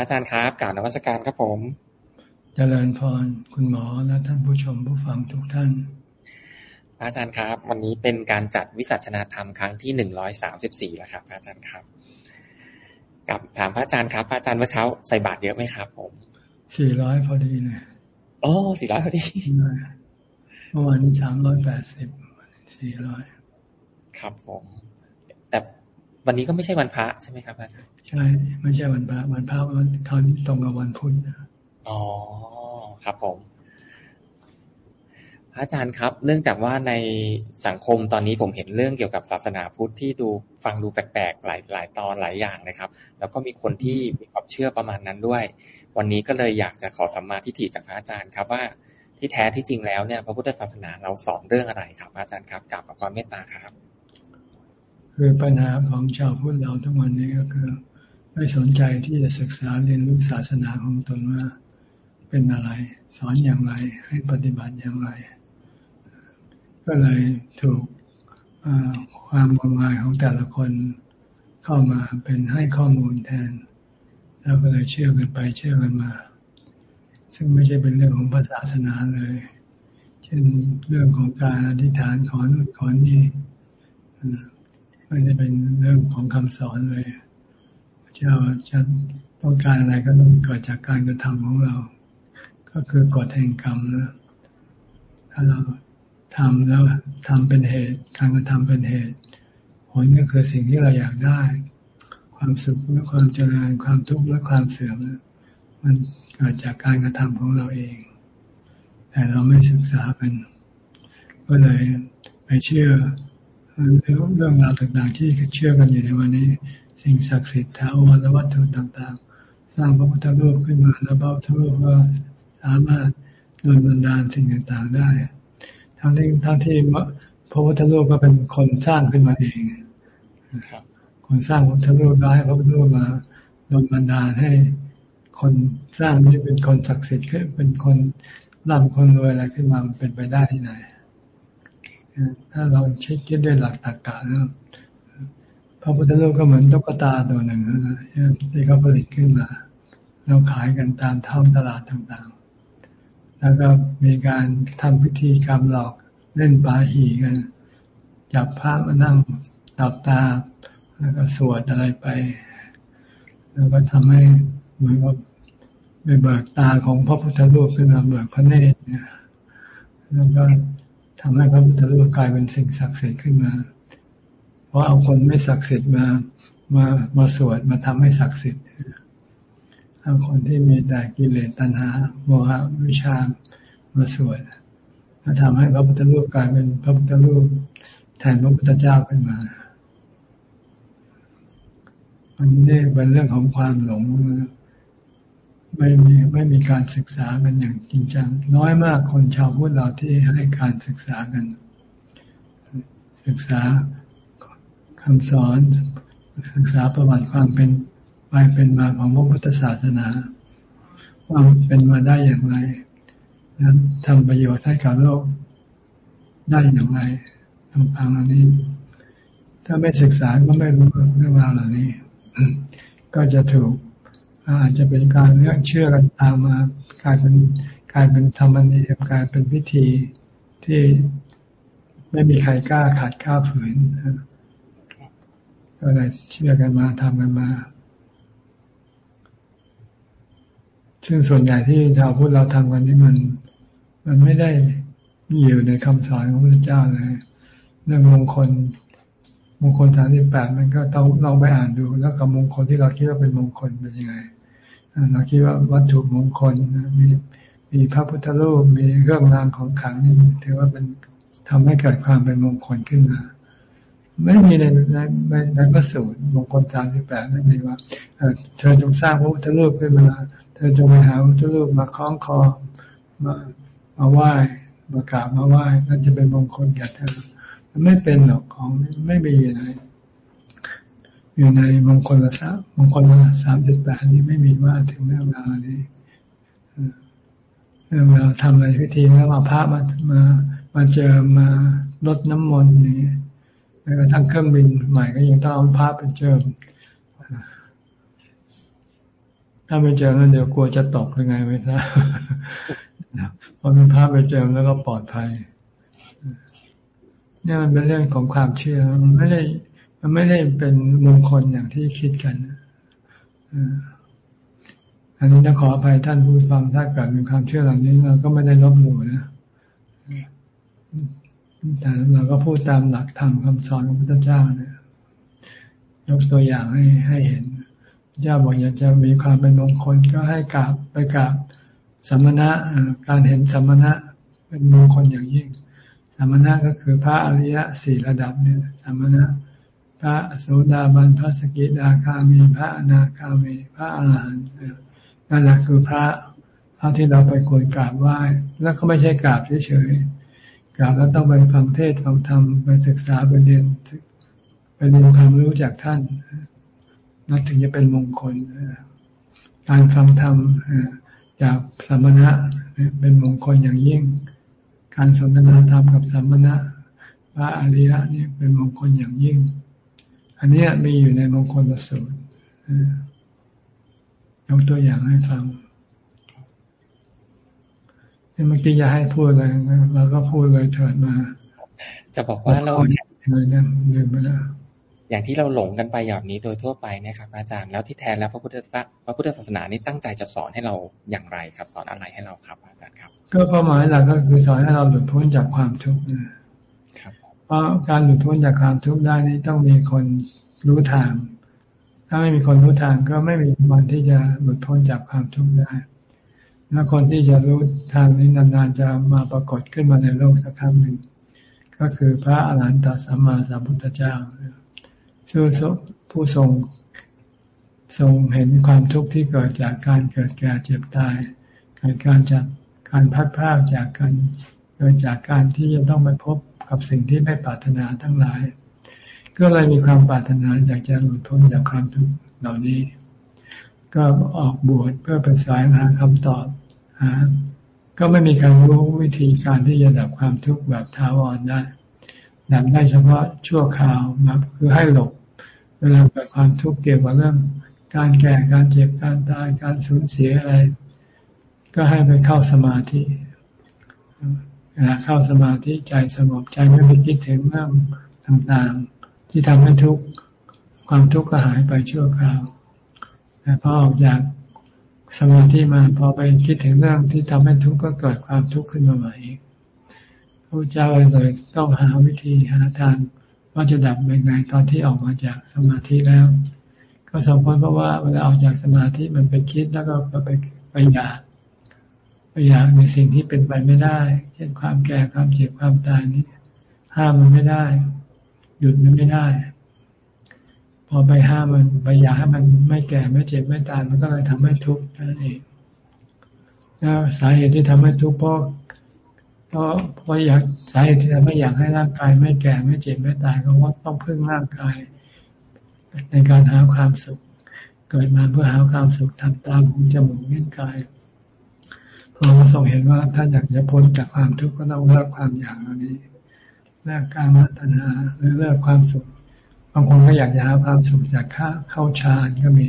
อาจารย์ครับกล่าวนวัตการครับผม เจริญพร คุณหมอและท่านผู้ชมผู้ฟังทุกท่าน อาจารย์ครับ วันนี้เป็นการจัดวิสัชนาธรรมครั้งที่หนึ่งร้อยสามสิบสี่แล้วครับ อาจารย์ครับกับถามพระอาจารย์ครับพระอาจารย์เมื่อเช้าใส่บาตรเยอะไหมครับผมสี่ร้อยพอดีเลยโอ้สี่ร้อยพอดีเมื่อวานนี้สามร้อยแปดสิบสี่ร้อยครับผมแต่ วันนี้ก็ไม่ใช่วันพระใช่ไหมครับอาจารย์ใช่ไม่ใช่วันพระวันพระวันคราวนี้ตรงกับวันพุธอ๋อครับผมอาจารย์ครับ เนื่องจากว่าในสังคมตอนนี้ผมเห็นเรื่องเกี่ยวกับศาสนาพุทธที่ดูฟังดูแปลกๆหลายหลายตอนหลายอย่างนะครับ แล้วก็มีคนที่มีความเชื่อประมาณนั้นด้วย วันนี้ก็เลยอยากจะขอสัมมาทิฏฐิจากพระอาจารย์ครับว่าที่แท้ที่จริงแล้วเนี่ยพระพุทธศาสนาเราสอนเรื่องอะไรครับ อาจารย์ครับกลับกับความเมตตาครับ คือปัญหาของชาวพุทธเราทั้งวันนี้ก็คือ ไม่สนใจที่จะศึกษาเรียนรู้ศาสนาของตนว่าเป็นอะไร สอนอย่างไรให้ปฏิบัติอย่างไร ก็เลยถูกความงมงายของแต่ละคนเข้ามาเป็นให้ข้อมูลแทน แล้วก็เลยเชื่อกันไปเชื่อกันมา ซึ่งไม่ใช่เป็นเรื่องของศาสนาเลย เช่นเรื่องของการอธิษฐานขอนู่นขอนี่ ไม่ได้เป็นเรื่องของคำสอนเลยเจ้าจะต้องการอะไรก็ต้องเกิดจากการกระทำของเรา ก็คือกฎแห่งกรรมนะถ้าเราทำแล้วทำเป็นเหตุการกระทำเป็นเหตุ ผลก็คือสิ่งที่เราอยากได้ ความสุขและความเจริญความทุกข์และความเสื่อมมันเกิดจากการกระทำของเราเอง แต่เราไม่ศึกษาเป็น ก็เลยไปเชื่อ เรื่องราวต่างๆ ที่เชื่อกันอยู่ในวันนี้ สิ่งศักดิ์สิทธิ์ถาวรวัตถุต่างๆ สร้างพระพุทธรูปขึ้นมาแล้วพระพุทธรูปก็สามารถโดนบันดาลสิ่งต่างๆได้ ทั้งที่ทั้งที่พระพุทธรูปก็เป็นคนสร้างขึ้นมาเองคนสร้างพระพุทธรูปได้พระพุทธรูปมาโดนบันดาลให้คนสร้างนี้เป็นคนศักดิ์สิทธิ์ขึ้นเป็นคนร่ำคนรวยอะไรขึ้นมามันเป็นไปได้ที่ไหน ถ้าเราคิดคิดด้วยหลักตรรกะแล้วพระพุทธรูปก็เหมือนตุ๊กตาตัวหนึ่งนะที่เขาผลิตขึ้นมา เราขายกันตามท้องตลาดต่างๆ แล้วก็มีการทำพิธีกรรมหลอกเล่นปาหีกันจับพระมานั่งตับตา แล้วก็สวดอะไรไป แล้วก็ทำให้เหมือนกับไปเบิกตาของพระพุทธรูปขึ้นมาเบิกพระเนตรเนี่ยแล้วก็ ทำให้พระพุทธรูปกลายเป็นสิ่งศักดิ์สิทธิ์ขึ้นมา เพราะเอาคนไม่ศักดิ์สิทธิ์มามามาสวดมาทำให้ศักดิ์สิทธิ์เอาคนที่มีแต่กิเลสตัณหาโมหะวิชามาสวดมาทำให้พระพุทธรูปกลายเป็นพระพุทธรูปแทนพระพุทธเจ้าขึ้นมาอันนี้เป็นเรื่องของความหลง ไม่มีไม่มีการศึกษากันอย่างจริงจัง น้อยมากคนชาวพุทธเราที่ให้การศึกษากัน ศึกษาคำสอนศึกษาประวัติความเป็นไปเป็นมาของพระพุทธศาสนาว่าเป็นมาได้อย่างไรนั้นทำประโยชน์ให้กับโลกได้อย่างไรต่างๆเหล่านี้ ถ้าไม่ศึกษาก็ไม่รู้เรื่องราวเหล่านี้ ก็จะถูก อาจจะเป็นการเลือกเชื่อกันตามมากลายเป็นกลายเป็นธรรมเนียมกลายเป็นพิธีที่ไม่มีใครกล้าขัดข้าฝืนก็เลยเชื่อกันมาทำกันมา ซึ่งส่วนใหญ่ที่ชาวพุทธเราทำกันนี่มัน มันไม่ได้อยู่ในคำสอนของพระเจ้าเลยเรื่องมงคล มงคลสามสิบแปดมันก็ต้องลองไปอ่านดู แล้วกับมงคลที่เราคิดว่าเป็นมงคลเป็นยังไงเราคิดว่าวัตถุมงคลมีมีพระพุทธรูปมีเครื่องรางของขลังนี่ถือว่าเป็นทำให้เกิดความเป็นมงคลขึ้นมา ไม่มีในในในในพระสูตรมงคลสามสิบแปดไม่มีว่าเธอจงสร้างพระพุทธรูปขึ้นมาเธอจงไปหาพระพุทธรูปมาคล้องคอมามาไหว้มากราบมาไหว้นั่นจะเป็นมงคลแก่เธอ มันไม่เป็นหรอกของไม่มีอยู่ในอยู่ในมงคลละสามมงคลละสามสิบแปดนี้ไม่มีว่าถึงเรื่องราวนี้เรื่องราวทำอะไรพิธีแล้วมาพระมามามาเจอมาลดน้ำมนต์อย่างนี้แม้กระทั่งเครื่องบินใหม่ก็ยังต้องเอาพระไปเจิมถ้าไปเจอแล้วเดี๋ยวกลัวจะตกยังไงไม่ทราบพอมีภาพไปเจอแล้วก็ปลอดภัย นี่มันเป็นเรื่องของความเชื่อ มันไม่ได้ มันไม่ได้เป็นมงคลอย่างที่คิดกันอันนี้ต้องขออภัยท่านผู้ฟังถ้าเกิดมีความเชื่อเหล่านี้เราก็ไม่ได้ลบหลู่นะแต่เราก็พูดตามหลักธรรมคำสอนของพระพุทธเจ้าเนี่ยยกตัวอย่างให้ให้เห็นเจ้าบอกอยากจะมีความเป็นมงคลก็ให้กราบไปกราบสัมมณะการเห็นสัมมณะเป็นมงคลอย่างยิ่ง มณะก็คือพระอริยะสี่ระดับเนี่ยสมณะ พระโสดาบันพระสกิดาคามี พระอนาคามี พระอรหันต์นั่นแหละคือพระพระที่เราไปควรกราบไหว้แล้วก็ไม่ใช่กราบเฉยๆกราบแล้วต้องไปฟังเทศฟังธรรมไปศึกษาไปเรียนไปเรียนความรู้จากท่านนั่นถึงจะเป็นมงคลการฟังธรรมจากสัมมณะเป็นมงคลอย่างยิ่ง การสนทนาธรรมกับสัมมณะพระอริยะนี่เป็นมงคลอย่างยิ่ง อันนี้มีอยู่ในมงคลประสูตรยกตัวอย่างให้ฟังเมื่อกี้จะให้พูดอะไรเราก็พูดเลยเถิดมา จะบอกว่าเราเลยนะลืมไปแล้ว อย่างที่เราหลงกันไปอย่างนี้โดยทั่วไปนะครับ อาจารย์แล้วที่แท้แล้วพระพุทธพระพุทธศาสนานี้ตั้งใจจะสอนให้เราอย่างไรครับ สอนอะไรให้เราครับ อาจารย์ครับ ก็เป้าหมายหลักก็คือสอนให้เราหลุดพ้นจากความทุกข์นะครับเพราะการหลุดพ้นจากความทุกข์ได้นี้ต้องมีคนรู้ทาง ถ้าไม่มีคนรู้ทางก็ไม่มีวันที่จะหลุดพ้นจากความทุกข์ได้แล้วคนที่จะรู้ทางนี้นานๆจะมาปรากฏขึ้นมาในโลกสักครั้งหนึ่งก็คือพระอรหันตสัมมาสัมพุทธเจ้า ผู้ผู้ทรงทรงเห็นความทุกข์ที่เกิดจากการเกิดแก่เจ็บตายเกิดการจากการพัดพลาดจากการเกิดจากการที่จะต้องไปพบกับสิ่งที่ไม่ปรารถนาทั้งหลาย ก็เลยมีความปรารถนาอยากจะหลุดพ้นจากความทุกข์เหล่านี้ ก็ออกบวชเพื่อเป็นสายหาคำตอบหาก็ไม่มีใครรู้วิธีการที่จะดับความทุกข์แบบท้าวรได้ดับได้เฉพาะชั่วคราวนะคือให้หลบ เวลาเกิดความทุกข์เกี่ยวกับเรื่องการแก่การเจ็บการตายการสูญเสียอะไร ก็ให้ไปเข้าสมาธิเข้าสมาธิใจสงบใจไม่ไปคิดถึงเรื่องต่างๆ ที่ทำให้ทุกข์ความทุกข์ก็หายไปชั่วคราวแต่พอออกจากสมาธิมาพอไปคิดถึงเรื่องที่ทำให้ทุกข์ก็เกิดความทุกข์ขึ้นมาใหม่อีกพระเจ้าเลยต้องหาวิธีหาทาง ว่าจะดับยังไงตอนที่ออกมาจากสมาธิแล้ว ก็สมควรเพราะว่าเวลาออกจากสมาธิมันไปคิดแล้วก็ไปไปอยากไปอยากในสิ่งที่เป็นไปไม่ได้ เช่นความแก่ความเจ็บความตายนี้ห้ามมันไม่ได้ หยุดมันไม่ได้ พอไปห้ามมันไปอยากให้มันไม่แก่ไม่เจ็บไม่ตายมันก็เลยทำให้ทุกข์นั่นเองแล้วสาเหตุที่ทำให้ทุกข์เพราะ เพราะเพราะอยากสาเหตุที่ทำให้อยากให้ร่างกาย ไม่แก่ไม่เจ็บไม่ตายก็ว่าต้องพึ่งร่างกาย ในการหาความสุข เกิดมาเพื่อหาความสุขทำตามหูจมูกนิ้วกายพระองค์ทรงเห็นว่าถ้าอยากจะพ้นจากความทุกข์ก็ต้องเลิกความอยากเหล่านี้เลิกการมัตนาหรือเลิกความสุขบางคนก็อยากจะหาความสุขจากข้าเข้าฌานก็มี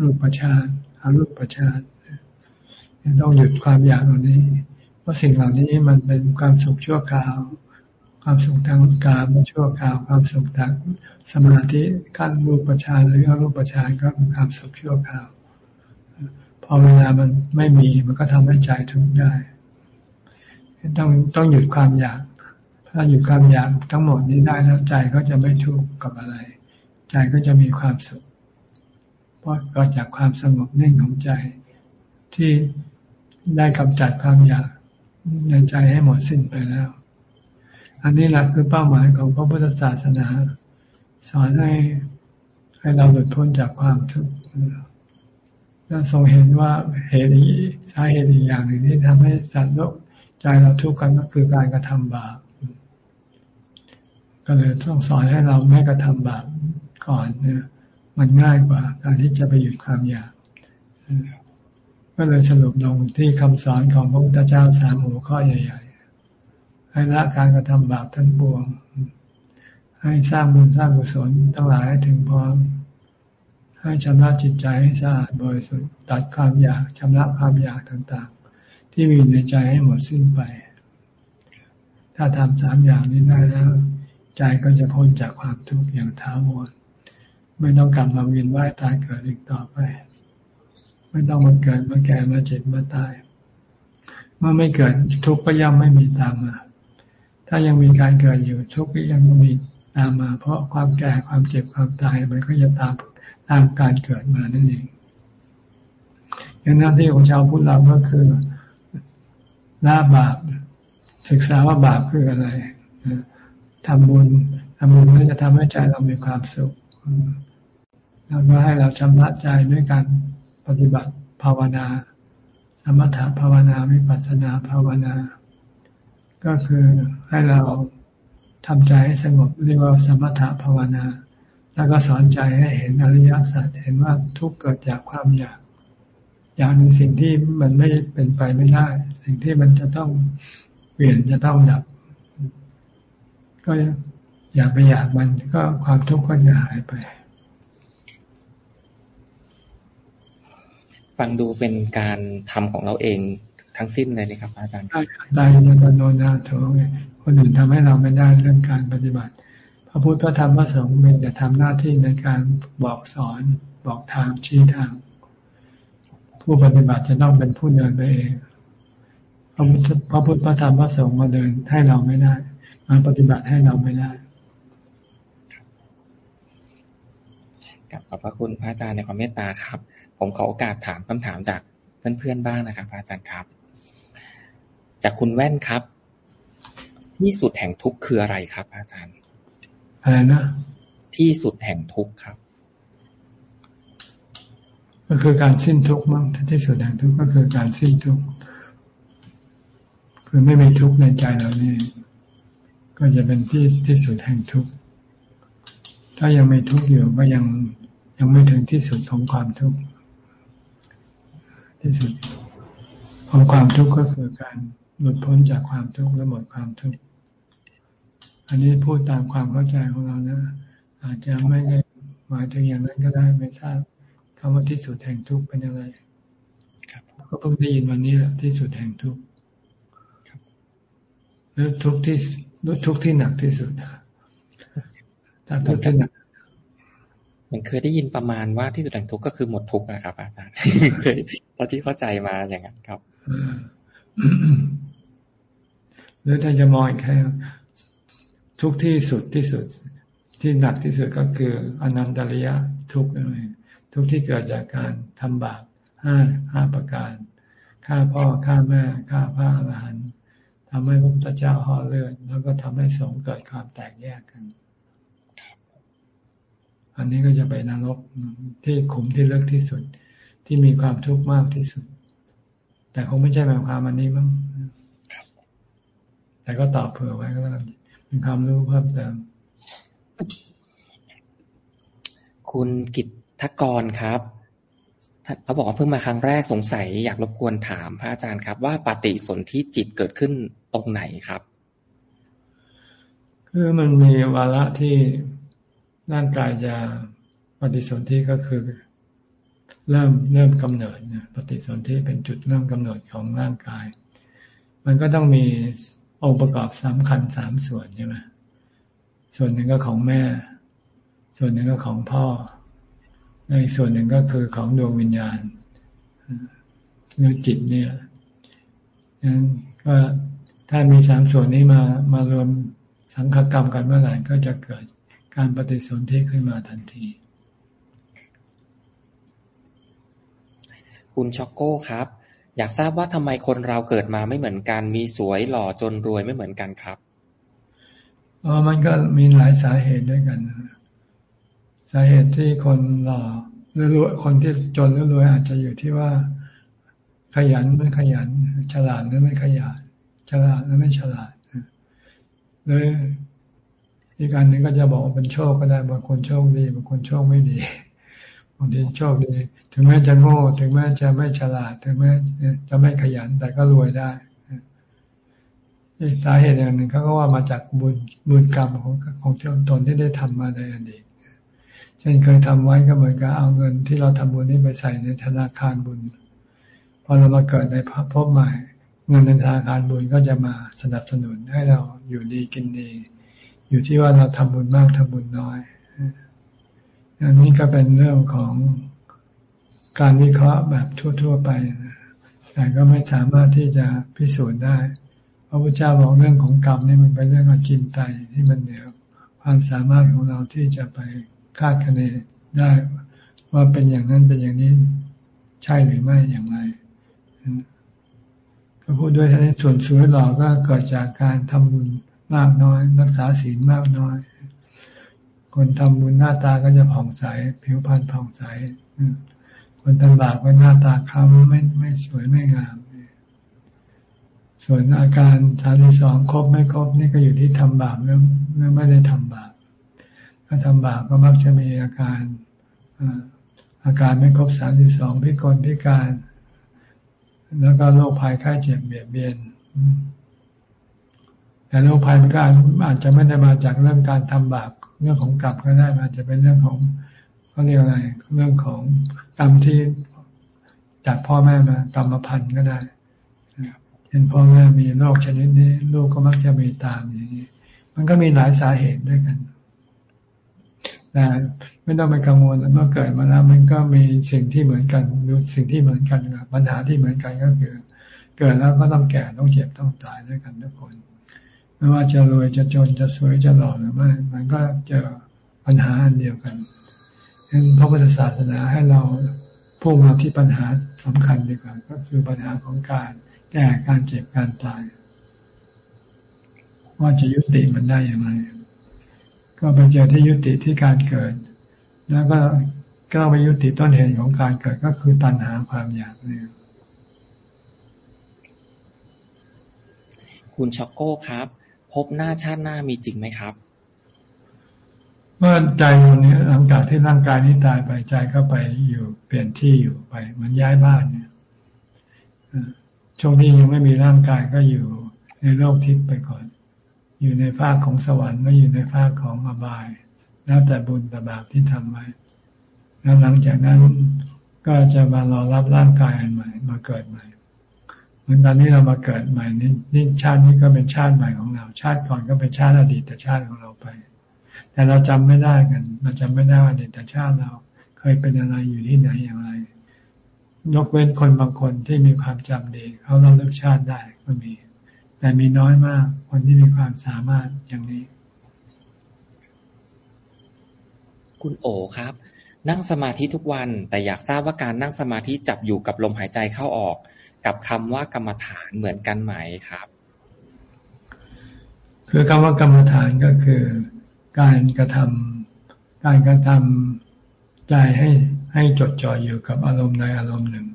รูปฌานหารูปฌานต้องหยุดความอยากเหล่านี้ เพราะสิ่งเหล่านี้มันเป็นความสุขชั่วคราว ความสุขทางกายมันชั่วคราว ความสุขทางสมาธิขั้นรูปฌานหรืออรูปฌานก็เป็นความสุขชั่วคราว พอเวลามันไม่มีมันก็ทำให้ใจทุกข์ได้ ต้องต้องหยุดความอยาก ถ้าหยุดความอยากทั้งหมดนี้ได้แล้วใจก็จะไม่ทุกข์กับอะไร ใจก็จะมีความสุข เพราะก็จากความสงบนิ่งของใจที่ได้กำจัดความอยาก ในใจให้หมดสิ้นไปแล้ว อันนี้แหละคือเป้าหมายของพระพุทธศาสนา สอนให้ให้เราหลุดพ้นจากความทุกข์แล้วทรงเห็นว่าเหตุสาเหตุอีกอย่างหนึ่งที่ทำให้สัตว์โลกใจเราทุกข์กันก็คือการกระทำบาปก็เลยต้องสอนให้เราไม่กระทำบาปก่อนเนี่ยมันง่ายกว่าการที่จะไปหยุดความอยาก ก็เลยสรุปลงที่คำสอนของพระพุทธเจ้าสามหัวข้อใหญ่ ๆ ให้ละการกระทำบาปทั้งปวง ให้สร้างบุญสร้างกุศลทั้งหลายให้ถึงพร้อม ให้ชำระจิตใจให้สะอาดบริสุทธิ์ตัดความอยากชำระความอยากต่างๆ ที่มีในใจให้หมดสิ้นไป ถ้าทำสามอย่างนี้ได้แล้ว ใจก็จะพ้นจากความทุกข์อย่างท้าวรไม่ต้องกลับมาเวียนว่ายตายเกิดอีกต่อไป ไม่ต้องมาเกิดมาแก่มาเจ็บมาตาย เมื่อไม่เกิดทุกข์ก็ย่อมไม่มีตามมา ถ้ายังมีการเกิดอยู่ทุกข์ก็ยังมีตามมา เพราะความแก่ความเจ็บความตายมันก็จะตามตามการเกิดมานั่นเองอย่างหน้าที่ของชาวพุทธเราก็คือละบาป ศึกษาว่าบาปคืออะไรทำบุญทำบุญก็จะทำให้ใจเรามีความสุขแล้วก็ให้เราชำระใจด้วยการ ปฏิบัติภาวนา สมถะภาวนาวิปัสสนาภาวนา ก็คือให้เราทำใจให้สงบเรียกว่าสมถะภาวนา แล้วก็สอนใจให้เห็นอริยสัจเห็นว่าทุกเกิดจากความอยาก อยากในสิ่งที่มันไม่เป็นไปไม่ได้ สิ่งที่มันจะต้องเปลี่ยนจะต้องดับ ก็อยากไปอยากมันก็ความทุกข์ก็จะหายไป ฟังดูเป็นการทำของเราเองทั้งสิ้นเลยนะครับ อาจารย์ตายยตโนนาโถคนอื่นทำให้เราไม่ได้เรื่องการปฏิบัติพระพุทธพระธรรมพระสงฆ์เป็นแต่ทำหน้าที่ในการบอกสอนบอกทางชี้ทาง ผู้ปฏิบัติจะต้องเป็นผู้เดินไปเองพระพุทธพระพุทธพระธรรมพระสงฆ์มาเดินให้เราไม่ได้ มาปฏิบัติให้เราไม่ได้ กับขอบพระคุณพระอาจารย์ในความเมตตาครับ ผมขอโอกาสถามคำถามจากเพื่อนๆบ้างนะครับพระอาจารย์ครับ จากคุณแว่นครับ ที่สุดแห่งทุกข์คืออะไรครับ อาจารย์อะไรนะที่สุดแห่งทุกข์ครับ ก็คือการสิ้นทุกข์มั้งที่สุดแห่งทุกข์ก็คือการสิ้นทุกข์คือไม่มีทุกข์ในใจเรานี่ก็จะเป็นที่ที่สุดแห่งทุกข์ถ้ายังไม่ทุกข์อยู่ก็ยัง ยังไม่ถึงที่สุดของความทุกข์ที่สุดของความทุกข์ก็คือการหลุดพ้นจากความทุกข์และหมดความทุกข์อันนี้พูดตามความเข้าใจของเรานะ อาจจะไม่ได้หมายถึงอย่างนั้นก็ได้ไม่ทราบคำว่าที่สุดแห่งทุกข์เป็นอะไรก็เพิ่งได้ยินวันนี้แหละที่สุดแห่งทุกข์หรือทุกข์ที่ทุกข์ที่หนักที่สุดถ้าทุกข์ที่หนัก มันเคยได้ยินประมาณว่าที่สุดแห่งทุกข์ก็คือหมดทุกข์นะครับ อาจารย์เคยตอนที่เข้าใจมาอย่างนั้นครับหรือถ้าจะมองแค่ทุกที่สุดที่สุด ที่หนักที่สุดก็คืออนันตริยะทุกข์นั่นเองทุกที่เกิดจากการทำบาปห้าห้าประการฆ่าพ่อฆ่าแม่ฆ่าพระอรหันต์ทำให้พระพุทธเจ้าห่อเลือดแล้วก็ทำให้สงฆ์เกิดความแตกแยกกัน อันนี้ก็จะไปนรกที่ขุมที่เลิกที่สุด ที่มีความทุกข์มากที่สุด แต่คงไม่ใช่แบบความอันนี้มั้งแต่ก็ตอบเผื่อไว้ก็แล้วกันเป็นความรู้เพิ่มเติมคุณกิตทกรครับเขาบอกว่าเพิ่งมาครั้งแรกสงสัยอยากรบกวนถามพระอาจารย์ครับ ว่าปฏิสนธิจิตเกิดขึ้นตรงไหนครับ คือมันมีวาระที่ ร่างกายจะปฏิสนธิก็คือ เริ่มเริ่มกำเนิดปฏิสนธิเป็นจุดเริ่มกำเนิดของร่างกาย มันก็ต้องมีองค์ประกอบสำคัญสามส่วนใช่ไหมส่วนหนึ่งก็ของแม่ ส่วนหนึ่งก็ของพ่อในส่วนหนึ่งก็คือของดวงวิญญาณหรือจิตเนี่ยนั้นก็ถ้ามีสามส่วนนี้มามารวมสังฆกรรมกันเมื่อไหร่ก็จะเกิด การปฏิสนธิขึ้นมาทันที คุณช็อกโก้ครับ อยากทราบว่าทำไมคนเราเกิดมาไม่เหมือนกัน มีสวยหล่อจนรวยไม่เหมือนกันครับอ๋อมันก็มีหลายสาเหตุด้วยกัน สาเหตุที่คนหล่อหรือรวยคนที่จนหรือรวยอาจจะอยู่ที่ว่า ขยันไม่ขยัน ฉลาดหรือไม่ขยัน ฉลาดหรือไม่ฉลาดหรือ อีกอันหนึ่งก็จะบอกว่าเป็นโชคก็ได้บางคนโชคดีบางคนโชคไม่ดีบางทีโชคดี ถึงแม้จะโง่ ถึงแม้จะไม่ฉลาด ถึงแม้จะไม่ขยันแต่ก็รวยได้สาเหตุอย่างหนึ่งเขาก็ว่ามาจากบุญบุญกรรมของของตนที่ได้ทำมาในอดีตเช่นเคยทำไว้ก็เหมือนกับเอาเงินที่เราทำบุญนี้ไปใส่ในธนาคารบุญ พอเรามาเกิดในภพใหม่ เงินในธนาคารบุญก็จะมาสนับสนุนให้เราอยู่ดีกินดี อยู่ที่ว่าเราทำบุญมากทำบุญน้อยอันนี้ก็เป็นเรื่องของการวิเคราะห์แบบทั่ว ๆ ไปนะแต่ก็ไม่สามารถที่จะพิสูจน์ได้พระพุทธเจ้าบอกเรื่องของกรรมนี่มันเป็นเรื่องอจินไตยที่มันเหนือความสามารถของเราที่จะไปคาดคะเนได้ ว่าเป็นอย่างนั้นเป็นอย่างนี้ใช่หรือไม่อย่างไรก็พูดด้วยท่านส่วนสวยหล่อก็เกิดจากการทำบุญ มากน้อย รักษาศีลมากน้อย คนทำบุญหน้าตาก็จะผ่องใส ผิวพรรณผ่องใสคนทำบาปก็หน้าตาคล้ำไม่ไม่สวยไม่งาม ส่วนอาการสามสองครบไม่ครบนี่ก็อยู่ที่ทำบาปหรือไม่ได้ทำบาปถ้าทำบาปก็มักจะมีอาการอาการไม่ครบสามสิบสองพิกลพิการ แล้วก็โรคภัยไข้เจ็บเบียดเบียน แต่โรคภัยมันก็อาจจะไม่ได้มาจากเรื่องการทำบาปเรื่องของกรรมก็ได้อาจจะเป็นเรื่องของเขาเรียกอะไร เรื่องของกรรมที่จากพ่อแม่มากรรมพันธุ์ก็ได้เช่นพ่อแม่มีโรคชนิดนี้ ลูกก็มักจะมีตามอย่างนี้ มันก็มีหลายสาเหตุด้วยกันแต่ไม่ต้องไปกังวลเมื่อเกิดมาแล้วมันก็มีสิ่งที่เหมือนกันดูสิ่งที่เหมือนกันปัญหาที่เหมือนกันก็คือ เกิดแล้วก็ต้องแก่ต้องเจ็บต้องตายด้วยกันทุกคน ไม่ว่าจะรวยจะจนจะสวยจะหล่อหรือไม่ มันก็เจอปัญหาอันเดียวกันฉะนั้นพระพุทธศาสนาให้เราพุ่งมาที่ปัญหาสำคัญดีกว่าก็คือปัญหาของการแก้การเจ็บการตาย ว่าจะยุติมันได้อย่างไร ก็ไปเจอที่ยุติที่การเกิด แล้วก็ก็ไปยุติต้นเหตุของการเกิดก็คือตัณหาความอยากเนี่ยคุณช็อกโก้ครับ พบหน้าชาติหน้ามีจริงไหมครับ เมื่อใจคนนี้หลังจากที่ร่างกายนี้ตายไปใจก็ไปอยู่เปลี่ยนที่อยู่ไปมือนย้ายบ้านเนี่ยช่วงที่ยังไม่มีร่างกายก็อยู่ในโลกทิพย์ไปก่อน อยู่ในภาคของสวรรค์ไม่อยู่ในภาคของอบาย แล้วแต่บุญแต่บาปที่ทำไว้แล้วหลังจากนั้นก็จะมารอรับร่างกายอันใหม่มาเกิดใหม่ เหมือนตอนนี้เรามาเกิดใหม่นี่ชาตินี้ก็เป็นชาติใหม่ของเรา ชาติก่อนก็เป็นชาติอดีตชาติของเราไป แต่เราจำไม่ได้กัน เราจำไม่ได้ว่าอดีตชาติเรา เคยเป็นอะไรอยู่ที่ไหนอย่างไรยกเว้นคนบางคนที่มีความจำดีเขาเล่าเรื่องชาติได้ก็มี แต่มีน้อยมากคนที่มีความสามารถอย่างนี้ คุณโอครับ นั่งสมาธิทุกวัน แต่อยากทราบว่าการนั่งสมาธิจับอยู่กับลมหายใจเข้าออก กับคำว่ากรรมฐานเหมือนกันไหมครับ คือคำว่ากรรมฐานก็คือการกระทำการกระทำใจให้ให้จดจ่ออยู่กับอารมณ์ใดอารมณ์หนึ่ง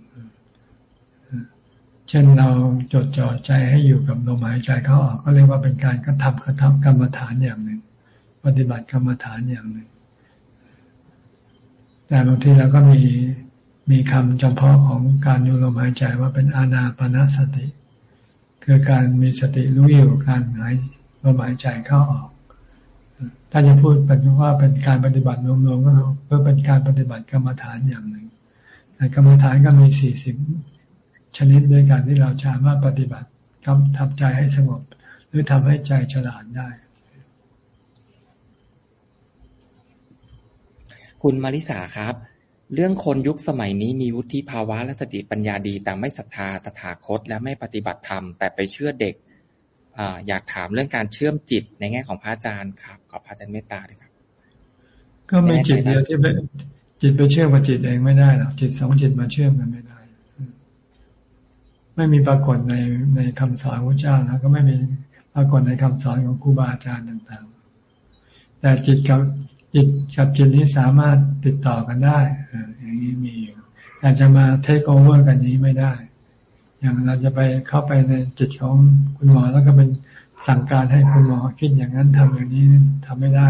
เช่นเราจดจ่อใจให้อยู่กับลมหายใจเข้าออกก็เรียกว่าเป็นการกระทำกระทำกรรมฐานอย่างหนึ่ง ปฏิบัติกรรมฐานอย่างหนึ่ง แต่บางทีเราก็มี มีคำจำเพาะของการดูลมหายใจว่าเป็นอานาปนาสติ คือการมีสติรู้อยู่การหายลมหายใจเข้าออก ถ้าจะพูดเป็นว่าเป็นการปฏิบัติรวมๆก็เพื่อเป็นการปฏิบัติกรรมฐานอย่างหนึ่งแต่กรรมฐานก็มีสี่สิบชนิดด้วยการที่เราสามารถปฏิบัติทำทำใจให้สงบ หรือทำให้ใจฉลาดได้ คุณมาริสาครับ เรื่องคนยุคสมัยนี้มีวุฒิภาวะและสติปัญญาดี แต่ไม่ศรัทธาตถาคตและไม่ปฏิบัติธรรม แต่ไปเชื่อเด็กออยากถามเรื่องการเชื่อมจิตในแง่ของพระอาจารย์ครับ ขอพระอาจารย์เมตตาด้วยครับ ก็มีจิตเดียวที่ไปจิตไปเชื่อมกับจิตเองไม่ได้หรอกจิตสองจิตมาเชื่อมกันไม่ได้ ไม่มีปรากฏในในคำสอนพระเจ้านะก็ไม่มีปรากฏในคำสอนของครูบาอาจารย์ต่างๆ แต่จิตกับ จิตกับจิตนี้สามารถติดต่อกันได้อย่างนี้มีอยู่แต่จะมาเทคโอเวอร์กันนี้ไม่ได้ อย่างเราจะไปเข้าไปในจิตของคุณหมอแล้วก็เป็นสั่งการให้คุณหมอคิดอย่างนั้นทำอย่างนี้ทำไม่ได้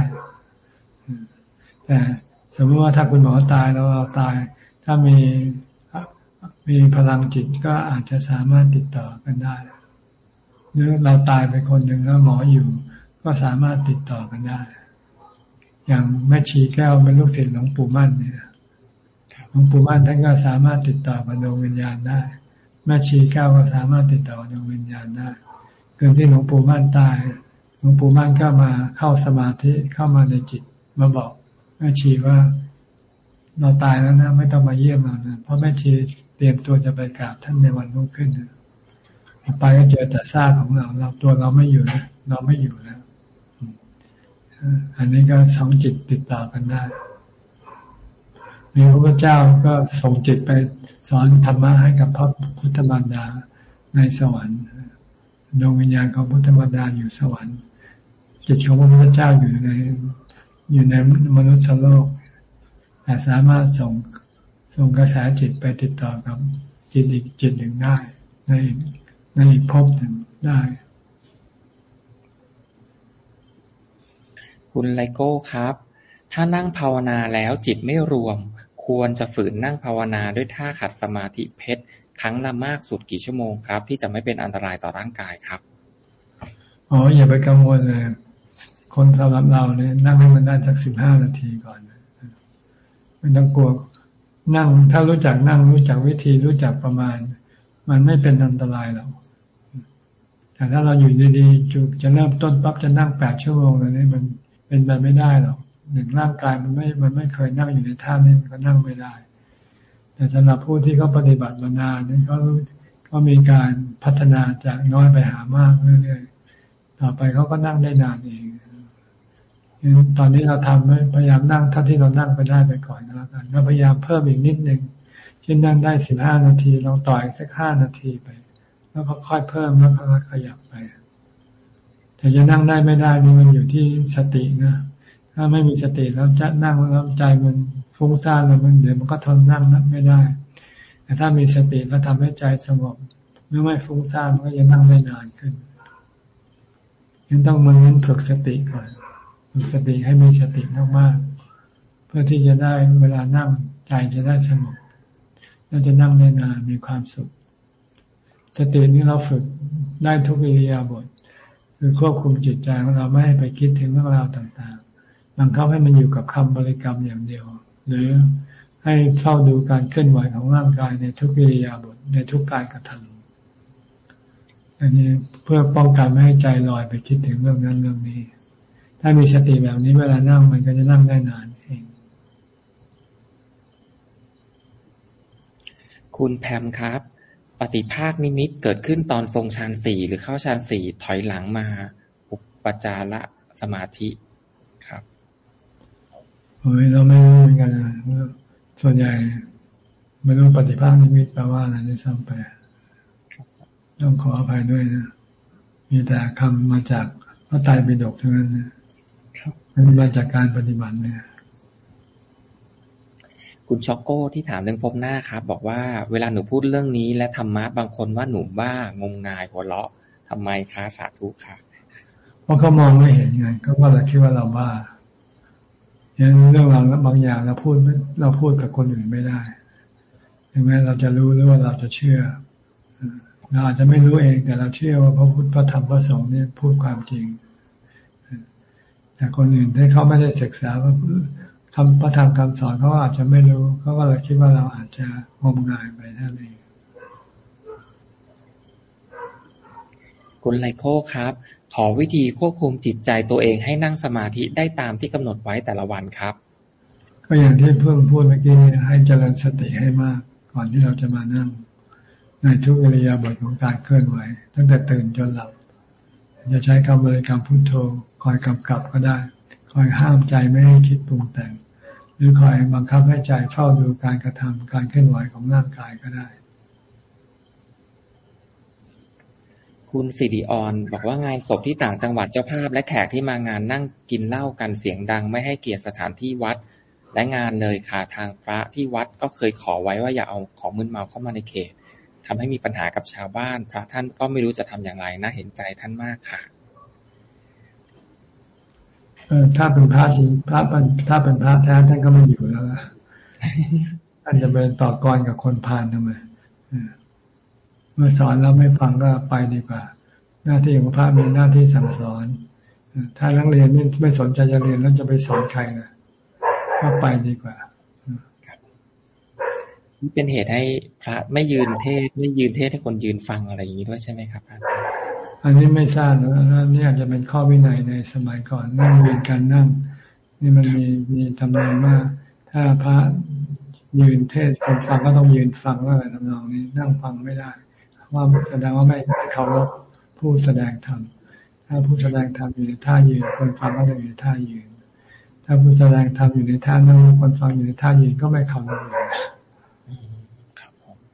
แต่สมมติว่าถ้าคุณหมอตายแล้วเราตาย ถ้ามีมีพลังจิตก็อาจจะสามารถติดต่อกันได้ หรือเราตายไปคนหนึ่งแล้วหมออยู่ ก็สามารถติดต่อกันได้ อย่างแม่ชีแก้วเป็นลูกศิษย์หลวงปู่มั่นเนี่ยหลวงปู่มั่นท่านก็สามารถติดต่อกับดวงวิญญาณได้ แม่ชีแก้วก็สามารถติดต่อดวงวิญญาณได้คืนที่หลวงปู่มั่นตายหลวงปู่มั่นก็มาเข้าสมาธิเข้ามาในจิตมาบอกแม่ชีว่าเราตายแล้วนะ ไม่ต้องมาเยี่ยมเรานะเพราะแม่ชีเตรียมตัวจะไปกราบท่านในวันรุ่งขึ้นนะไปก็เจอแต่ซากของเรา เราตัวเราไม่อยู่นะเราไม่อยู่แล้ว อันนี้ก็สองจิตติดต่อกันได้ มีพระพุทธเจ้าก็ส่งจิตไปสอนธรรมะให้กับพระพุทธมารดาในสวรรค์ดวงวิญญาณของพุทธมารดาอยู่สวรรค์ จิตของพระพุทธเจ้าอยู่ในอยู่ในมนุษย์โลกแต่สามารถส่งส่งกระแสจิตไปติดต่อกับจิตอีกจิตหนึ่งได้ในในอีกภพหนึ่งได้ คุณไลโก้ครับ ถ้านั่งภาวนาแล้วจิตไม่รวม ควรจะฝืนนั่งภาวนาด้วยท่าขัดสมาธิเพชรครั้งละมากสุดกี่ชั่วโมงครับ ที่จะไม่เป็นอันตรายต่อร่างกายครับ อ๋อ อย่าไปกังวลเลย คนสำหรับเราเนี่ยนั่งให้มันได้สักสิบห้านาทีก่อนไม่ต้องกลัวนั่งถ้ารู้จักนั่งรู้จักวิธีรู้จักประมาณ มันไม่เป็นอันตรายหรอกแต่ถ้าเราอยู่ดีๆจุจะเริ่มต้นปั๊บจะนั่งแปดชั่วโมงเลยนี่มัน เป็นไปไม่ได้หรอกหนึ่งร่างกายมันไม่มันไม่เคยนั่งอยู่ในท่านี้มันก็นั่งไม่ได้ แต่สำหรับผู้ที่เขาปฏิบัติมานานนี่เขาเขามีการพัฒนาจากน้อยไปหามากเรื่อยๆต่อไปเขาก็นั่งได้นานเองตอนนี้เราทำพยายามนั่งท่าที่เรานั่งไปได้ไปก่อนแล้วกันเราพยายามเพิ่มอีกนิดหนึ่งเช่นนั่งได้สิบห้านาทีลองต่ออีกสักห้านาทีไป แล้วก็ค่อยเพิ่มแล้วก็ขยับไป แต่จะนั่งได้ไม่ได้นี่มันอยู่ที่สตินะถ้าไม่มีสติแล้วจะนั่งแล้วใจมันฟุ้งซ่านแล้วมันเดี๋ยวมันก็ทนนั่งนัไม่ได้ แต่ถ้ามีสติแล้วทำให้ใจสงบหรือไม่ฟุ้งซ่านมันก็จะนั่งได้นานขึ้นยังต้องมันน้นฝึกสติก่อนมีสติให้มีสติมากๆเพื่อที่จะได้เวลานั่งใจจะได้สงบเราจะนั่งได้นานมีความสุข สตินี้เราฝึกได้ทุกอิริยาบถ คือควบคุมจิตใจของเราไม่ให้ไปคิดถึงเรื่องราวต่างๆ บังคับให้มันอยู่กับคำบริกรรมอย่างเดียว หรือให้เฝ้าดูการเคลื่อนไหวของร่างกายในทุกอิริยาบถในทุกการกระทำอันนี้เพื่อป้องกันไม่ให้ใจลอยไปคิดถึงเรื่องนั้นเรื่องนี้ ถ้ามีสติแบบนี้เวลานั่งมันก็จะนั่งได้นานเอง คุณแพมครับ ปฏิภาคนิมิตเกิดขึ้นตอนทรงฌานสี่หรือเข้าฌานสี่ถอยหลังมาอุปจาระสมาธิครับโอ้ยเราไม่รู้เหมือนกันนะส่วนใหญ่ไม่รู้ปฏิภาคนิมิตแปลว่าอะไรในซ้ำไปต้องขออภัยด้วยนะ มีแต่คำมาจากพระไตรปิฎกทั้งนั้นนะมันมาจากการปฏิบัติเนี่ย คุณช็อกโก้ที่ถามเรื่องพบหน้าครับ บอกว่าเวลาหนูพูดเรื่องนี้ และธรรมะบางคนว่าหนูบ้างมงายหัวเราะทำไมคะสาธุค่ะเพราะเขามองไม่เห็นไงก็ว่าเราคิดว่าเราบ้าอย่างเรื่องเราบางอย่างเราพูดเราพูดกับคนอื่นไม่ได้ถึงแม้เราจะรู้หรือว่าเราจะเชื่อเราอาจจะไม่รู้เองแต่เราเชื่อว่าพระพุทธพระธรรมพระสงฆ์เนี่ยพูดความจริงแต่คนอื่นที่เขาไม่ได้ศึกษาว่า คำพระธรรมคำสอนเขาอาจจะไม่รู้เขาก็เลยคิดว่าเราอาจจะงมงายไปนั่นเองคุณไลโคครับ ขอวิธีควบคุมจิตใจตัวเองให้นั่งสมาธิได้ตามที่กำหนดไว้แต่ละวันครับ ก็อย่างที่เพิ่งพูดเมื่อกี้ให้เจริญสติให้มาก ก่อนที่เราจะมานั่ง ในทุกอิริยาบถของการเคลื่อนไหว ตั้งแต่ตื่นจนหลับจะใช้คำบริกรรมพุทโธคอยกำกับก็ได้ค อยห้ามใจไม่ให้คิดปรุงแต่ง หรือคอยบังคับให้ใจเฝ้าดูการกระทำการเคลื่อนไหวของร่างกายก็ได้ คุณสิริออนบอกว่างานศพที่ต่างจังหวัดเจ้าภาพ และแขกที่มางานนั่งกินเหล้ากันเสียงดัง ไม่ให้เกียรติสถานที่วัด และงานเลยค่ะทางพระที่วัดก็เคยขอไว้ว่าอย่าเอาของมึนเมาเข้ามาในเขตทำให้มีปัญหากับชาวบ้าน พระท่านก็ไม่รู้จะทำอย่างไรน่าเห็นใจท่านมากค่ะ ถ้าเป็นพระจริงพระถ้าเป็นพระแท้ท่านก็ไม่อยู่แล้วล่ะท่านจะไปต่อกรกับคนพาลทำไมเมื่อสอนแล้วไม่ฟังก็ไปดีกว่า หน้าที่ของพระมีหน้าที่สั่งสอนถ้านักเรียนไม่ไม่สนใจจะเรียนแล้วจะไปสอนใครนะก็ไปดีกว่านี่เป็นเหตุให้พระไม่ยืนเทศไม่ยืนเทศให้คนยืนฟังอะไรอย่างนี้ด้วยใช่ไหมครับอาจารย์ อันนี้ไม่ทราบนะนี่อาจจะเป็นข้อวินัยในสมัยก่อนนั่งเรียนการนั่ง นี่มันมีมีทำนองว่าถ้าพระยืนเทศคนฟังก็ต้องยืนฟังว่าอะไรทำนองนี้ นั่งฟังไม่ได้ ว่าแสดงว่าไม่ไม่เคารพผู้แสดงธรรมถ้าผู้แสดงธรรมอยู่ในท่ายืน คนฟังก็ต้องอยู่ในท่ายืน ถ้าผู้แสดงธรรมอยู่ในท่านั่งคนฟังอยู่ในท่ายืนก็ไม่เคารพเลย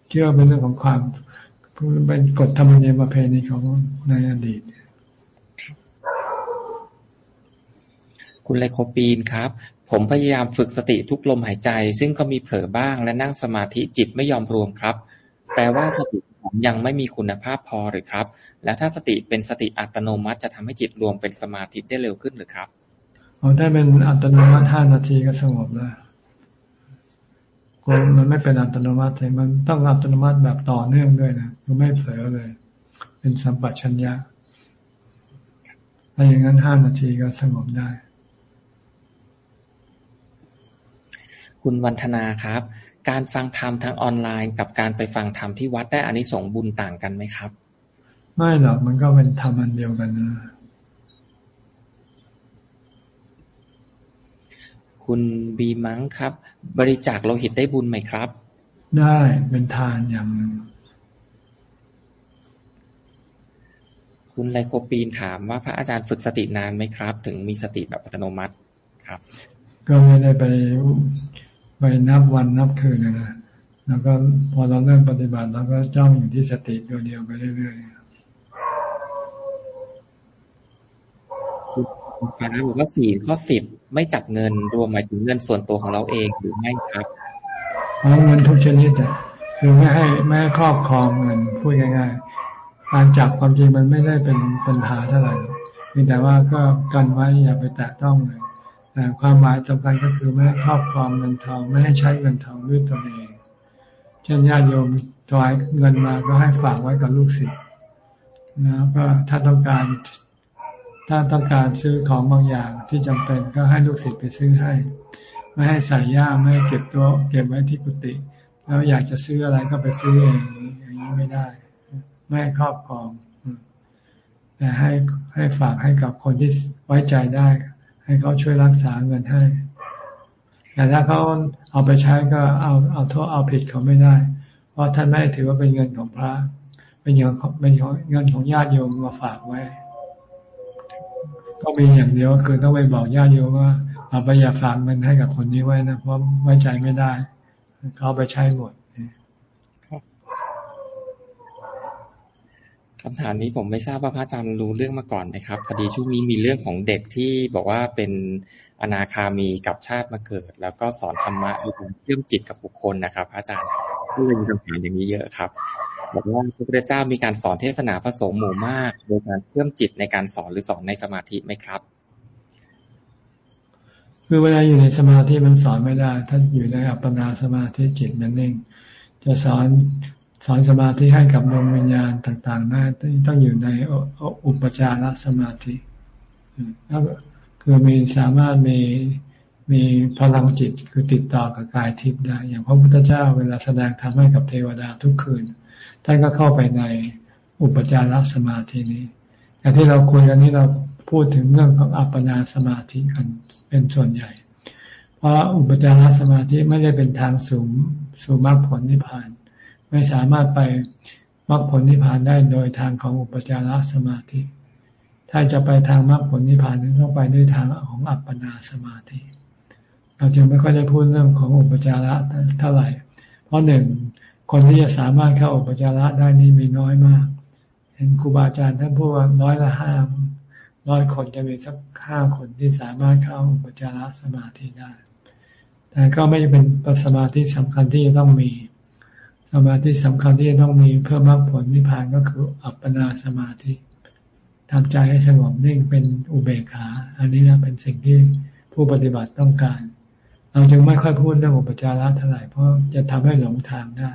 เชื่อเป็นเรื่องของความ เป็นกฎธรรมเนียมประเพณีของในอดีต คุณไลโคปีนครับ ผมพยายามฝึกสติทุกลมหายใจ ซึ่งก็มีเผลอบ้างและนั่งสมาธิจิตไม่ยอมรวมครับ แปลว่าสติผมยังไม่มีคุณภาพพอหรือครับ แล้วถ้าสติเป็นสติอัตโนมัติจะทำให้จิตรวมเป็นสมาธิได้เร็วขึ้นหรือครับอ๋อถ้าเป็นอัตโนมัติห้านาทีก็สงบแล้ว มันไม่เป็นอัตโนมัติมันต้องอัตโนมัติแบบต่อเนื่องด้วยนะมันไม่เผลอเลย เป็นสัมปชัญญะถ้าอย่างนั้นห้านาทีก็สงบได้ คุณวันธนาครับ การฟังธรรมทางออนไลน์ กับการไปฟังธรรมที่วัดได้อานิสงส์บุญต่างกันไหมครับ ไม่หรอกมันก็เป็นธรรมอันเดียวกันนะ คุณบีมังครับ บริจาคโลหิตได้บุญไหมครับ ได้เป็นทานอย่างหนึ่งคุณไลโคปีนถามว่าพระอาจารย์ฝึกสตินานไหมครับ ถึงมีสติแบบอัตโนมัติครับ ก็ไม่ได้ไปไปนับวันนับคืนนะแล้วก็พอเราเริ่มปฏิบัติเราก็จ้องอยู่ที่สติตัวเดียวไปเรื่อยๆ กาบอกว่าสี่ข้อสิบไม่จับเงินรวมหมายถึงเงินส่วนตัวของเราเองหรือไม่ครับเงินทุกชนิดอะคือไม่ให้ไม่ให้ครอบครองเงินพูดง่ายๆการจับความจริงมันไม่ได้เป็นปัญหาเท่าไหร่เพียงแต่ว่าก็กันไว้อย่าไปแตะต้องเลยแต่ความหมายสำคัญก็คือไม่ให้ครอบครองเงินทองไม่ให้ใช้เงินทองด้วยตนเองเช่นญาติโยมถวายเงินมาก็ให้ฝากไว้กับลูกศิษย์นะก็ถ้าต้องการ ถ้าต้องการซื้อของบางอย่างที่จำเป็นก็ให้ลูกศิษย์ไปซื้อให้ ไม่ให้ใส่ย่าไม่ให้เก็บตัวเก็บไว้ที่กุฏิแล้วอยากจะซื้ออะไรก็ไปซื้อเองอย่างนี้ไม่ได้ ไม่ให้ครอบครองแต่ให้ให้ฝากให้กับคนที่ไว้ใจได้ ให้เขาช่วยรักษาเงินให้แต่ถ้าเขาเอาไปใช้ก็เอาเอาโทษเอาผิดเขาไม่ได้ เพราะท่านไม่ถือว่าเป็นเงินของพระ เป็นเงินเป็นเงินของญาติโยมมาฝากไว้ ก็มีอย่างเดียวคือต้องไปบอกญาติโยมว่า เอาไปอย่าฝากเงินให้กับคนนี้ไว้นะเพราะไว้ใจไม่ได้ เขาไปใช้หมดคำถามนี้ผมไม่ทราบว่าพระอาจารย์รู้เรื่องมาก่อนไหมครับพอดีช่วงนี้มีเรื่องของเด็กที่บอกว่าเป็นอนาคามีกับชาติมาเกิด แล้วก็สอนธรรมะดูเชื่อมจิตกับบุคคลนะครับ อาจารย์ก็เลยมีคำถามอย่างนี้เยอะครับ บอกว่าพระพุทธเจ้ามีการสอนเทศนาพระสงฆ์หมู่มาก โดยการเชื่อมจิตในการสอนหรือสอนในสมาธิไหมครับ คือเวลาอยู่ในสมาธิมันสอนไม่ได้ ถ้าอยู่ในอัปปนาสมาธิจิตมันเองจะสอนสอนสมาธิให้กับดวงวิญญาณต่างๆได้ต้องอยู่ในอุปจารสมาธิแล้วคือมีสามารถมีมีพลังจิตคือติดต่อกับกายทิพย์ได้ อย่างพระพุทธเจ้าเวลาแสดงธรรมให้กับเทวดาทุกคืน ท่านก็เข้าไปในอุปจารสมาธินี้แต่ที่เราคุยกันนี้เราพูดถึงเรื่องของอัปปนาสมาธิกันเป็นส่วนใหญ่ เพราะอุปจารสมาธิไม่ได้เป็นทางสูงสู่มรรคผลนิพพาน ไม่สามารถไปมรรคผลนิพพานได้โดยทางของอุปจารสมาธิ ถ้าจะไปทางมรรคผลนิพพานต้องไปด้วยทางของอัปปนาสมาธิ เราจึงไม่ค่อยได้พูดเรื่องของอุปจาระเท่าไหร่ เพราะหนึ่ง คนที่จะสามารถเข้าอุปจาระได้นี่มีน้อยมาก เห็นครูบาอาจารย์ท่านพูดว่าน้อยละห้าร้อยคนจะมีสักห้าคนที่สามารถเข้าอุปจาระสมาธิได้ แต่ก็ไม่เป็นสมาธิสำคัญที่จะต้องมี สมาธิสำคัญที่จะต้องมีเพื่อมรรคผลนิพพานก็คืออัปปนาสมาธิทำใจให้สงบนิ่งเป็นอุเบกขา อันนี้นะเป็นสิ่งที่ผู้ปฏิบัติต้องการ เราจึงไม่ค่อยพูดเรื่องอุปจาระเท่าไหร่เพราะจะทำให้หลงทางได้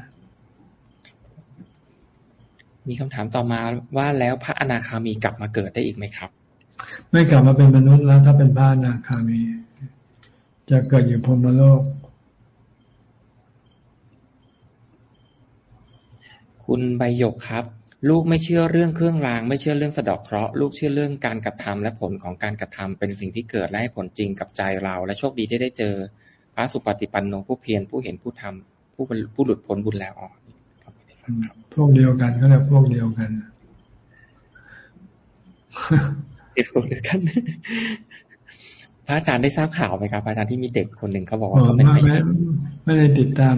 มีคำถามต่อมาว่าแล้วพระอนาคามีกลับมาเกิดได้อีกไหมครับ ไม่กลับมาเป็นมนุษย์แล้ว ถ้าเป็นพระนาคามี จะเกิดอยู่พรมโลก คุณใบหยกครับ ลูกไม่เชื่อเรื่องเครื่องราง ไม่เชื่อเรื่องสะดอกเคราะห์ลูกเชื่อเรื่องการกระทำและผลของการกระทำเป็นสิ่งที่เกิดและให้ผลจริงกับใจเรา และโชคดีที่ได้เจอ พระสุปฏิปันโนผู้เพียรผู้เห็นผู้ทำผู้ผู้หลุดพ้นบุญแล้วอ๋อ พวกเดียวกันก็เรียกพวกเดียวกันเดียวกันพระอาจารย์ได้ทราบข่าวไหมครับอาจารย์ที่มีเด็กคนหนึ่งเขาบอกว่าเขาเป็นไม่ไม่ได้ติดตาม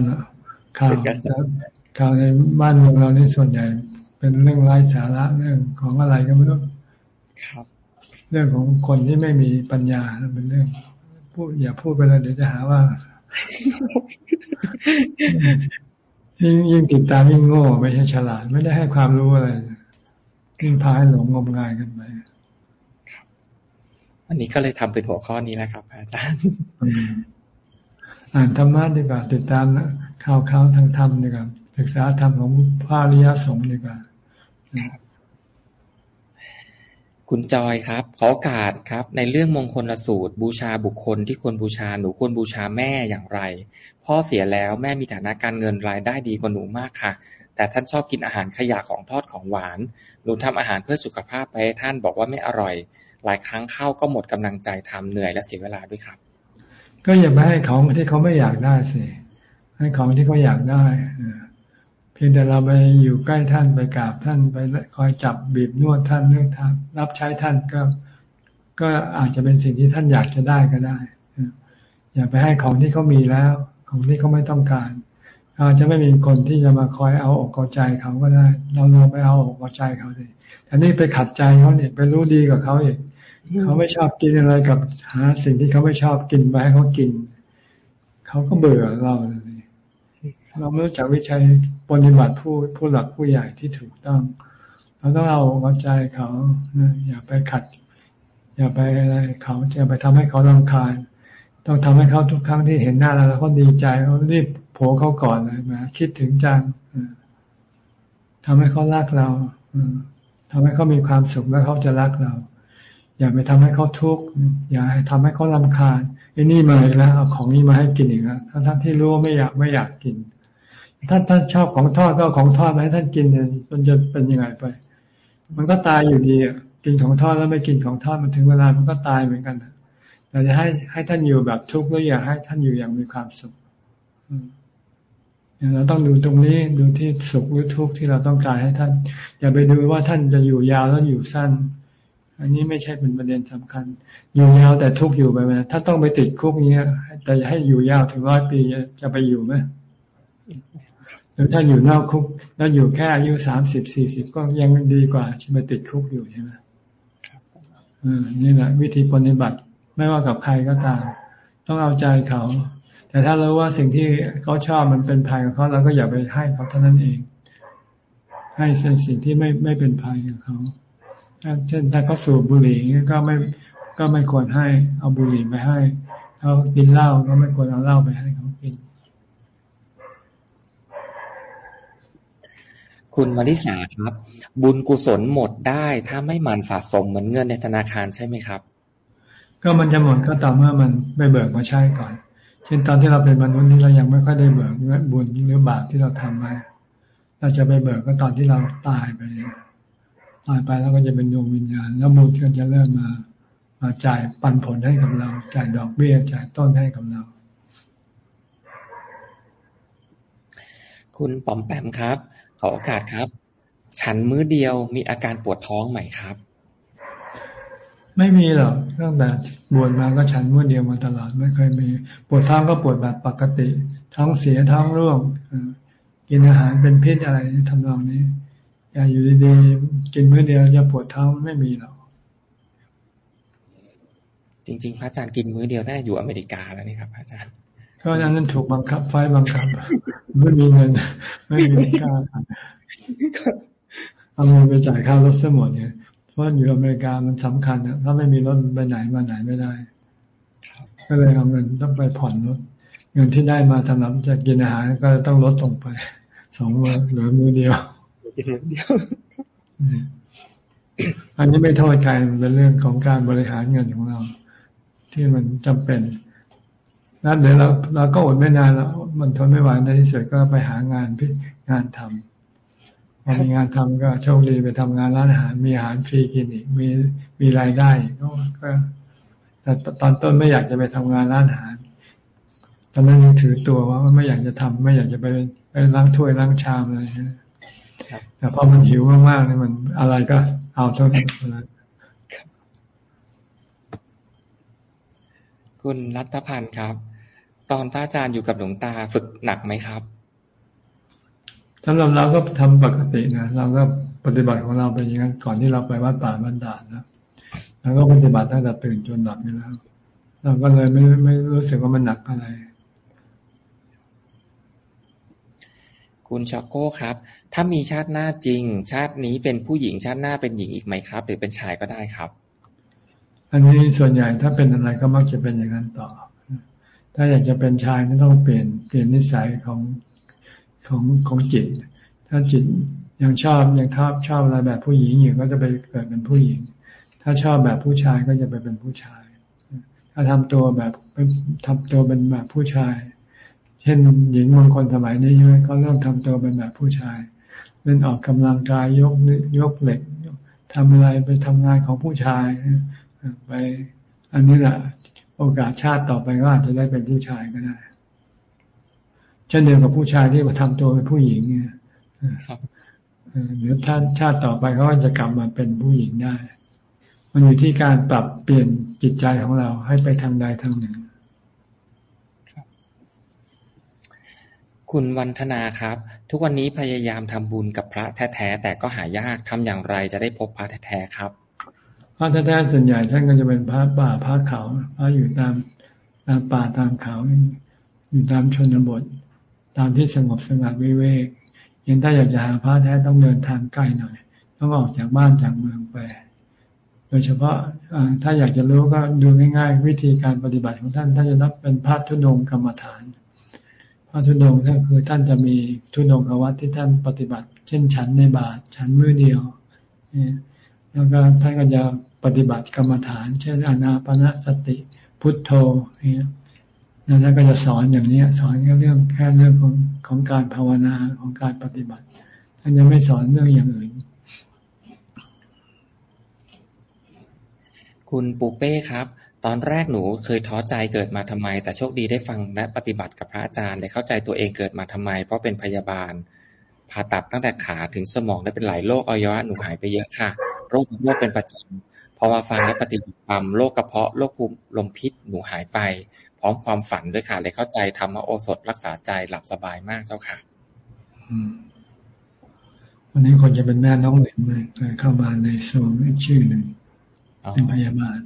ข่าวข่าวในบ้านเมืองเราในส่วนใหญ่ เป็นเรื่องไร้สาระเรื่องของอะไรก็ไม่รู้ครับ เรื่องของคนที่ไม่มีปัญญาเป็นเรื่องพูดอย่าพูดไปเลยเดี๋ยวจะหาว่า ยิ่งยิ่งติดตามยิ่งโง่ไม่ใช่ฉลาด ไม่ได้ให้ความรู้อะไรยิ่งพายหลงงมงายกันไปอันนี้ก็เลยทำเป็นหัวข้อนี้นะครับ อาจารย์ อ่านธรรมะดีกว่า ติดตามนะข่าวข่าวทางธรรมดีกว่าศึกษาธรรมของพระริยสงฆ์ดีกว่า คุณจอยครับ ขอโอกาสครับ ในเรื่องมงคลสูตร บูชาบุคคลที่ควรบูชาหนูควรบูชาแม่อย่างไร พ่อเสียแล้วแม่มีฐานะการเงินรายได้ดีกว่าหนูมากค่ะ แต่ท่านชอบกินอาหารขยะของทอดของหวาน หนูทำอาหารเพื่อสุขภาพไปท่านบอกว่าไม่อร่อย หลายครั้งเข้าก็หมดกำลังใจทำเหนื่อยและเสียเวลาด้วยครับ ก็อย่าไปให้ของที่เขาไม่อยากได้สิให้ของที่เขาอยากได้ พียงแต่เราไปอยู่ใกล้ท่านไปกราบท่านไปคอยจับบีบนวดท่านเรื่องท่านรับใช้ท่านก็ ก็อาจจะเป็นสิ่งที่ท่านอยากจะได้ก็ได้ อย่าไปให้ของที่เขามีแล้ว ของที่เขาไม่ต้องการอาจจะไม่มีคนที่จะมาคอยเอาอกเอาใจเขาก็ได้ เราเราไปเอาอกเอาใจเขาเลยแต่นี่ไปขัดใจเขาเนี่ยไปรู้ดีกับเขาอีกเขาไม่ชอบกินอะไรกับหาสิ่งที่เขาไม่ชอบกินไปให้เขากิน เขาก็เบื่อเราเเราไม่รู้จักวิชัยปฏิบัติผู้ผู้หลักผู้ใหญ่ที่ถูกต้อง เราต้องเอาหัวใจเขาอย่าไปขัด อย่าไปอะไรเขาจะไปทำให้เขาลำคาญ ต้องทำให้เขาทุกครั้งที่เห็นหน้าเราแล้วเขาดีใจเขารีบโผล่เขาก่อนเลยมาคิดถึงจังทำให้เขารักเราทำให้เขามีความสุขแล้วเขาจะรักเรา อย่าไปทำให้เขาทุกข์อย่าให้ทำให้เขาลำคาญไอ้นี่มาอีกแล้วเอาของนี้มาให้กินอีกแล้วทั้งที่รู้ว่าไม่อยากไม่อยากกิน ถ้าท่านชอบของทอดก็ของทอดมาให้ท่านกินเนี่ยมันจะเป็นยังไงไป มันก็ตายอยู่ดีอะกินของทอดแล้วไม่กินของทอดมันถึงเวลามันก็ตายเหมือนกันแต่จะให้ให้ท่านอยู่แบบทุกข์หรืออยากให้ท่านอยู่อย่างมีความสุขเราต้องดูตรงนี้ดูที่สุขหรือทุกข์ที่เราต้องการให้ท่าน อย่าไปดูว่าท่านจะอยู่ยาวแล้วอยู่สั้น อันนี้ไม่ใช่เป็นประเด็นสำคัญ อยู่ยาวแต่ทุกข์อยู่ไปไหมถ้าต้องไปติดคุกเนี้ยแต่ให้อยู่ยาวถึงร้อยปีจะไปอยู่ไหม รือถ้าอยู่นอกคุก แล้วอยู่แค่อายุสามสิบสี่สิบก็ยังดีกว่าที่มาติดคุกอยู่ใช่ไหมอืมนี่แหละ วิธีปฏิบัติไม่ว่ากับใครก็ตาม ต้องเอาใจเขา แต่ถ้ารู้ว่าสิ่งที่เขาชอบมันเป็นภัยกับเขาเราก็อย่าไปให้เขาเท่านั้นเอง ให้เป็นสิ่งที่ไม่ไม่เป็นภัยกับเขาเช่นถ้าเขาสูบบุหรี่ก็ไม่ก็ไม่ควรให้เอาบุหรี่ไปให้เขากินเหล้าก็ไม่ควรเอาเหล้าไปให้เขากิน คุณมาริสาครับ บุญกุศลหมดได้ถ้าไม่มันสะสมเหมือนเงินในธนาคารใช่ไหมครับ ก็มันจะหมดก็ต่อเมื่อมันไปเบิกมาใช้ก่อน เช่นตอนที่เราเป็นมนุษย์นี้เรายังไม่ค่อยได้เบิกเงินบุญหรือบาปที่เราทำมาเราจะไปเบิกก็ตอนที่เราตายไปตายไปแล้วก็จะเป็นดวงวิญญาณ แล้วบุญก็จะเริ่มมามาจ่ายปันผลให้กับเรา จ่ายดอกเบี้ยจ่ายต้นให้กับเรา คุณป๋อมแปมครับ ขอโอกาสครับ ฉันมื้อเดียวมีอาการปวดท้องไหมครับ ไม่มีหรอกตั้งแต่บวชมาก็ฉันมื้อเดียวมาตลอดไม่เคยมี ปวดท้องก็ปวดแบบปกติ ท้องเสียท้องร่วงกินอาหารเป็นพิษอะไรทำนองนี้อย่าอยู่ดีๆกินมื้อเดียวจะปวดท้องไม่มีหรอกจริงๆ พระอาจารย์กินมื้อเดียวได้อยู่อเมริกาแล้วนี่ครับพระอาจารย์ ก็นั้นถูกบังคับ ไฟบังคับ ไม่มีเงิน ไม่มีค่าเอาเงินไปจ่ายค่ารถเสียหมดเนี่ยเพราะอยู่อเมริกามันสำคัญนะถ้าไม่มีรถไปไหนมาไหนไม่ได้ก็เลยเอาเงินต้องไปผ่อนรถเงินที่ได้มาสำหรับจะกินอาหารก็ต้องลดลงไปสองมือเหลือมือเดียวกินมือเดียวอันนี้ไม่โทษใครเป็นเรื่องของการบริหารเงินของเรา ที่มันจำเป็น นั่นเดี๋ยวเราเราก็อดไม่นานแล้วมันทนไม่ไหวในที่สุดก็ไปหางานพิงานทำพอมีงานทำก็โชคดีไปทำงานร้านอาหาร มีอาหารฟรีกินอีก มีมีรายได้ก็ก็แต่ตอนต้นไม่อยากจะไปทำงานร้านอาหาร ตอนนั้นยังถือตัวว่าไม่อยากจะทำไม่อยากจะไปไปล้างถ้วยล้างชามอะไรนะแต่พอมันหิวมากๆเนี่ยมันอะไรก็เอาเท่านั้นคุณรัตพันธ์ครับ ตอนพระอาจารย์อยู่กับหลวงตาฝึกหนักไหมครับสำหรับเราก็ทำปกตินะเราก็ปฏิบัติของเราไปอย่างนั้นก่อนที่เราไปวัดป่าบันดาลนะเราก็ปฏิบัติตั้งแต่ตื่นจนหลับนี่แล้วเราก็เลยไม่ไม่รู้สึกว่ามันหนักอะไร คุณช็อกโก้ครับ ถ้ามีชาติหน้าจริง ชาตินี้เป็นผู้หญิงชาติหน้าเป็นหญิงอีกไหมครับ หรือเป็นชายก็ได้ครับ อันนี้ส่วนใหญ่ถ้าเป็นอะไรก็มักจะเป็นอย่างนั้นต่อ ถ้าอยากจะเป็นชายก็ต้องเปลี่ยนเปลี่ยนนิสัยของของของจิต ถ้าจิตยังชอบยังทอบชอบอะไรแบบผู้หญิงอยู่ก็จะไปเกิดเป็นผู้หญิง ถ้าชอบแบบผู้ชายก็จะไปเป็นผู้ชาย ถ้าทำตัวแบบทำตัวเป็นแบบผู้ชาย เช่นหญิงบางคนสมัยนี้ใช่ไหมเขาเริ่มทำตัวเป็นแบบผู้ชายเล่นออกกำลังกายยกยกเหล็กทำอะไรไปทำงานของผู้ชายไป อันนี้แหละ โอกาสชาติต่อไปก็อาจจะได้เป็นผู้ชายก็ได้ เช่นเดียวกับผู้ชายที่มาทำตัวเป็นผู้หญิงเนี่ยเดี๋ยวถ้าชาติต่อไปเขาก็จะกลับมาเป็นผู้หญิงได้ มันอยู่ที่การปรับเปลี่ยนจิตใจของเราให้ไปทางใดทางหนึ่งคุณวันธนาครับ ทุกวันนี้พยายามทำบุญกับพระแท้ๆแต่ก็หายากทำอย่างไรจะได้พบพระแท้ๆครับพ ระแท้ๆส่วนใหญ่ท่านก็จะเป็นพระป่าพระเขาพระอยู่ตามตามป่าตามเขา อยู่ตามชนบท ตามที่สงบสงัดวิเวกยังถ้าอยากจะหาพระแท้ต้องเดินทางไกลหน่อย ต้องออกจากบ้านจากเมืองไป โดยเฉพาะถ้าอยากจะรู้ก็ดูง่าย ๆ วิธีการปฏิบัติของท่าน ท่านจะนับเป็นพระทุดงกรรมฐานพระทุดงก็คือท่านจะมีทุดงกวัตที่ท่านปฏิบัติ เช่นฉันในบาทฉันมือเดียวแล้วก็ท่านก็จะ ปฏิบัติกรรมฐาน เช่นอนาปนสติพุทโธเนี่ยแล้วท่านก็จะสอนอย่างนี้สอนแค่เรื่องแค่เรื่องของของการภาวนาของการปฏิบัติท่านจะไม่สอนเรื่องอย่างอื่น คุณปูเป้ครับ ตอนแรกหนูเคยท้อใจเกิดมาทำไม แต่โชคดีได้ฟังและปฏิบัติกับพระอาจารย์ได้เข้าใจตัวเองเกิดมาทำไม เพราะเป็นพยาบาลผ่าตัดตั้งแต่ขาถึงสมองได้เป็นหลายโรคอวัยวะหนูหายไปเยอะค่ะโรคโรคเป็นประจำ พอมาฟังและปฏิบัติธรรมโรคกระเพาะโรคภูมิลมพิษหนูหายไป พร้อมความฝันด้วยค่ะเลยเข้าใจธรรมโอสถรักษาใจหลับสบายมากเจ้าค่ะวันนี้คนจะเป็นแม่น้องเหลนมาเข้ามาในโซนชื่อหนึ่งเป็นพยาบาล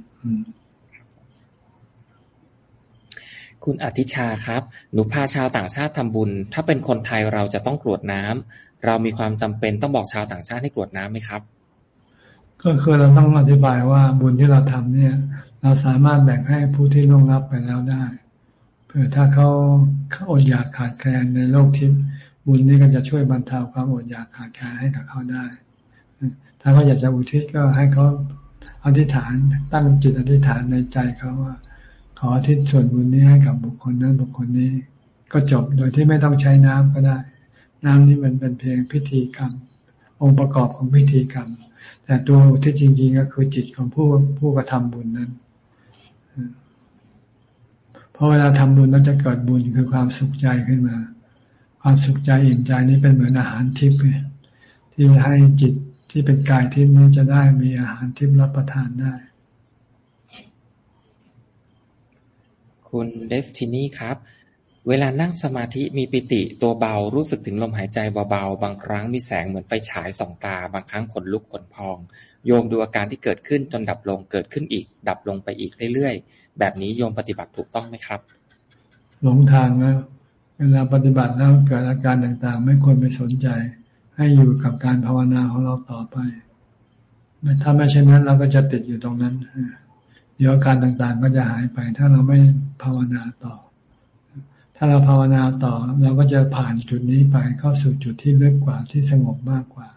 คุณอธิชาครับ หนูพาชาวต่างชาติทำบุญ ถ้าเป็นคนไทยเราจะต้องกรวดน้ำเรามีความจำเป็นต้องบอกชาวต่างชาติให้กรวดน้ำไหมครับ ก็คือเราต้องอธิบายว่าบุญที่เราทำเนี่ย เราสามารถแบ่งให้ผู้ที่ล่วงลับไปแล้วได้เผื่อถ้าเขาอดอยากขาดแคลนในโลกทิพย์บุญนี้ก็จะช่วยบรรเทาความอดอยากขาดแคลนให้กับเขาได้ ถ้าเขาอยากจะอุทิศก็ให้เขาอธิษฐานตั้งจิตอธิษฐานในใจเขาว่า ขออธิษส่วนบุญนี้ให้กับบุคคลนั้นบุคคลนี้ ก็จบโดยที่ไม่ต้องใช้น้ำก็ได้ น้ำนี้มันเป็นเพียงพิธีกรรม องค์ประกอบของพิธีกรรม แต่ตัวที่จริง ๆ ก็คือจิตของผู้ผู้กระทำบุญนั้นเพราะเวลาทำบุญเราจะเกิดบุญคือความสุขใจขึ้นมา ความสุขใจอิ่มใจนี้เป็นเหมือนอาหารทิพย์ที่ให้จิตที่เป็นกายทิพย์นี้จะได้มีอาหารทิพย์รับประทานได้ คุณเดสตินีครับ เวลานั่งสมาธิมีปิติตัวเบารู้สึกถึงลมหายใจเบาๆ บางครั้งมีแสงเหมือนไฟฉายส่องตา บางครั้งขนลุกขนพอง โยมดูอาการที่เกิดขึ้นจนดับลงเกิดขึ้นอีก ดับลงไปอีกเรื่อยๆ แบบนี้โยมปฏิบัติถูกต้องไหมครับ หลงทางแล้วเวลาปฏิบัติแล้วเกิดอาการต่างๆ ไม่ควรไปสนใจ ให้อยู่กับการภาวนาของเราต่อไปถ้าไม่เช่นนั้นเราก็จะติดอยู่ตรงนั้นเดี๋ยวอาการต่างๆ ก็จะหายไป ถ้าเราไม่ภาวนาต่อ ถ้าเราภาวนาต่อเราก็จะผ่านจุดนี้ไปเข้าสู่จุดที่ลึกกว่าที่สงบมากกว่า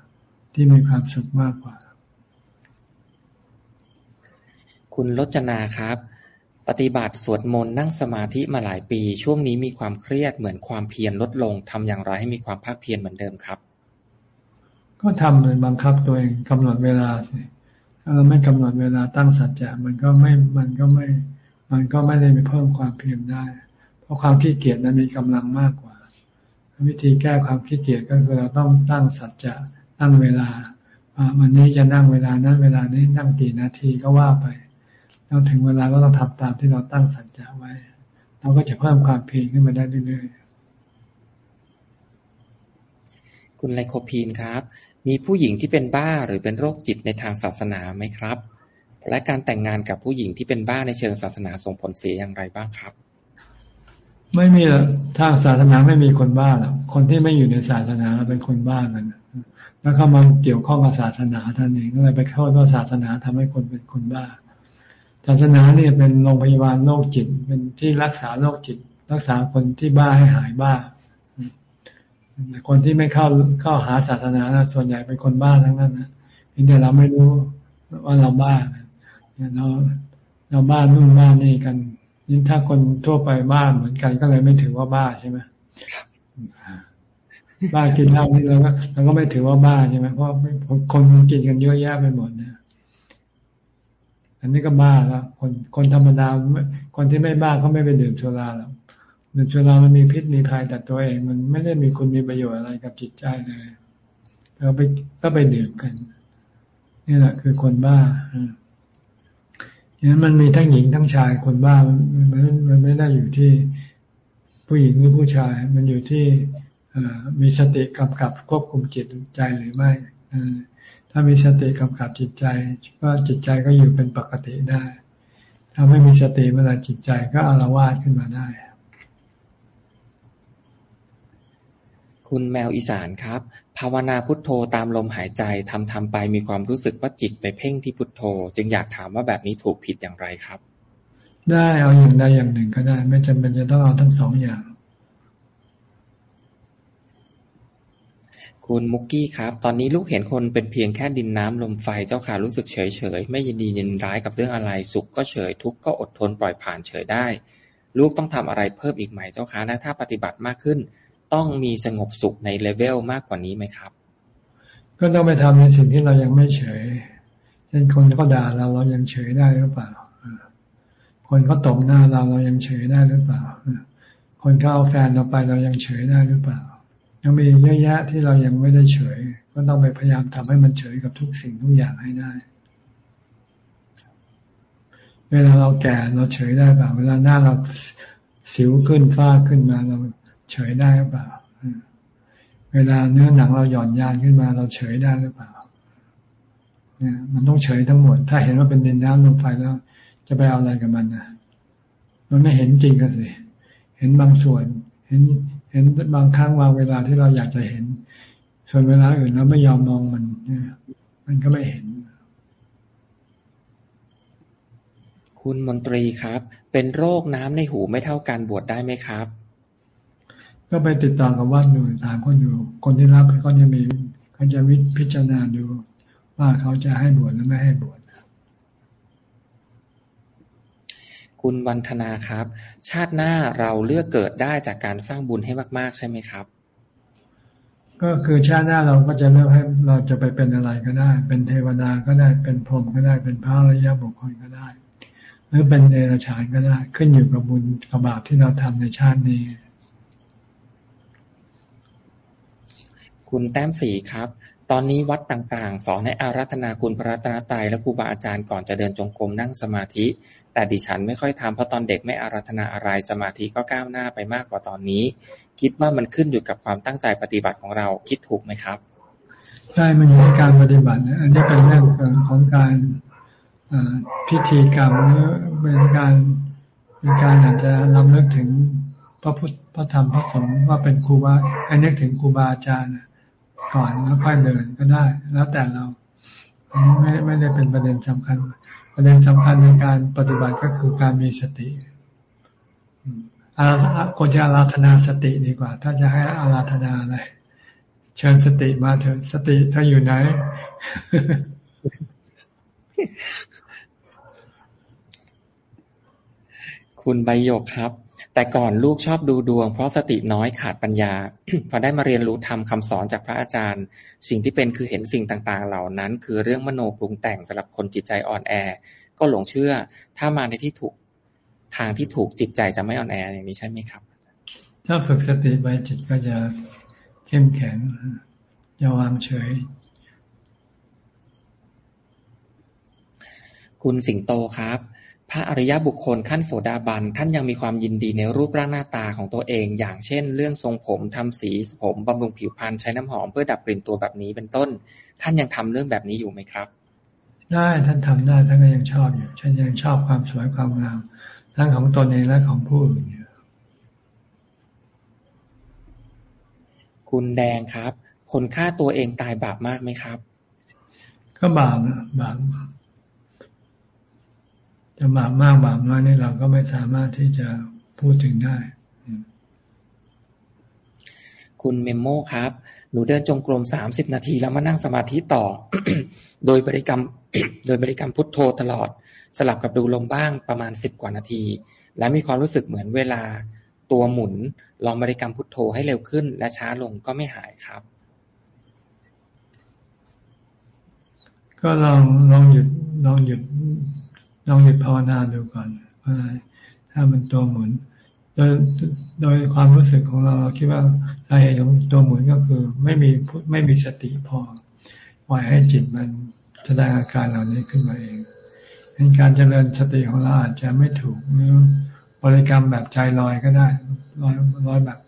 ที่มีความสุขมากกว่า คุณรจนาครับ ปฏิบัติสวดมนต์นั่งสมาธิมาหลายปี ช่วงนี้มีความเครียดเหมือนความเพียรลดลงทำอย่างไรให้มีความภาคเพียรเหมือนเดิมครับ ก็ทำเลยบังคับตัวเองกำหนดเวลาสิถ้าเราไม่กำหนดเวลาตั้งสัจจะมันก็ไม่มันก็ไม่ มันก็ไม่ได้ไปเพิ่มความเพียรได้เพ ราะความขี้เกียจนั้นมีกำลังมากกว่า วิธีแก้ความขี้เกียจก็คือเราต้องตั้งสัจจะตั้งเวลาวันนี้จะนั่งเวลานั้นเวลานี้นั่งกี่นาทีก็ว่าไปแล้วถึงเวลาก็ต้องทำตามที่เราตั้งสัจจะไว้ เราก็จะเพิ่มความเพียรขึ้นมาได้เรื่อยๆคุณไลโคพีนครับ มีผู้หญิงที่เป็นบ้าหรือเป็นโรคจิตในทางศาสนาไหมครับ และการแต่งงานกับผู้หญิงที่เป็นบ้าในเชิงศาสนาส่งผลเสียอย่างไรบ้างครับ ไม่มีทางศาสนาไม่มีคนบ้าหรอกคนที่ไม่อยู่ในศาสนาเป็นคนบ้ากันแล้วเข้ามาเกี่ยวข้องกับศาสนาท่านเองก็เลยไปเข้าว่าศาสนาทำให้คนเป็นคนบ้า ศาสนาเนี่ยเป็นโรงพยาบาลโรคจิต เป็นที่รักษาโรคจิต รักษาคนที่บ้าให้หายบ้าแต่คนที่ไม่เข้าเข้าหาศาสนาส่วนใหญ่เป็นคนบ้าทั้งนั้นนะเพียงแต่เราไม่รู้ว่าเราบ้าเราเราบ้านู่นบ้านี่กัน ยิ่งถ้าคนทั่วไปบ้าเหมือนกันก็เลยไม่ถือว่าบ้าใช่ไหมบ้ากินเหล้านี่เราก็เราก็ไม่ถือว่าบ้าใช่ไหมเพราะคนกินกันเยอะแยะไปหมดนะอันนี้ก็บ้าแล้วคนคนธรรมดาคนที่ไม่บ้าเขาไม่ไปดื่มโซลาหรอกดื่มโซลามันมีพิษมีภัยแต่ตัวเอง มันไม่ได้มีคุณมีประโยชน์อะไรกับจิตใจเลยเราไปก็ไปดื่มกัน นี่แหละคือคนบ้าอ ย่างนั้นมันมีทั้งหญิงทั้งชายคนบ้ามันมันไม่ได้อยู่ที่ผู้หญิงหรือผู้ชาย มันอยู่ที่มีสติกำกับควบคุมจิตใจหรือไม่ถ้ามีสติกำกับจิตใจ ก็จิตใจก็อยู่เป็นปกติได้ ถ้าไม่มีสติเวลาจิตใจก็อารวาสขึ้นมาได้ คุณแมวอีสานครับ ภาวนาพุทโธตามลมหายใจทำทำไปมีความรู้สึกว่าจิตไปเพ่งที่พุทโธ จึงอยากถามว่าแบบนี้ถูกผิดอย่างไรครับ ได้เอาอย่างใดอย่างหนึ่งก็ได้ ไม่จำเป็นจะต้องเอาทั้งสองอย่าง คุณมุกกี้ครับ ตอนนี้ลูกเห็นคนเป็นเพียงแค่ดินน้ำลมไฟเจ้าค่ะรู้สึกเฉยเฉยไม่ยินดียินร้ายกับเรื่องอะไรสุขก็เฉยทุกข์ก็อดทนปล่อยผ่านเฉยได้ ลูกต้องทำอะไรเพิ่มอีกไหมเจ้าค่ะและถ้าปฏิบัติมากขึ้น ต้องมีสงบสุขในเลเวลมากกว่านี้ไหมครับ ก็ต้องไปทำในสิ่งที่เรายังไม่เฉยเช่นคนเขาด่าเราเรายังเฉยได้หรือเปล่า คนเขาตบหน้าเราเรายังเฉยได้หรือเปล่า คนเขาเอาแฟนเราไปเรายังเฉยได้หรือเปล่า ยังมีเยอะแยะที่เรายังไม่ได้เฉย ก็ต้องไปพยายามทำให้มันเฉยกับทุกสิ่งทุกอย่างให้ได้ เวลาเราแก่เราเฉยได้เปล่า เวลาหน้าเราสิวขึ้นฟ้าขึ้นมาเรา เฉยได้หรือเปล่า เวลาเนื้อหนังเราหย่อนยานขึ้นมา เราเฉยได้หรือเปล่าเนี่ยมันต้องเฉยทั้งหมด ถ้าเห็นว่าเป็นดินน้ำลมไฟแล้ว จะไปเอาอะไรกับมันนะมันไม่เห็นจริงกันสิเห็นบางส่วน เห็นเห็นบางครั้งบางเวลาที่เราอยากจะเห็น ส่วนเวลาอื่นเราไม่ยอมมองมันมันก็ไม่เห็น คุณมนตรีครับ เป็นโรคน้ำในหูไม่เท่ากันบวชได้ไหมครับ ก็ไปติดต่อกับวัดดูถามคนดูคนที่รับเขาจะมีเขาจะวิพิจารณาดู ว่าเขาจะให้บวชหรือไม่ให้บวชคุณวันธนาครับ ชาติหน้าเราเลือกเกิดได้จากการสร้างบุญให้มากๆ ใช่ไหมครับ ก็คือชาติหน้าเราก็จะเลือกให้เราจะไปเป็นอะไรก็ได้ เป็นเทวดาก็ได้เป็นพรหมก็ได้เป็นพระอริยบุคคลก็ได้ หรือเป็นเดรัจฉานก็ได้ ขึ้นอยู่กับบุญกับบาปที่เราทำในชาตินี้ คุณแต้มสีครับ ตอนนี้วัดต่างๆ สอนให้อารัธนาคุณพระรัตนตรัยและครูบาอาจารย์ก่อนจะเดินจงกรมนั่งสมาธิ แต่ดิฉันไม่ค่อยทำเพราะตอนเด็กไม่อารัธนาอะไรสมาธิก็ก้าวหน้าไปมากกว่าตอนนี้ คิดว่ามันขึ้นอยู่กับความตั้งใจปฏิบัติของเราคิดถูกไหมครับใช่มันอยู่ที่การปฏิบัติอันนี้เป็นเรื่องของการพิธีกรรมหรือเป็นการเป็นการอาจจะล้ำเลิกถึงพระพุทธพระธรรมพระสงฆ์ว่าเป็นครูบาให้นึกถึงครูบาอาจารย์ ก่อนแล้วค่อยเดินก็ได้ แล้วแต่เราไม่ไม่ได้เป็นประเด็นสำคัญ ประเด็นสำคัญในการปฏิบัติก็คือการมีสติอาควรจะอาราธนาสติดีกว่า ถ้าจะให้อาราธนาอะไร เชิญสติมาเถิดสติถ้าอยู่ไหน คุณใบโยกครับ แต่ก่อนลูกชอบดูดวง เพราะสติน้อยขาดปัญญา พอได้มาเรียนรู้ทำคำสอนจากพระอาจารย์ สิ่งที่เป็นคือเห็นสิ่งต่างๆ เหล่านั้น คือเรื่องมโนปรุงแต่งสำหรับคนจิตใจอ่อนแอ ก็หลงเชื่อ ถ้ามาในที่ถูกทางที่ถูกจิตใจจะไม่อ่อนแออย่างนี้ใช่ไหมครับ ถ้าฝึกสติไปจิตก็จะเข้มแข็งจะวางเฉย คุณสิงโตครับ พระอริยบุคคลขั้นโสดาบันท่านยังมีความยินดีในรูปร่างหน้าตาของตัวเอง อย่างเช่น เรื่องทรงผมทำสีผมบำรุงผิวพรรณใช้น้ำหอมเพื่อดับกลิ่นตัวแบบนี้เป็นต้น ท่านยังทำเรื่องแบบนี้อยู่ไหมครับ ได้ท่านทำได้ท่านก็ยังชอบอยู่ฉันยังชอบความสวยความงามทั้งของตนเองและของผู้อื่นอยู่คุณแดงครับ คนฆ่าตัวเองตายบาปมากไหมครับ ก็บาปนะบาป จะบาปมากบาปน้อยนี่เราก็ไม่สามารถที่จะพูดถึงได้ คุณเมมโมครับ หนูเดินจงกรมสามสิบนาทีแล้วมานั่งสมาธิต่อ โดยบริกรรม โดยบริกรรมพุทโธตลอด สลับกับดูลมบ้างประมาณสิบกว่านาที และมีความรู้สึกเหมือนเวลาตัวหมุน ลองบริกรรมพุทโธให้เร็วขึ้น และช้าลงก็ไม่หายครับ ก็ลองลองหยุดลองหยุด ลองหยุดภาวนาดูก่อนว่าถ้ามันตัวหมุน โดยโดยความรู้สึกของเราเราคิดว่าสาเหตุของตัวหมุนก็คือ ไม่มีไม่มีสติพอปล่อยให้จิตมันแสดงอาการเหล่านี้ขึ้นมาเองในการเจริญสติของเราอาจจะไม่ถูกหรือบริกรรมแบบใจลอยก็ได้ลอยลอยแบบ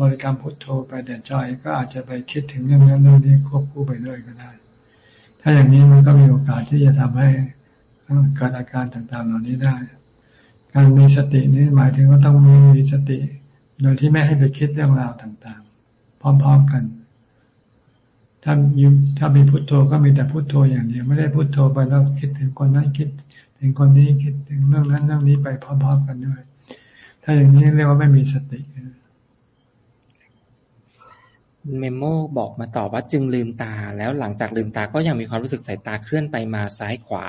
บริกรรมพุทโธไปแต่ใจก็อาจจะไปคิดถึงเรื่องนั้นเรื่องนี้ควบคู่ไปด้วยก็ได้ ถ้าอย่างนี้มันก็มีโอกาสที่จะทำให้ เกิดอาการต่างๆเหล่านี้ได้ การมีสตินี่หมายถึงว่าต้องมีมีสติ โดยที่ไม่ให้ไปคิดเรื่องราวต่างๆ พร้อมๆกัน ถ้ามีถ้ามีพุโทโธก็มีแต่พุโทโธอย่างเดียวไม่ได้พุโทโธไปแล้วคิดถึงคนนั้นคิด ถึงคนนี้คิดถึงเรื่องนั้นเรื่องนี้ไปพร้อม ๆ กันด้วย ถ้าอย่างนี้เรียกว่าไม่มีสติเมมโมบอกมาต่อว่าจึงลืมตา แล้วหลังจากลืมตาก็ยังมีความรู้สึกสายตาเคลื่อนไปมาซ้ายขวา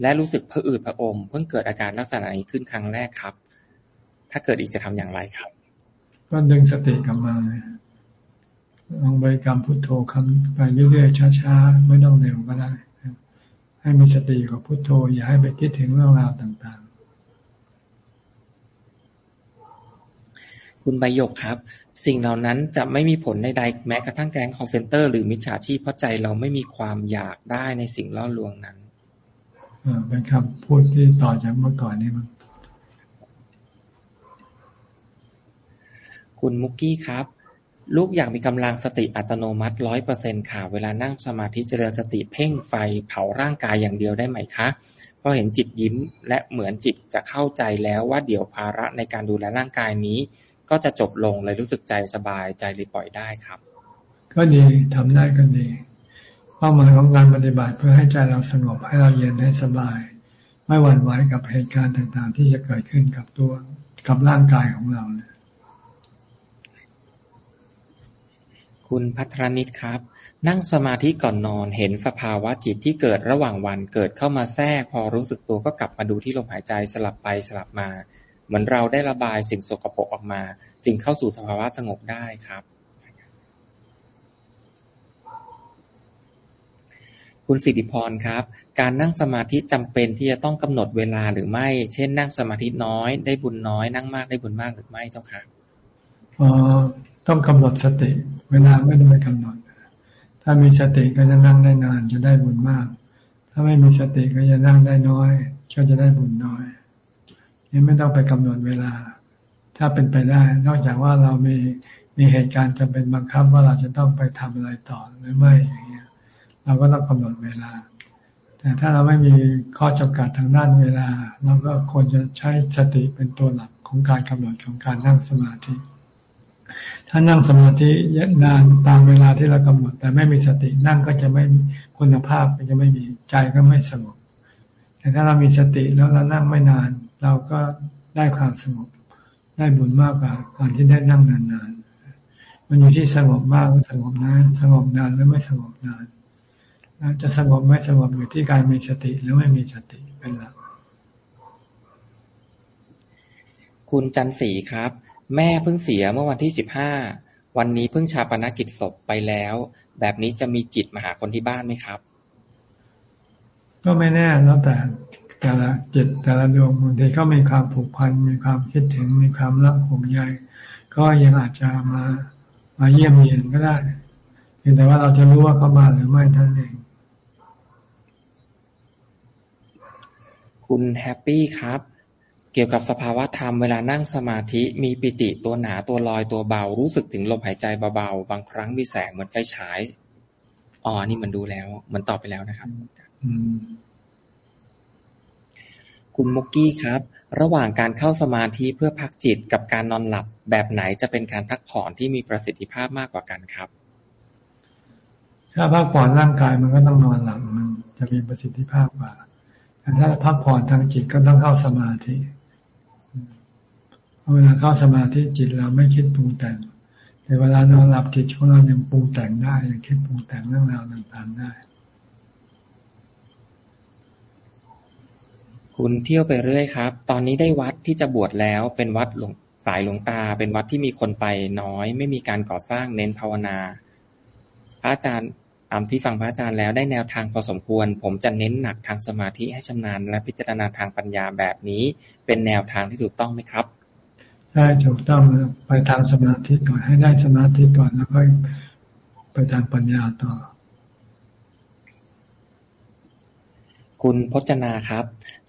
และรู้สึกผะอืดผะอม เพิ่งเกิดอาการลักษณะนี้ขึ้นครั้งแรกครับ ถ้าเกิดอีกจะทำอย่างไรครับ ก็ดึงสติกลับมาลองบริกรรมพุทโธคำไปเรื่อยๆช้าๆไม่ต้องเร็วก็ได้ ให้มีสติกับพุทโธ อย่าให้ไปคิดถึงเรื่องราวต่างๆ คุณใบยกครับ สิ่งเหล่านั้นจะไม่มีผลใดๆแม้กระทั่งแก๊งคอลเซ็นเตอร์หรือมิจฉาชีพเพราะใจเราไม่มีความอยากได้ในสิ่งล่อลวงนั้น เป็นคำพูดที่ต่อจากเมื่อก่อนนี้มั้งคุณมุกกี้ครับ ลูกอยากมีกำลังสติอัตโนมัติร้อยเปอร์เซ็นต์ค่ะ เวลานั่งสมาธิเจริญสติเพ่งไฟเผาร่างกายอย่างเดียวได้ไหมคะเพราะเห็นจิตยิ้มและเหมือนจิตจะเข้าใจแล้วว่าเดี๋ยวภาระในการดูแลร่างกายนี้ ก็จะจบลงเลยรู้สึกใจสบายใจเลยปล่อยได้ครับ ก็ดีทำได้ก็ดี เป้าหมายของการปฏิบัติเพื่อให้ใจเราสงบให้เราเย็นให้สบาย ไม่หวั่นไหวกับเหตุการณ์ต่างๆ ที่จะเกิดขึ้นกับตัวกับร่างกายของเราเนี่ยคุณพัทรนิตครับ นั่งสมาธิก่อนนอนเห็นสภาวะจิตที่เกิดระหว่างวันเกิดเข้ามาแทรก พอรู้สึกตัวก็กลับมาดูที่ลมหายใจสลับไปสลับมา เหมือนเราได้ระบายสิ่งสกปรกออกมา จึงเข้าสู่สภาวะสงบได้ครับ คุณสิริพรครับ การนั่งสมาธิจำเป็นที่จะต้องกำหนดเวลาหรือไม่ เช่น นั่งสมาธิน้อย ได้บุญน้อย นั่งมากได้บุญมากหรือไม่เจ้าค่ะต้องกำหนดสติ เวลาไม่ได้ไปกำหนด ถ้ามีสติก็จะนั่งได้นานจะได้บุญมาก ถ้าไม่มีสติก็จะนั่งได้น้อย ก็จะได้บุญน้อยนี่ไม่ต้องไปกำหนดเวลา ถ้าเป็นไปได้ นอกจากว่าเรามีมีเหตุการณ์จำเป็นบังคับว่าเราจะต้องไปทำอะไรต่อหรือไม่อย่าง เราก็ต้องกำหนดเวลา แต่ถ้าเราไม่มีข้อจำกัดทางด้านเวลา เราก็ควรจะใช้สติเป็นตัวหลักของการกำหนดของการนั่งสมาธิ ถ้านั่งสมาธินานตามเวลาที่เรากำหนด แต่ไม่มีสตินั่งก็จะไม่คุณภาพก็จะไม่มีใจก็ไม่สงบแต่ถ้าเรามีสติแล้วเรานั่งไม่นาน เราก็ได้ความสงบได้บุญมากกว่าการที่ได้นั่งนานๆ มันอยู่ที่สงบมากหรือสงบนาน สงบนานหรือไม่สงบนาน จะสงบไม่สงบอยู่ที่การมีสติหรือไม่มีสติเป็นหลักคุณจันสีครับ แม่เพิ่งเสียเมื่อวันที่สิบห้าวันนี้เพิ่งชาปนกิจศพไปแล้ว แบบนี้จะมีจิตมาหาคนที่บ้านไหมครับ ก็ไม่แน่แล้วแต่แต่ละจิตแต่ละดวงบางทีเขามีความผูกพันมีความคิดถึงมีความรักห่วงใยก็ยังอาจจะมามาเยี่ยมเยียนก็ได้เพียงแต่ว่าเราจะรู้ว่าเขามาหรือไม่ท่านเอง คุณแฮปปี้ครับ เกี่ยวกับสภาวะธรรมเวลานั่งสมาธิมีปิติตัวหนาตัวลอยตัวเบา รู้สึกถึงลมหายใจเบาๆ บางครั้งมีแสงเหมือนไฟฉายอ๋อนี่มันดูแล้ว มันตอบไปแล้วนะครับอืมคุณมุกกี้ครับ ระหว่างการเข้าสมาธิเพื่อพักจิตกับการนอนหลับแบบไหนจะเป็นการพักผ่อนที่มีประสิทธิภาพมากกว่ากันครับ ถ้าพักผ่อนร่างกายมันก็ต้องนอนหลับมันจะมีประสิทธิภาพกว่าแต่ ถ้าพักผ่อนทางจิตก็ต้องเข้าสมาธิเวลาเข้าสมาธิจิตเราไม่คิดปรุงแต่ง แต่เวลานอนหลับจิตของเรายังปรุงแต่งได้ยังคิดปรุงแต่งเรื่องราวต่างๆได้ คุณเที่ยวไปเรื่อยครับ ตอนนี้ได้วัดที่จะบวชแล้วเป็นวัดหลวงสายหลวงตา เป็นวัดที่มีคนไปน้อย ไม่มีการก่อสร้างเน้นภาวนา พระอาจารย์ ตามที่ฟังพระอาจารย์แล้วได้แนวทางพอสมควร ผมจะเน้นหนักทางสมาธิให้ชำนาญและพิจารณาทางปัญญาแบบนี้ เป็นแนวทางที่ถูกต้องไหมครับใช่ถูกต้องไปทางสมาธิก่อนให้ได้สมาธิก่อนแล้วค่อยไปทางปัญญาต่อ คุณพจนาครับ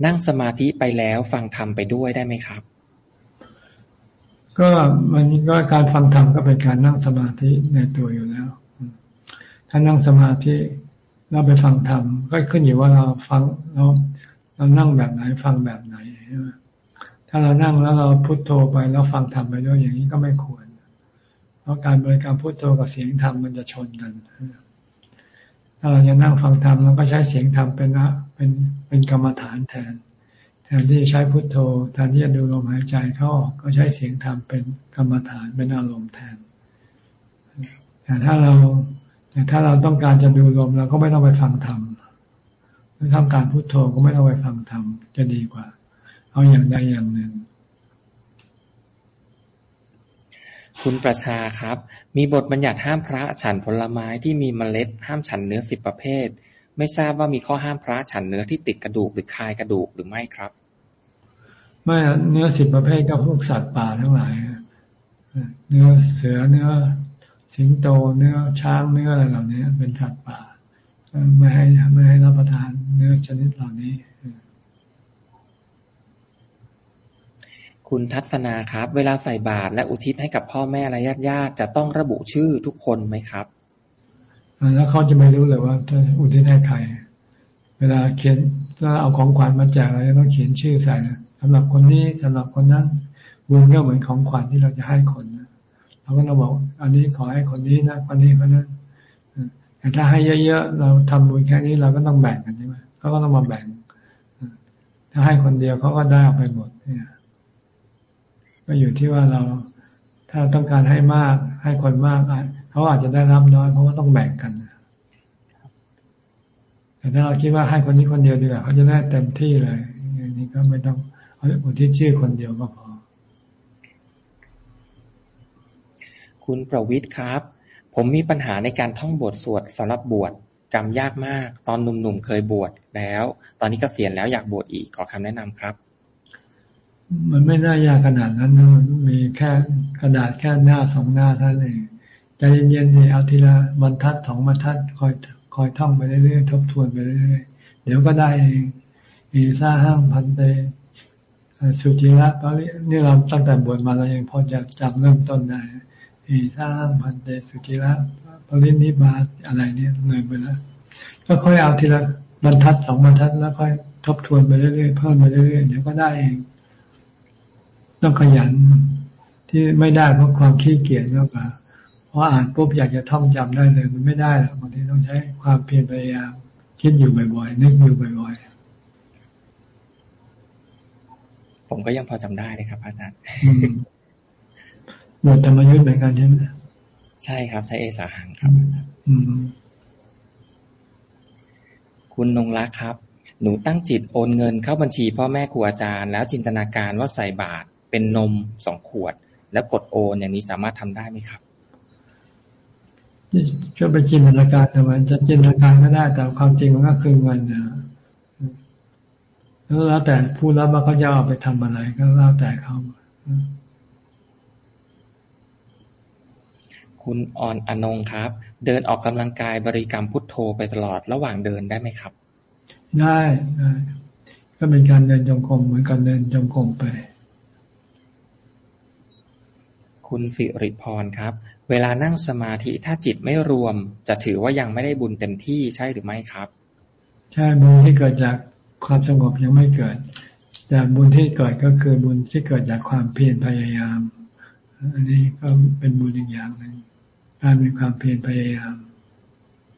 นั่งสมาธิไปแล้วฟังธรรมไปด้วยได้ไหมครับ ก็มันก็การฟังธรรมก็เป็นการนั่งสมาธิในตัวอยู่แล้ว ถ้านั่งสมาธิเราไปฟังธรรมก็ขึ้นอยู่ว่าเราฟังเราเรานั่งแบบไหนฟังแบบไหนใช่ไหมถ้าเรานั่งแล้วเราพุโทโธไปแล้วฟังธรรมไปด้วยอย่างนี้ก็ไม่ควร เพราะการบริกรรมพุโทโธกับเสียงธรรมมันจะชนกันถ้าเราจะนั่งฟังธรรมเราก็ใช้เสียงธรรมเป็นนะเป็นเป็นกรรมฐานแทน แทนที่จะใช้พุโทโธแทนที่จะดูลมหายใจเข้าออกก็ใช้เสียงธรรมเป็นกรรมฐานเป็นอารมณ์แทนแต่ถ้าเรา แต่ถ้าเราต้องการจะดูลมเราก็ไม่ต้องไปฟังธรรมหรือทำการพุโทโธก็ไม่ต้องไปฟังธรรมจะดีกว่า เอาอย่างใดอย่างหนึ่ง คุณประชาครับ มีบทบัญญัติห้ามพระฉันผลไม้ที่มีเมล็ด ห้ามฉันเนื้อสิบประเภท ไม่ทราบว่ามีข้อห้ามพระฉันเนื้อที่ติดกระดูกหรือคายกระดูกหรือไม่ครับไม่เนื้อสิบประเภทก็พวกสัตว์ป่าทั้งหลาย เนื้อเสือเนื้อ สิงโตเนื้อช้างเนื้ออะไรเหล่านี้เป็นสัตว์ป่าไม่ให้ไม่ให้รับประทานเนื้อชนิดเหล่านี้ คุณทัศนาครับ เวลาใส่บาตรและอุทิศให้กับพ่อแม่และญาติญาติจะต้องระบุชื่อทุกคนไหมครับแล้วเขาจะไม่รู้เลยว่าจะอุทิศให้ใคร เวลาเขียนถ้าเอาของขวัญมาแจกเราจะต้องเขียนชื่อใส่นะสำหรับคนนี้สำหรับคนนั้นบุญก็เหมือนของขวัญที่เราจะให้คนนะ เราก็ต้องบอก อันนี้ขอให้คนนี้นะคนนี้คนนั้นแต่ถ้าให้เยอะๆเราทำบุญแค่นี้เราก็ต้องแบ่งกันใช่ไหมเขาก็ต้องมาแบ่ง ถ้าให้คนเดียวเขาก็ได้เอาไปหมดเนี่ยก็อยู่ที่ว่าเราถ้าต้องการให้มาก ให้คนมากเขาอาจจะได้รับน้อยเพราะว่าต้องแบ่งกันแต่ถ้าเราคิดว่าให้คนนี้คนเดียวดีกว่าเขาจะได้เต็มที่เลยอย่างนี้ก็ไม่ต้องเอาอุทิศชื่อคนเดียวก็พอ คุณประวิทย์ครับ ผมมีปัญหาในการท่องบทสวดสำหรับบวชจำยากมาก ตอนหนุ่มๆเคยบวชแล้ว ตอนนี้กเกษียณแล้วอยากบวชอีกขอคำแนะนำครับ มันไม่น่ายากขนาดนั้นนะมันมีแค่กระดาษแค่หน้าสองหน้าเท่านั้นเองใจเย็นๆนี่เอาทีละบรรทัดสองบรรทัดคอยคอยท่องไปเรื่อยๆทบทวนไปเรื่อยๆเดี๋ยวก็ได้เองอีซ่าห้างพันเตสุจิระตอนนี้นี่เราตั้งแต่บวชมาเรายังพอจะจำเริ่มต้นได้ อีซ่าห้างพันเตสุจิระปรินิบาตอะไรเนี่ยเลยไปแล้วก็ค่อยเอาทีละบรรทัดสองบรรทัดแล้วค่อยทบทวนไปเรื่อยๆเพิ่มไปเรื่อยๆเดี๋ยวก็ได้เองต้องขยันที่ไม่ได้เพราะความขี้เกียจมากกว่าเพราะอ่านปุ๊บอยากจะท่องจำได้เลยมันไม่ได้หรอกบางทีต้องใช้ความเพียรพยายามคิดอยู่บ่อยๆนึกอยู่บ่อยๆผมก็ยังพอจำได้เลยครับอาจารย์ บทธรรมยุทธ์เหมือนกันใช่ไหมใช่ครับ ใช้เอสาหังครับอืมคุณนงรักครับ หนูตั้งจิตโอนเงินเข้าบัญชีพ่อแม่ครูอาจารย์ แล้วจินตนาการว่าใส่บาตรเป็นนมสองขวด แล้วกดโอนอย่างนี้สามารถทำได้ไหมครับช่วยไปจินตนาการแต่มันจะจินตนาการก็ได้แต่ความจริงมันก็คือเงินนะแล้วแต่ผู้รับว่าเขาจะเอาไปทำอะไรก็แล้วแต่เขา คุณอ่อนอนงครับ เดินออกกำลังกายบริกรรมพุทโธไปตลอดระหว่างเดินได้ไหมครับ ได้ได้ ก็เป็นการเดินจงกรมเหมือนการเดินจงกรมไป คุณสิริพรครับ เวลานั่งสมาธิถ้าจิตไม่รวม จะถือว่ายังไม่ได้บุญเต็มที่ใช่หรือไม่ครับ ใช่บุญที่เกิดจากความสงบยังไม่เกิดแต่บุญที่เกิดก็คือบุญที่เกิดจากความเพียรพยายาม อันนี้ก็เป็นบุญอีกอย่างหนึ่ง การมีความเพียรพยายาม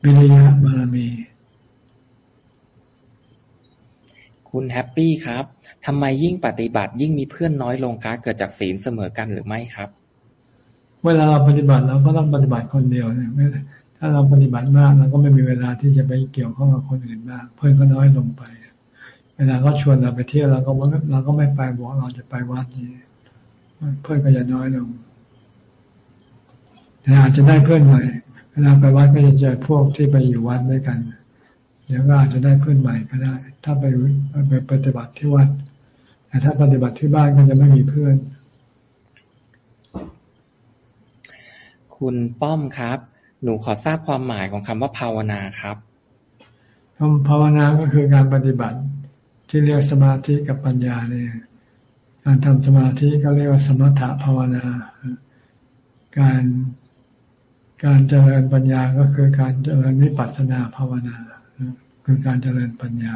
วิริยะบารมี คุณแฮปปี้ครับทำไมยิ่งปฏิบัติยิ่งมีเพื่อนน้อยลงคะเกิดจากศีลเสมอกันหรือไม่ครับ เวลาเราปฏิบัติเราก็ต้องปฏิบัติคนเดียวเนี่ยถ้าเราปฏิบัติมากเราก็ไม่มีเวลาที่จะไปเกี่ยวข้องกับคนอื่นมาก เพื่อนก็น้อยลงไป เวลาเขาชวนเราไปเที่ยวเราก็เราก็ไม่ไปบอกเราจะไปวัดนี้เพื่อนก็จะน้อยลง แต่อาจจะได้เพื่อนใหม่ เวลาไปวัดก็จะเจอพวกที่ไปอยู่วัดด้วยกัน เดี๋ยวก็อาจจะได้เพื่อนใหม่ก็ได้ ถ้าไปไปปฏิบัติที่วัด แต่ถ้าปฏิบัติที่บ้านก็จะไม่มีเพื่อน คุณป้อมครับ หนูขอทราบความหมายของคำว่าภาวนาครับคำภาวนาก็คือการปฏิบัติที่เรียกสมาธิกับปัญญาเนี่ยการทำสมาธิก็เรียกว่าสมถะภาวนา การ การเจริญปัญญาก็คือการเจริญวิปัสสนาภาวนาคือการเจริญปัญญา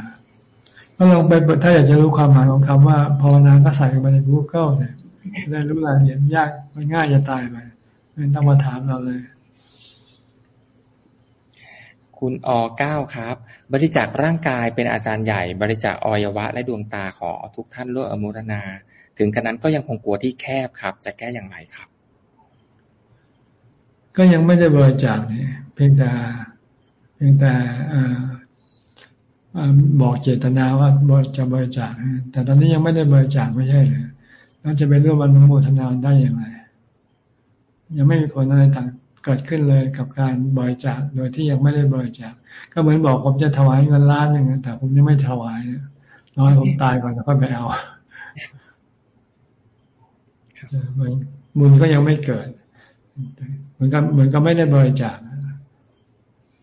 ก็ลองไปถ้าอยากจะรู้ความหมายของคำว่าภาวนาก็ใส่ไปใน Google เนี่ยได้รู้รายละเอียดยากมันง่ายจะตายไปไม่ต้องมาถามเราเลย คุณอเก้าครับ บริจาคร่างกายเป็นอาจารย์ใหญ่ บริจาคอวัยวะ และดวงตาขอทุกท่านร่วมอมุรนา ถึงขนาดนั้นก็ยังคงกลัวที่แคบครับ จะแก้อย่างไรครับ ก็ยังไม่ได้บริจาคเนี่ยเพียงแต่เพียงแต่บอกเจตนาว่าจะบริจาคแต่ตอนนี้ยังไม่ได้บริจาคไม่ใช่เลยแล้วจะไปร่วมอนุโมทนาได้อย่างไร ยังไม่มีผลอะไรต่างเกิดขึ้นเลยกับการบริจาคโดยที่ยังไม่ได้บริจาคก็เหมือนบอกผมจะถวายเงินล้านหนึ่งแต่ผมยังไม่ถวายน้อยผมตายก่อนแล้วค่อยไปเอาบุญก็ยังไม่เกิด เหมือนกับเหมือนกับไม่ได้บริจาค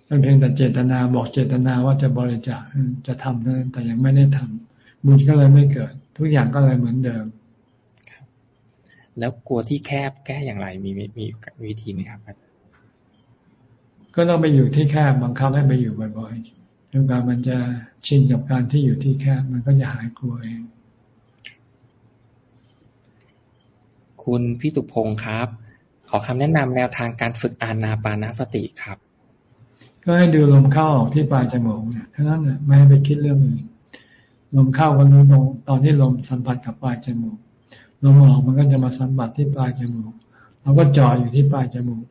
เป็นเพียงแต่เจตนาบอกเจตนาว่าจะบริจาคจะทำนั้นแต่ยังไม่ได้ทำบุญก็เลยไม่เกิด ทุกอย่างก็เลยเหมือนเดิมแล้วกลัวที่แคบแก้อย่างไรมีมีวิธีไหมครับอาจารย์ก็ต้องไปอยู่ที่แคบบังคับให้ไปอยู่บ่อยๆจนกว่ามันจะชินกับการที่อยู่ที่แคบมันก็จะหายกลัวเองคุณพี่ตุพงศ์ครับ ขอคำแนะนำแนวทางการฝึกอานาปานสติครับ ก็ให้ดูลมเข้าออกที่ปลายจมูกเนี่ยเท่านั้นแหละไม่ให้ไปคิดเรื่องอื่นลมเข้าก็รู้ตรงตอนที่ลมสัมผัสกับปลายจมูกลมออกมันก็จะมาสัมผัสที่ปลายจมูกเราก็จ่ออยู่ที่ปลายจมูก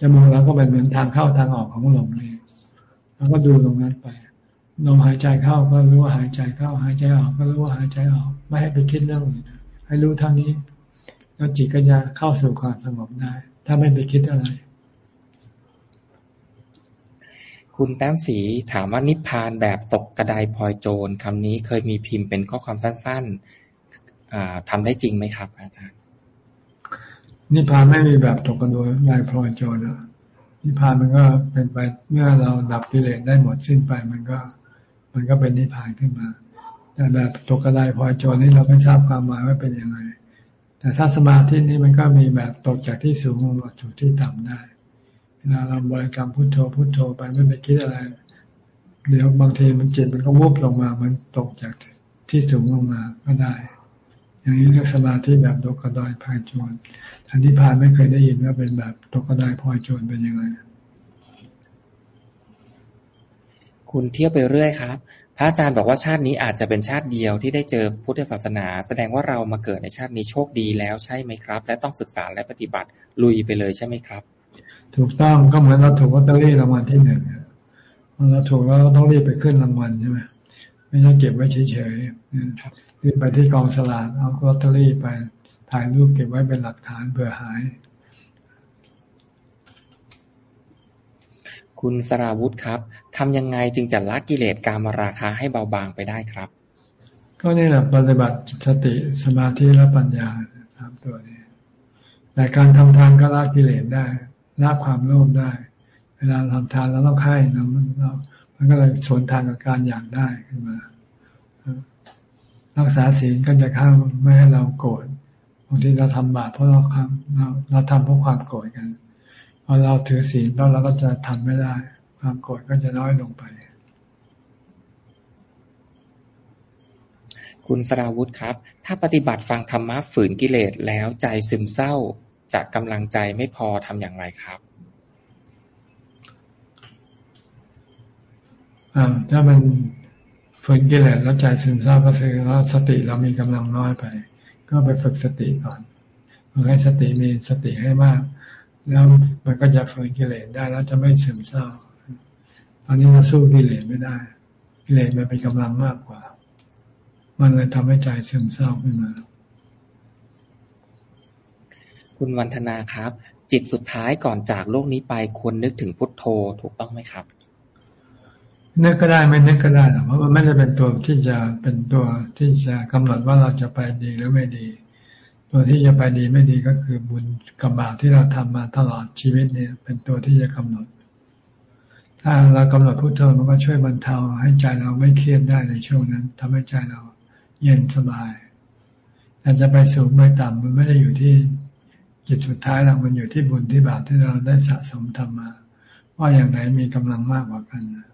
จมูกเราก็เป็นเหมือนทางเข้าทางออกของลมเลยเราก็ดูตรงนั้นไปลมหายใจเข้าก็รู้ว่าหายใจเข้า หายใจออกก็รู้ว่าหายใจออก ไม่ให้ไปคิดเรื่องอื่นให้รู้เท่านี้ แล้วจิตก็จะเข้าสู่ความสงบได้ ถ้าไม่ไปคิดอะไร คุณแต้มสีถามว่านิพพานแบบตกกระไดพลอยโจรคำนี้เคยมีพิมพ์เป็นข้อความสั้นๆทำได้จริงไหมครับ อาจารย์ นิพพานไม่มีแบบตกกระไดพลอยโจรนะนิพพานมันก็เป็นไปเมื่อเราดับกิเลสได้หมดสิ้นไปมันก็ มันก็เป็นนิพพานขึ้นมา แต่แบบตกกระไดพลอยโจรนี่เราไม่ทราบความหมายว่าเป็นยังไง แต่ถ้าสมาธินี่มันก็มีแบบตกจากที่สูงลงมาสู่ที่ต่ำได้ เวลาเราบริกรรมพุทโธพุทโธไปไม่ไปคิดอะไร เดี๋ยวบางทีมันจิตมันก็วุบลงมา มันตกจากที่สูงลงมาก็ได้ อย่างนี้เรียกสมาธิแบบตกกระดอยพายโจรทันที่พานไม่เคยได้ยินว่าเป็นแบบตกกระดอยพายโจรเป็นยังไงคุณเที่ยวไปเรื่อยครับ พระอาจารย์บอกว่าชาตินี้อาจจะเป็นชาติเดียวที่ได้เจอพุทธศาสนา แสดงว่าเรามาเกิดในชาตินี้โชคดีแล้วใช่ไหมครับ และต้องศึกษาและปฏิบัติลุยไปเลยใช่ไหมครับ ถูกต้องก็เหมือนเราถูกลอตเตอรี่รางวัลที่หนึ่งเราถูกแล้วเราต้องรีบไปขึ้นรางวัลใช่ไหมไม่ใช่เก็บไว้เฉยๆคือไปที่กองสลากเอาลอตเตอรี่ไปถ่ายรูปเก็บไว้เป็นหลักฐานเผื่อหาย คุณสราวุธครับทำยังไงจึงจะละกิเลสกามราคาให้เบาบางไปได้ครับ ก็นี่แหละปฏิบัติสติสมาธิและปัญญาสามตัวนี้แต่การทำทานก็ละกิเลสได้ละความโลภได้ เวลาทำทานแล้วต้องให้เราเรามันก็เลยสวนทางกับการอยากได้ขึ้นมารักษาศีลก็จะข้ามไม่ให้เราโกรธบางทีเราทำบาปเพราะเราเราเราทำเพราะความโกรธกัน พอเราถือศีลแล้วเราก็จะทำไม่ได้ ความโกรธก็จะน้อยลงไป คุณสราวุธครับ ถ้าปฏิบัติฟังธรรมะฝืนกิเลสแล้วใจซึมเศร้าจะกำลังใจไม่พอทำอย่างไรครับอ่าถ้ามันฝืนกิเลสแล้วใจซึมเศร้าก็คือว่าสติเรามีกำลังน้อยไป ก็ไปฝึกสติก่อนฝึกให้สติมีสติให้มาก แล้วมันก็จะฝืนกิเลสได้แล้วจะไม่ซึมเศร้าตอนนี้เราสู้กิเลสไม่ได้ กิเลสมันเป็นกำลังมากกว่า มันเลยทำให้ใจซึมเศร้าขึ้นมา คุณวันธนาครับ จิตสุดท้ายก่อนจากโลกนี้ไปควรนึกถึงพุทโธถูกต้องไหมครับนึกก็ได้ไม่นึกก็ได้เพราะมันไม่ได้เป็นตัวที่จะเป็นตัวที่จะกำหนดว่าเราจะไปดีหรือไม่ดี ตัวที่จะไปดีไม่ดีก็คือบุญกับบาปที่เราทำมาตลอดชีวิตเนี่ย เป็นตัวที่จะกำหนด ถ้าเรากำหนดพุทโธมันก็ช่วยบรรเทาให้ใจเราไม่เครียดได้ในช่วงนั้นทำให้ใจเราเย็นสบายแต่จะไปสูงไม่ต่ำมันไม่ได้อยู่ที่จิตสุดท้ายเรามันอยู่ที่บุญที่บาปที่เราได้สะสมทำมา ว่าอย่างไหนมีกำลังมากกว่ากันนะ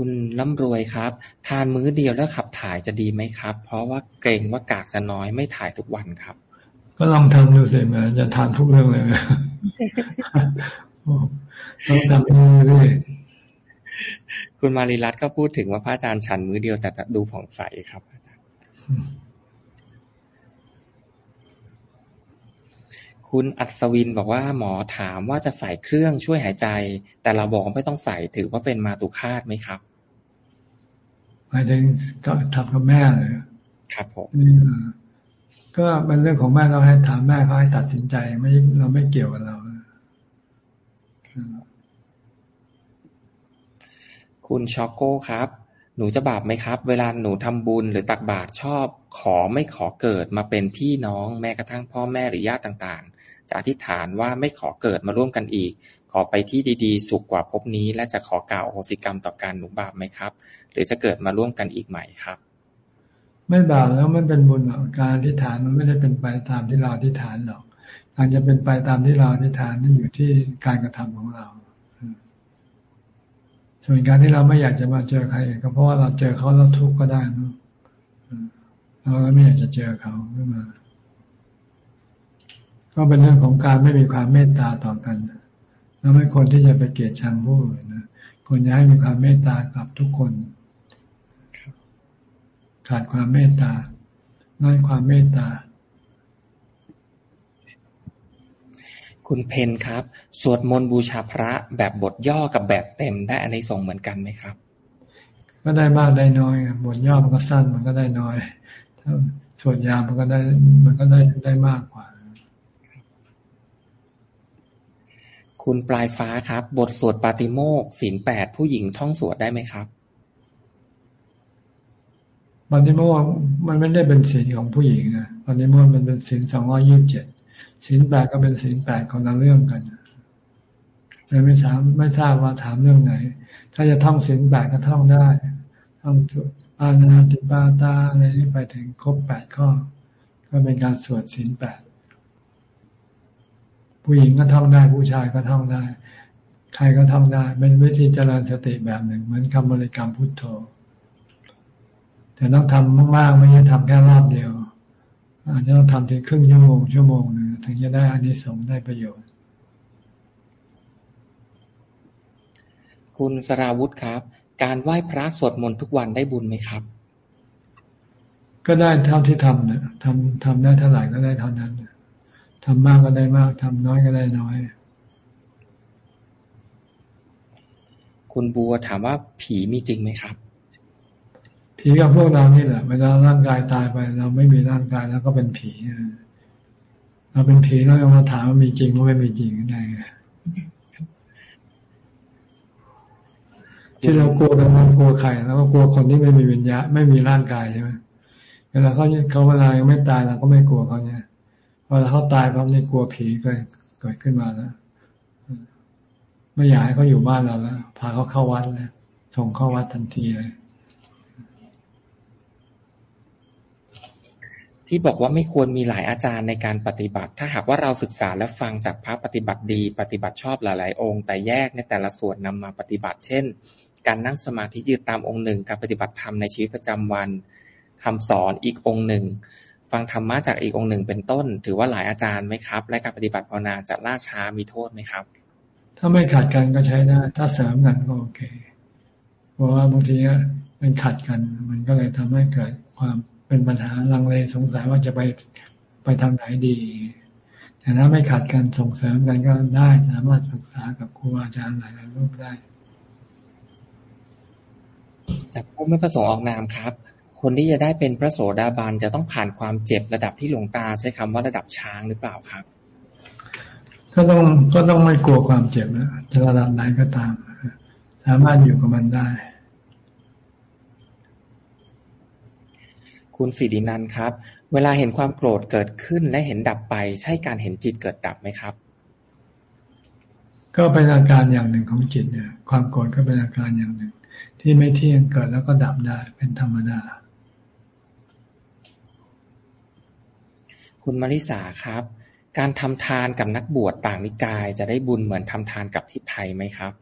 คุณร่ำรวยครับ ทานมื้อเดียวแล้วขับถ่ายจะดีไหมครับ เพราะว่าเกรงว่ากากจะน้อยไม่ถ่ายทุกวันครับ ก็ลองทำดูสิมาจะทานทุกเรื่องเลยต้องทำดูสิคุณมารีรัตก็พูดถึงว่าพระอาจารย์ฉันมื้อเดียวแต่ดูผ่องใสครับอาจารย์ คุณอัศวินบอกว่าหมอถามว่าจะใส่เครื่องช่วยหายใจ แต่เราบอกไม่ต้องใส่ถือว่าเป็นมาตุคาตไหมครับหมายถึงก็ทำกับแม่เลยครับผมก็เป็นเรื่องของแม่เราให้ถามแม่เขาให้ตัดสินใจ ไม่เราไม่เกี่ยวกับเราคุณช็อกโก้ครับ หนูจะบาปไหมครับ เวลาหนูทำบุญหรือตักบาตรชอบ ขอไม่ขอเกิดมาเป็นพี่น้องแม้กระทั่งพ่อแม่หรือญาติต่างๆ จะอธิษฐานว่าไม่ขอเกิดมาร่วมกันอีก ขอไปที่ดีๆ สุขกว่าภพนี้ และจะขอกล่าวโอโหสิกรรมต่อการหนูบาปไหมครับ หรือจะเกิดมาร่วมกันอีกใหม่ครับ ไม่บาปแล้วมันเป็นบุญหรอกการอธิษฐานมันไม่ได้เป็นไปตามที่เราอธิษฐานหรอกการจะเป็นไปตามที่เราอธิษฐานนั่นอยู่ที่การกระทำของเรา ส่วนการที่เราไม่อยากจะมาเจอใครก็เพราะว่าเราเจอเขาแล้วทุกข์ก็ได้นะเราไม่อยากจะเจอเขาขึ้นมา ก็เป็นเรื่องของการไม่มีความเมตตาต่อกันเราไม่ควรที่จะไปเกลียดชังผู้อื่นนะควรจะให้มีความเมตตากับทุกคนขาดความเมตตาน้อยความเมตตา คุณเพนครับ สวดมนต์บูชาพระแบบบทย่อกับแบบเต็มได้อันนี้ส่งเหมือนกันไหมครับ ก็ได้มากได้น้อยบทย่อมันก็สั้นมันก็ได้น้อย ถ้าสวดยาวมันก็ได้มันก็ได้ได้มากกว่า คุณปลายฟ้าครับ บทสวดปาติโมกศีลแปดผู้หญิงท่องสวดได้ไหมครับปาติโมกมันไม่ได้เป็นศีลของผู้หญิงนะปาติโมกมันเป็นศีลสองร้อยี่สิบเจ็ดศีลแปดก็เป็นศีลแปดคนละเรื่องกันเลยไม่ทราบไม่ทราบว่าถามเรื่องไหน ถ้าจะท่องศีลแปดก็ท่องได้ท่องสุอานาติปาตาอะไรนี้ไปถึงครบแปดข้อ ก็เป็นการสวดศีลแปด ผู้หญิงก็ท่องได้ผู้ชายก็ท่องได้ ใครก็ท่องได้ เป็นวิธีเจริญสติแบบหนึ่ง เหมือนคำบริกรรมพุทโธ แต่ต้องทำมากๆ ไม่ใช่ทำแค่รอบเดียว อาจจะต้องทำถึงครึ่งชั่วโมงชั่วโมงนึงถึงจะได้อานิสงส์ได้ประโยชน์ คุณสราวุธครับ การไหว้พระสวดมนต์ทุกวันได้บุญไหมครับ ก็ได้เท่าที่ทำเนี่ยทำทำได้เท่าไหร่ก็ได้เท่านั้น ทำมากก็ได้มากทำน้อยก็ได้น้อยคุคุณบัวถามว่าผีมีจริงไหมครับ ผีกับพวกเรานี่แหละเวลาร่างกายตายไป เราไม่มีร่างกายแล้วก็เป็นผีเราเป็นผีแล้วเรามาถามว่ามีจริงหรือไม่มีจริงได้ไงที่เรากลัวกันเรากลัวใครแล้วก็กลัวคนที่ไม่มีวิญญาไม่มีร่างกายใช่ไหมเวลาเขาเขาเวลายังไม่ตายเราก็ไม่กลัวเขาเนี่ย เวลาเขาตายเขาเนี่กลัวผีเกิดเกิดขึ้นมาแล้วไม่อยากให้เขาอยู่บ้านเราแล้วพาเขาเข้าวัดเลยส่งเข้าวัดทันทีเลยที่บอกว่าไม่ควรมีหลายอาจารย์ในการปฏิบัติ ถ้าหากว่าเราศึกษาและฟังจากพระปฏิบัติดี ปฏิบัติชอบหลาย ๆ องค์ แต่แยกในแต่ละส่วนนำมาปฏิบัติ เช่น การนั่งสมาธิยืดตามองค์หนึ่ง การปฏิบัติธรรมในชีวิตประจำวันคำสอนอีกองค์หนึ่ง ฟังธรรมะจากอีกองค์หนึ่งเป็นต้น ถือว่าหลายอาจารย์ไหมครับ และการปฏิบัติภาวนาจะล่าช้ามีโทษไหมครับ ถ้าไม่ขัดกันก็ใช้ได้ ถ้าเสริมกันก็โอเคเพราะว่าบางทีมันขัดกัน มันก็เลยทำให้เกิดความเป็นปัญหาลังเลสงสัยว่าจะไปไปทางไหนดี แต่ถ้าไม่ขัดกันส่งเสริมกันก็ได้สามารถศึกษากับครูอาจารย์หลายๆรูปได้จากผู้ไม่ประสงค์ออกนามครับ คนที่จะได้เป็นพระโสดาบันจะต้องผ่านความเจ็บระดับที่หลวงตาใช้คำว่าระดับช้างหรือเปล่าครับ ก็ต้องก็ต้องไม่กลัวความเจ็บนะจะระดับไหนก็ตาม สามารถอยู่กับมันได้ คุณสิรินันครับ เวลาเห็นความโกรธเกิดขึ้นและเห็นดับไป ใช่การเห็นจิตเกิดดับไหมครับ ก็เป็นอาการอย่างหนึ่งของจิตเนี่ย ความโกรธก็เป็นอาการอย่างหนึ่ง ที่ไม่เที่ยงเกิดแล้วก็ดับได้เป็นธรรมดา คุณมาริสาครับ การทำทานกับนักบวชต่างนิกาย จะได้บุญเหมือนทำทานกับทิศไทยไหมครับ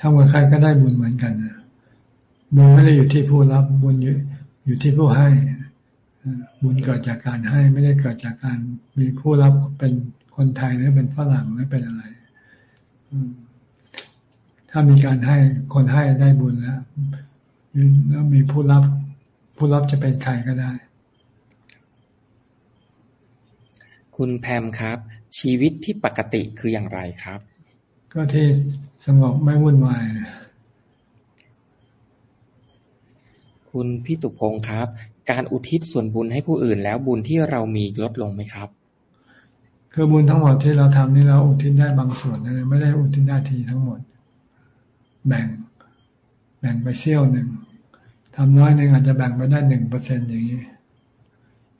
ทำกับใครก็ได้บุญเหมือนกันนะบุญไม่ได้อยู่ที่ผู้รับบุญอยู่อยู่ที่ผู้ให้ บุญเกิดจากการให้ไม่ได้เกิดจากการมีผู้รับเป็นคนไทยหรือเป็นฝรั่งหรือเป็นอะไรถ้ามีการให้คนให้ได้บุญแล้วแล้วมีผู้รับ ผู้รับจะเป็นใครก็ได้ คุณแพมครับ ชีวิตที่ปกติคืออย่างไรครับ ก็ที่สงบไม่วุ่นวายคุณพี่ตุพงศ์ครับ การอุทิศส่วนบุญให้ผู้อื่นแล้วบุญที่เรามีลดลงไหมครับ คือบุญทั้งหมดที่เราทำนี่เราอุทิศได้บางส่วนนะไม่ได้อุทิศได้ทีทั้งหมด แบ่ง แบ่งไปเสี้ยวหนึ่งทำน้อยหนึ่งอาจจะแบ่งไปได้หนึ่งเปอร์เซ็นอย่างนี้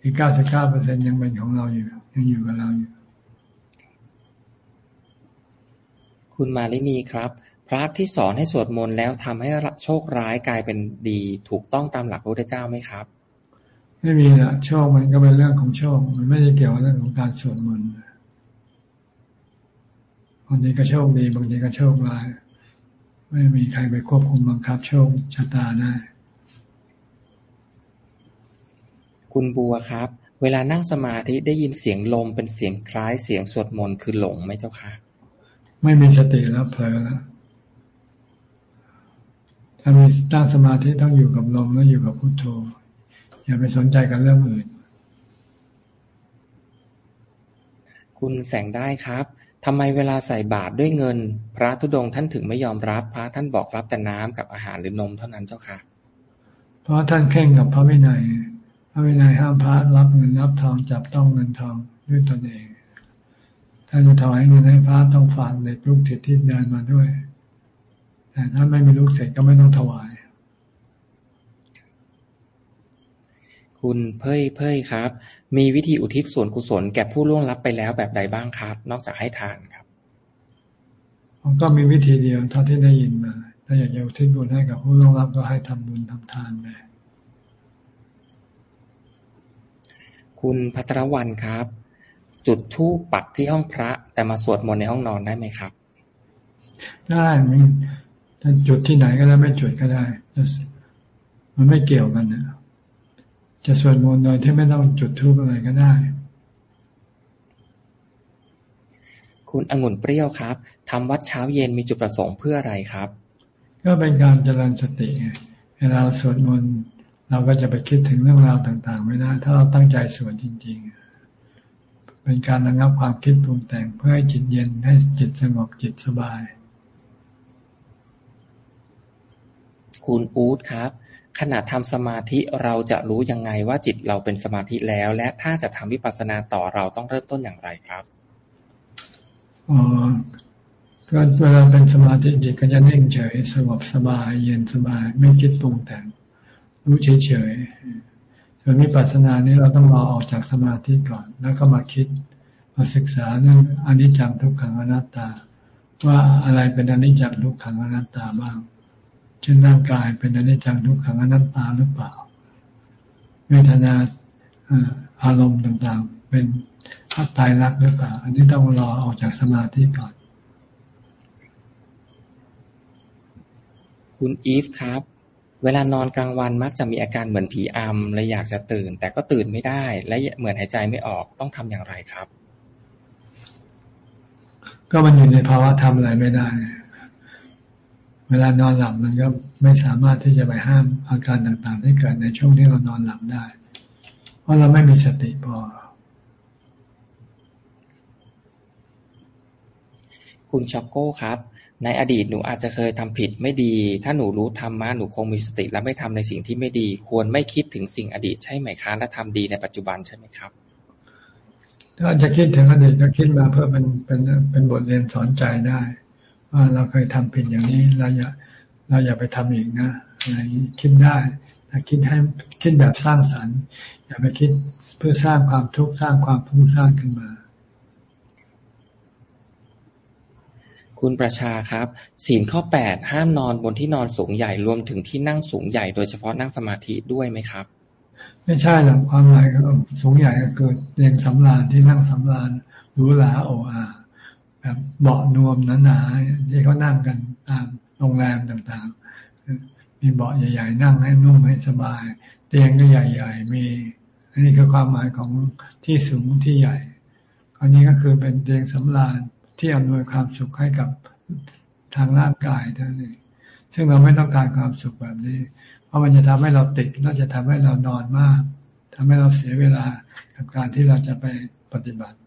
อีกเก้าสิบเก้าเปอร์เซ็นยังเป็นของเราอยู่ ยังอยู่กับเราอยู่คุณมาลินีครับ พระที่สอนให้สวดมนต์แล้วทำให้โชคร้ายกลายเป็นดี ถูกต้องตามหลักพระพุทธเจ้าไหมครับ ไม่มีละโชคมันก็เป็นเรื่องของโชค มันไม่ได้เกี่ยวกับเรื่องของการสวดมนต์บางทีก็โชคดีบางทีก็โชคร้าย ไม่มีใครไปควบคุมบังคับ โชคชะตาได้ คุณบัวครับ เวลานั่งสมาธิได้ยินเสียงลมเป็นเสียงคล้ายเสียงสวดมนต์คือหลงไหมเจ้าคะไม่มีสติแล้วเผลอแล้วถ้ามีตั้งสมาธิต้องอยู่กับลมแล้วอยู่กับพุโทโธ อย่าไปสนใจกับเรื่องอื่น คุณแสงได้ครับทำไมเวลาใส่บาตรด้วยเงิน พระธุดงท่านถึงไม่ยอมรับ พระท่านบอกรับแต่น้ำกับอาหารหรือนมเท่านั้นเจ้าค่ะ เพราะท่านเข่งกับพระวินัยพ ระวินัยห้ามพระรับเงินรับทองจับต้องเงินทองด้วยตนเอง ถ้าจะถวายเงินให้พระต้องฝากเด็กลูกศิษย์ที่เดินมาด้วย แต่ถ้าไม่มีลูกศิษย์ก็ไม่ต้องถวาย คุณเพ่ยเพ่ยครับ มีวิธีอุทิศส่วนกุศลแก่ผู้ล่วงลับไปแล้วแบบใดบ้างครับ นอกจากให้ทานครับผมก็มีวิธีเดียวเท่าที่ได้ยินมา ถ้าอยากจะอุทิศบุญให้กับผู้ล่วงลับก็ให้ทำบุญทำทานไป คุณพัทรวันครับ จุดทูปปักที่ห้องพระ แต่มาสวดมนต์ในห้องนอนได้ไหมครับ ได้มันจุดที่ไหนก็ได้ไม่จุดก็ได้ มันไม่เกี่ยวกันนะจะสวดมนต์โดยที่ไม่ต้องจุดทูปอะไรก็ได้ คุณองุ่นเปรี้ยวครับทำวัดเช้าเย็นมีจุดประสงค์เพื่ออะไรครับ ก็เป็นการเจริญสติเวลาสวดมนต์ เราก็จะไปคิดถึงเรื่องราวต่างๆ ไม่ได้ถ้าเราตั้งใจสวดจริง ๆ เป็นการระงับความคิดปรุงแต่งเพื่อให้จิตเย็นให้จิตสงบจิตสบาย คุณอู๊ดครับขณะทำสมาธิเราจะรู้ยังไงว่าจิตเราเป็นสมาธิแล้ว และถ้าจะทำวิปัสสนาต่อเราต้องเริ่มต้นอย่างไรครับอ๋อก็เวลาเป็นสมาธิจิตก็จะนิ่งเฉยสงบสบาย เย็นสบาย ไม่คิดปรุงแต่ง รู้เฉยเฉยส่วนวิปัสสนานี้เราต้องรอออกจากสมาธิก่อน แล้วก็มาคิดมาศึกษาเรื่องอนิจจังทุกขังอนัตตา ว่าอะไรเป็นอนิจจังทุกขังอนัตตาบ้างเช่นร่างกายเป็นอนิจจังทุกขังอนัตตาหรือเปล่า เวทนาอารมณ์ต่างๆ เป็นอัตตายรักหรือเปล่า อันนี้ต้องรอออกจากสมาธิก่อน คุณอีฟครับ เวลานอนกลางวันมักจะมีอาการเหมือนผีอำและอยากจะตื่น แต่ก็ตื่นไม่ได้ และเหมือนหายใจไม่ออกต้องทำอย่างไรครับ ก็มันอยู่ในภาวะทำอะไรไม่ได้ เวลานอนหลับมันก็ไม่สามารถที่จะไปห้ามอาการต่างๆที่เกิดในช่วงที่เรานอนหลับได้ เพราะเราไม่มีสติพอคุณช็อกโก้ครับ ในอดีตหนูอาจจะเคยทำผิดไม่ดี ถ้าหนูรู้ธรรมะหนูคงมีสติและไม่ทำในสิ่งที่ไม่ดี ควรไม่คิดถึงสิ่งอดีตใช่ไหมคะและทำดีในปัจจุบันใช่ไหมครับ ถ้าจะคิดถึงอดีตก็คิดมาเพื่อเป็นเป็นเป็นบทเรียนสอนใจได้ ว่าเราเคยทำผิดอย่างนี้เราอย่าเราอย่าไปทำอีกนะอะไรคิดได้แต่คิดให้คิดแบบสร้างสรรค์ อย่าไปคิดเพื่อสร้างความทุกข์สร้างความฟุ้งซ่านขึ้นมา คุณประชาครับ ศีลข้อแปดห้ามนอนบนที่นอนสูงใหญ่รวมถึงที่นั่งสูงใหญ่โดยเฉพาะนั่งสมาธิด้วยไหมครับ ไม่ใช่หรอกความหมายก็สูงใหญ่ก็คือเตียงสำราญที่นั่งสำราญรู้หลาโออาแบบเบาะนวมหนาๆที่เขานั่งกันตามโรงแรมต่างๆ มีเบาะใหญ่ ๆ นั่งให้นุ่มให้สบาย เตียงก็ใหญ่ ๆ มี อันนี้คือความหมายของที่สูงที่ใหญ่อันนี้ก็คือเป็นเตียงสำราญ ที่อำนวยความสุขให้กับทางร่างกายเท่านั้นซึ่งเราไม่ต้องการความสุขแบบนี้ เพราะมันจะทำให้เราติดและจะทำให้เรานอนมากทำให้เราเสียเวลากับการที่เราจะไปปฏิบัติ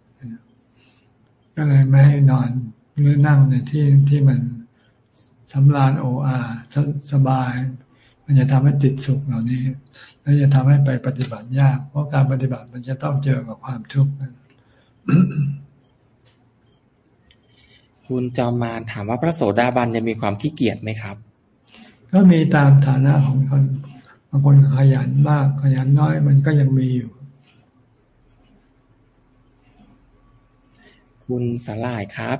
ก็เลยไม่ให้นอนหรือนั่งในที่ที่มันสำราญโออาสบาย มันจะทำให้ติดสุขเหล่านี้ และจะทำให้ไปปฏิบัติยาก เพราะการปฏิบัติมันจะต้องเจอกับความทุกข์ คุณจอมมานถามว่าพระโสดาบันจะมีความขี้เกียจไหมครับ ก็มีตามฐานะของคนบางคนขยันมากขยันน้อยมันก็ยังมีอยู่ คุณสลายครับ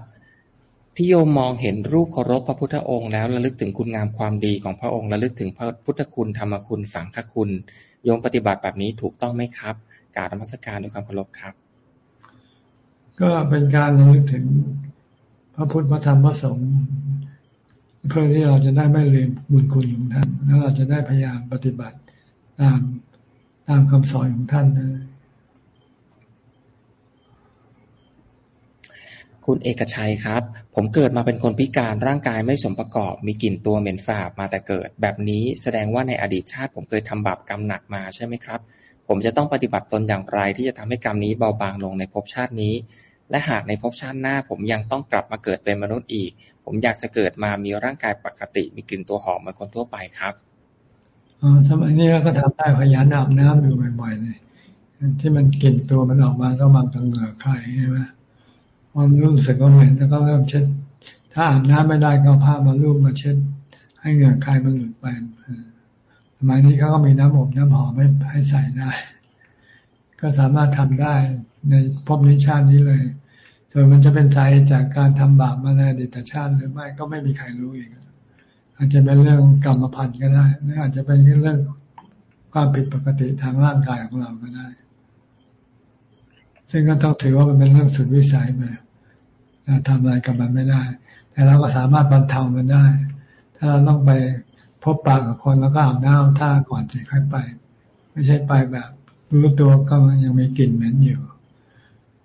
พี่โยมมองเห็นรูปเคารพพระพุทธองค์แล้วระลึกถึงคุณงามความดีของพระองค์ระลึกถึงพระพุทธคุณธรรมคุณสังฆคุณ โยมปฏิบัติแบบนี้ถูกต้องไหมครับกราบนมัสการด้วยความเคารพครับ ก็เป็นการระลึกถึง พระพุทธพระธรรมพระสงฆ์เพื่อที่เราจะได้ไม่ลืมบุญคุณของท่าน แล้วเราจะได้พยายามปฏิบัติตามตามคำสอนของท่านนะคุณเอกชัยครับ ผมเกิดมาเป็นคนพิการร่างกายไม่สมประกอบ มีกลิ่นตัวเหม็นสาบมาแต่เกิด แบบนี้แสดงว่าในอดีตชาติผมเคยทำบาปกรรมหนักมาใช่ไหมครับ ผมจะต้องปฏิบัติตนอย่างไรที่จะทำให้กรรมนี้เบาบางลงในภพชาตินี้ และหากในภพชาติหน้าผมยังต้องกลับมาเกิดเป็นมนุษย์อีก ผมอยากจะเกิดมามีร่างกายปกติ มีกลิ่นตัวหอมเหมือนคนทั่วไปครับอ๋อสมัยนี้ก็ทำได้พยานอาบน้ำอยู่บ่อยๆเลยที่มันกลิ่นตัวมันออกมาก็มาตังเหงื่อใครใช่ไหมความรู้สึกว่าเหม็นแล้วก็เริ่มเช็ด ถ้าอาบน้ำไม่ได้ก็ผ้ามาลูบมาเช็ด ให้เหงื่อใครมันหลุดไปสมัยนี้เขาก็มีน้ำอบน้ำหอมให้ให้ใส่ได้ ก็สามารถทำได้ในภพนิชาตินี้เลย ส่วนมันจะเป็นสาเหตุจากการทำบาปมาในอดีตชาติหรือไม่ก็ไม่มีใครรู้อีก อาจจะเป็นเรื่องกรรมพันธุ์ก็ได้หรืออาจจะเป็นเรื่องความผิดปกติทางร่างกายของเราก็ได้ ซึ่งก็ต้องถือว่ามันเป็นเรื่องสุดวิสัยไปเราทำอะไรกับมันไม่ได้ แต่เราก็สามารถบรรเทามันได้ ถ้าเราต้องไปพบปากกับคนแล้วก็อาบน้ำท่าก่อนจะค่อยไป ไม่ใช่ไปแบบรู้ตัวก็ยังมีกลิ่นเหม็นอยู่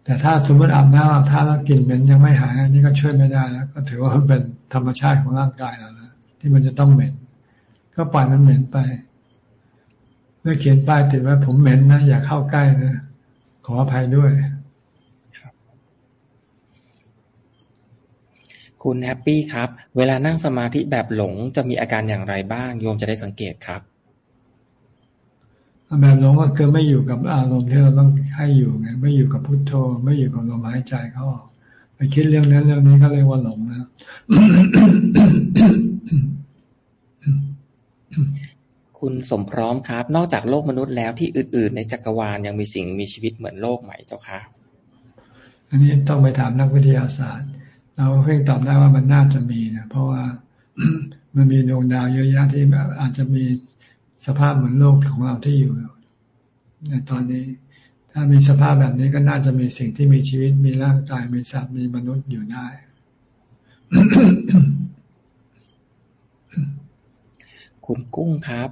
แต่ถ้าสมมติอาบน้ำอาบท่าแล้วกลิ่นเหม็นยังไม่หายอันนี้ก็ช่วยไม่ได้แล้วก็ถือว่าเป็นธรรมชาติของร่างกายเราแล้วที่มันจะต้องเหม็น ก็ปล่อยมันเหม็นไปเมื่อเขียนป้ายติดไว้ผมเหม็นนะอย่าเข้าใกล้นะขออภัยด้วยคุณแฮปปี้ครับ เวลานั่งสมาธิแบบหลงจะมีอาการอย่างไรบ้าง โยมจะได้สังเกตครับ แบบหลงก็คือไม่อยู่กับอารมณ์ที่เราต้องให้อยู่ไงไม่อยู่กับพุทโธ ไม่อยู่กับลมหายใจเขาออกไปคิดเรื่องนั้นเรื่องนี้ก็เรียกว่าหลงนะคุณสมพร้อมครับ นอกจากโลกมนุษย์แล้วที่อื่น ๆ ในจักรวาลยังมีสิ่งมีชีวิตเหมือนโลกใหม่เจ้าค่ะอันนี้ต้องไปถามนักวิทยาศาสตร์ เราเพิ่งตอบได้ว่ามันน่าจะมีนะเพราะว่ามันมีดวงดาวเยอะแยะที่แบบอาจจะมี สภาพเหมือนโลกของเราที่อยู่ในตอนนี้ ถ้ามีสภาพแบบนี้ก็น่าจะมีสิ่งที่มีชีวิตมีร่างกายมีสัตว์มีมนุษย์อยู่ได้คุณกุ้งครับ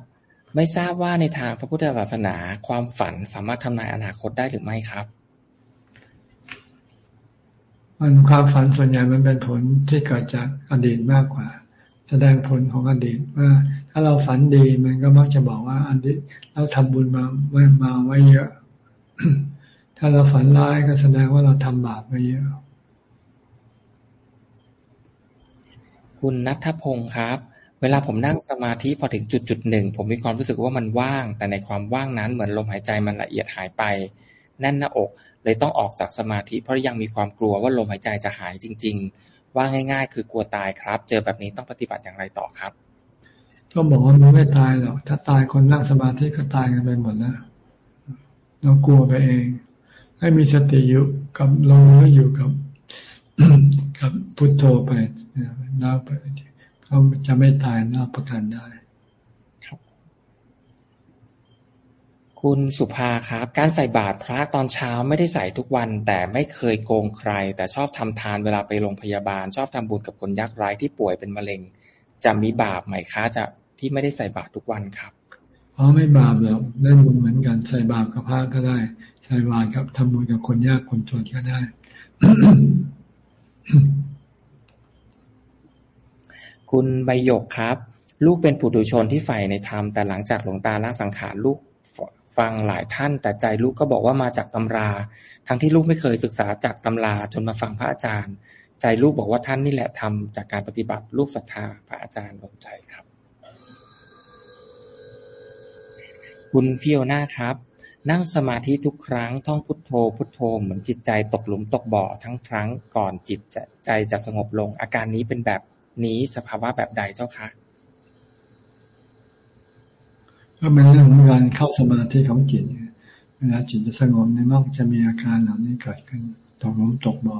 ไม่ทราบว่าในทางพระพุทธศาสนาความฝันสามารถทำนายอนาคตได้หรือไม่ครับ มันความฝันส่วนใหญ่มันเป็นผลที่เกิดจากอดีตมากกว่า แสดงผลของอดีตว่า ถ้าเราฝันดีมันก็มักจะบอกว่า อันนี้เราทำบุญมาไว้มาไว้เยอะ ถ้าเราฝันร้ายก็แสดงว่าเราทำบาปไว้เยอะ คุณนัทพงศ์ครับ เวลาผมนั่งสมาธิพอถึงจุดจุดหนึ่งผมมีความรู้สึกว่ามันว่าง แต่ในความว่างนั้นเหมือนลมหายใจมันละเอียดหายไปแน่นหน้าอก เลยต้องออกจากสมาธิ เพราะยังมีความกลัวว่าลมหายใจจะหายจริง ๆ ว่าง่าย ๆ คือกลัวตายครับ เจอแบบนี้ต้องปฏิบัติอย่างไรต่อครับ ก็บอกว่ามันไม่ตายหรอก ถ้าตายคนนั่งสมาธิก็ตายกันไปหมดแล้ว เรากลัวไปเอง ให้มีสติอยู่กับลมแล้วอยู่กับกับพุทโธไปแล้วไปเขาจะไม่ตายน่าประกันได้ครับ คุณสุภาครับ การใส่บาตรพระตอนเช้าไม่ได้ใส่ทุกวัน แต่ไม่เคยโกงใคร แต่ชอบทำทานเวลาไปโรงพยาบาล ชอบทำบุญกับคนยากไร้ที่ป่วยเป็นมะเร็งจะมีบาปไหมคะจะ ที่ไม่ได้ใส่บาตรทุกวันครับอ๋อไม่บาปหรอกได้บุญเหมือนกันใส่บาปกับพระก็ได้ ใส่บาตรกับทำบุญกับคนยากคนจนก็ได้ คุณใบหยกครับ ลูกเป็นปุถุชนที่ใฝ่ในธรรมแต่หลังจากหลวงตาละสังขารลูกฟังหลายท่าน แต่ใจลูกก็บอกว่ามาจากตำรา ทั้งที่ลูกไม่เคยศึกษาจากตำราจนมาฟังพระอาจารย์ ใจลูกบอกว่าท่านนี่แหละทำจากการปฏิบัติลูกศรัทธาพระอาจารย์ลงใจครับ คุณฟิโอนาครับ นั่งสมาธิทุกครั้ง ท่องพุทโธ พุทโธ เหมือนจิตใจตกหลุมตกบ่อทั้งครั้งก่อนจิตใจจะสงบลง อาการนี้เป็นแบบนี้สภาวะแบบใดเจ้าคะก็เป็นเรื่องของการเข้าสมาธิของจิต เวลาจิตจะสงบในมักจะมีอาการเหล่านี้เกิดขึ้นตกหลุมตกบ่อ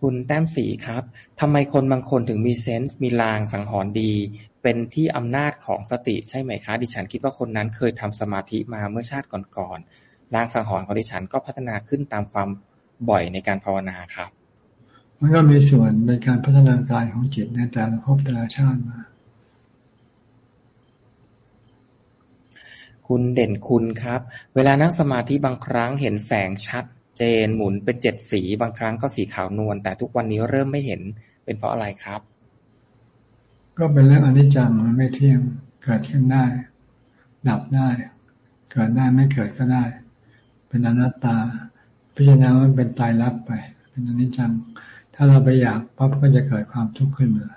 คุณแต้มสีครับทำไมคนบางคนถึงมีเซนส์มีลางสังหรณ์ดี เป็นที่อำนาจของสติใช่ไหมคะ ดิฉันคิดว่าคนนั้นเคยทำสมาธิมาเมื่อชาติก่อนๆรางสังหรณ์ของดิฉันก็พัฒนาขึ้นตามความบ่อยในการภาวนาครับ มันก็มีส่วนในการพัฒนากายของจิตในแต่ละภพแต่ละชาติมาคุณเด่นคุณครับ เวลานั่งสมาธิบางครั้งเห็นแสงชัด เจนหมุนเป็นเจ็ดสี บางครั้งก็สีขาวนวลแต่ทุกวันนี้เริ่มไม่เห็นเป็นเพราะอะไรครับ ก็เป็นเรื่องอนิจจังมันไม่เที่ยง เกิดขึ้นได้ ดับได้ เกิดได้ไม่เกิดก็ได้ เป็นอนัตตา พิจารณามันเป็นตายรักไป เป็นอนิจจัง ถ้าเราไปอยากปั๊บก็จะเกิดความทุกข์ขึ้นมา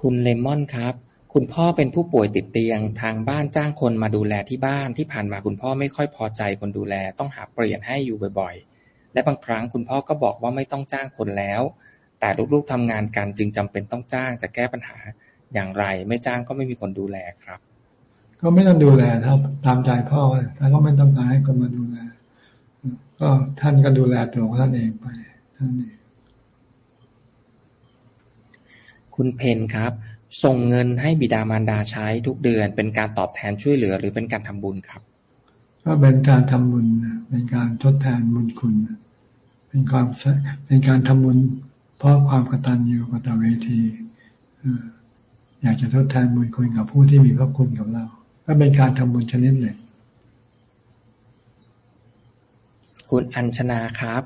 คุณเลมอนครับ คุณพ่อเป็นผู้ป่วยติดเตียง ทางบ้านจ้างคนมาดูแลที่บ้านที่ผ่านมาคุณพ่อไม่ค่อยพอใจคนดูแล ต้องหาเปลี่ยนให้อยู่บ่อย ๆ และบางครั้งคุณพ่อก็บอกว่าไม่ต้องจ้างคนแล้ว แต่ลูกๆทำงานกันจึงจำเป็นต้องจ้าง จะแก้ปัญหาอย่างไร ไม่จ้างก็ไม่มีคนดูแลครับ ก็ไม่ต้องดูแลครับตามใจพ่อถ้าก็ไม่ต้องการให้คนมาดูแล ก็ท่านก็ดูแลตัวของท่านเองไปท่านเองคุณเพนครับ ส่งเงินให้บิดามารดาใช้ทุกเดือน เป็นการตอบแทนช่วยเหลือ หรือเป็นการทำบุญครับ ก็เป็นการทำบุญเป็นการทดแทนบุญคุณ เป็นความเป็นการทำบุญ เพราะความกตัญญูกตเวทีอยากจะทดแทนบุญคุณกับผู้ที่มีพระคุณกับเรา ก็เป็นการทำบุญชนิดหนึ่งคุณอัญชนาครับ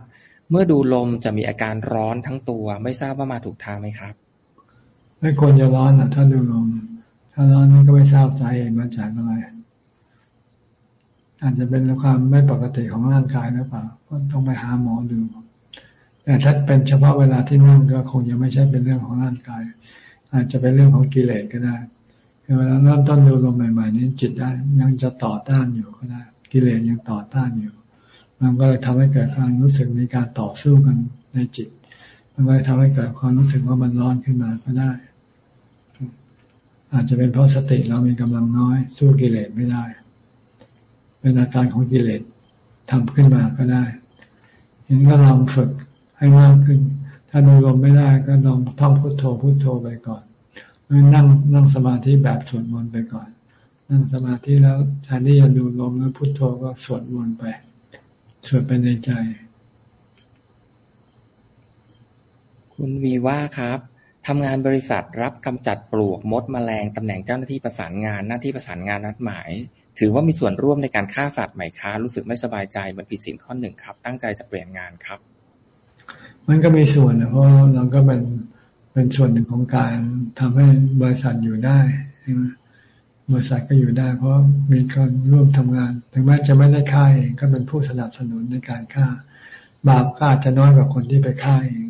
เมื่อดูลมจะมีอาการร้อนทั้งตัว ไม่ทราบว่ามาถูกทางไหมครับ ไม่ควรจะร้อนนะถ้าดูลม ถ้าร้อนนี่ก็ไม่ทราบสาเหตุมาจากอะไรถอาจจะเป็นความไม่ปกติของร่างกายหรือเปล่าก็ต้องไปหาหมอดู แต่ถ้าเป็นเฉพาะเวลาที่นั่งก็คงยังไม่ใช่เป็นเรื่องของร่างกาย อาจจะเป็นเรื่องของกิเลสก็ได้เวลาเริ่มต้นดูลมใหม่ๆนี้จิตได้ยังจะต่อต้านอยู่ก็ได้ กิเลสยังต่อต้านอยู่ มันก็เลยทำให้เกิดความรู้สึกมีการต่อสู้กันในจิต มันก็เลยทำให้เกิดความรู้สึกว่ามันร้อนขึ้นมาก็ได้ อาจจะเป็นเพราะสติเรามีกำลังน้อย สู้กิเลสไม่ได้ เป็นอาการของกิเลสทำขึ้นมาก็ได้เห็นก็ลองฝึก ให้มากขึ้น ถ้าดูลมไม่ได้ก็ลองท่องพุทโธพุทโธไปก่อนนั่งนั่งสมาธิแบบสวดมนต์ไปก่อน นั่งสมาธิแล้วแทนที่จะดูลมแล้วพุทโธก็สวดมนต์ไป สวดไปในใจ คุณวีว่าครับทำงานบริษัทรับกำจัดปลวกมดมแมลงตำแหน่งเจ้าหน้าที่ประสานงานหน้าที่ประสานงานนัดหมาย ถือว่ามีส่วนร่วมในการฆ่าสัตว์ไหมคะรู้สึกไม่สบายใจมันผิดศีลข้อหนึ่งครับ ตั้งใจจะเปลี่ยนงานครับ มันก็มีส่วนนะเพราะเราก็เป็นเป็นส่วนหนึ่งของการทำให้บริษัทอยู่ได้ใช่ไหมบริษัทก็อยู่ได้ เพราะมีคนร่วมทำงาน ถึงแม้จะไม่ได้ฆ่าเองก็เป็นผู้สนับสนุนในการฆ่า บาปก็อาจจะน้อยกว่าคนที่ไปฆ่าเอง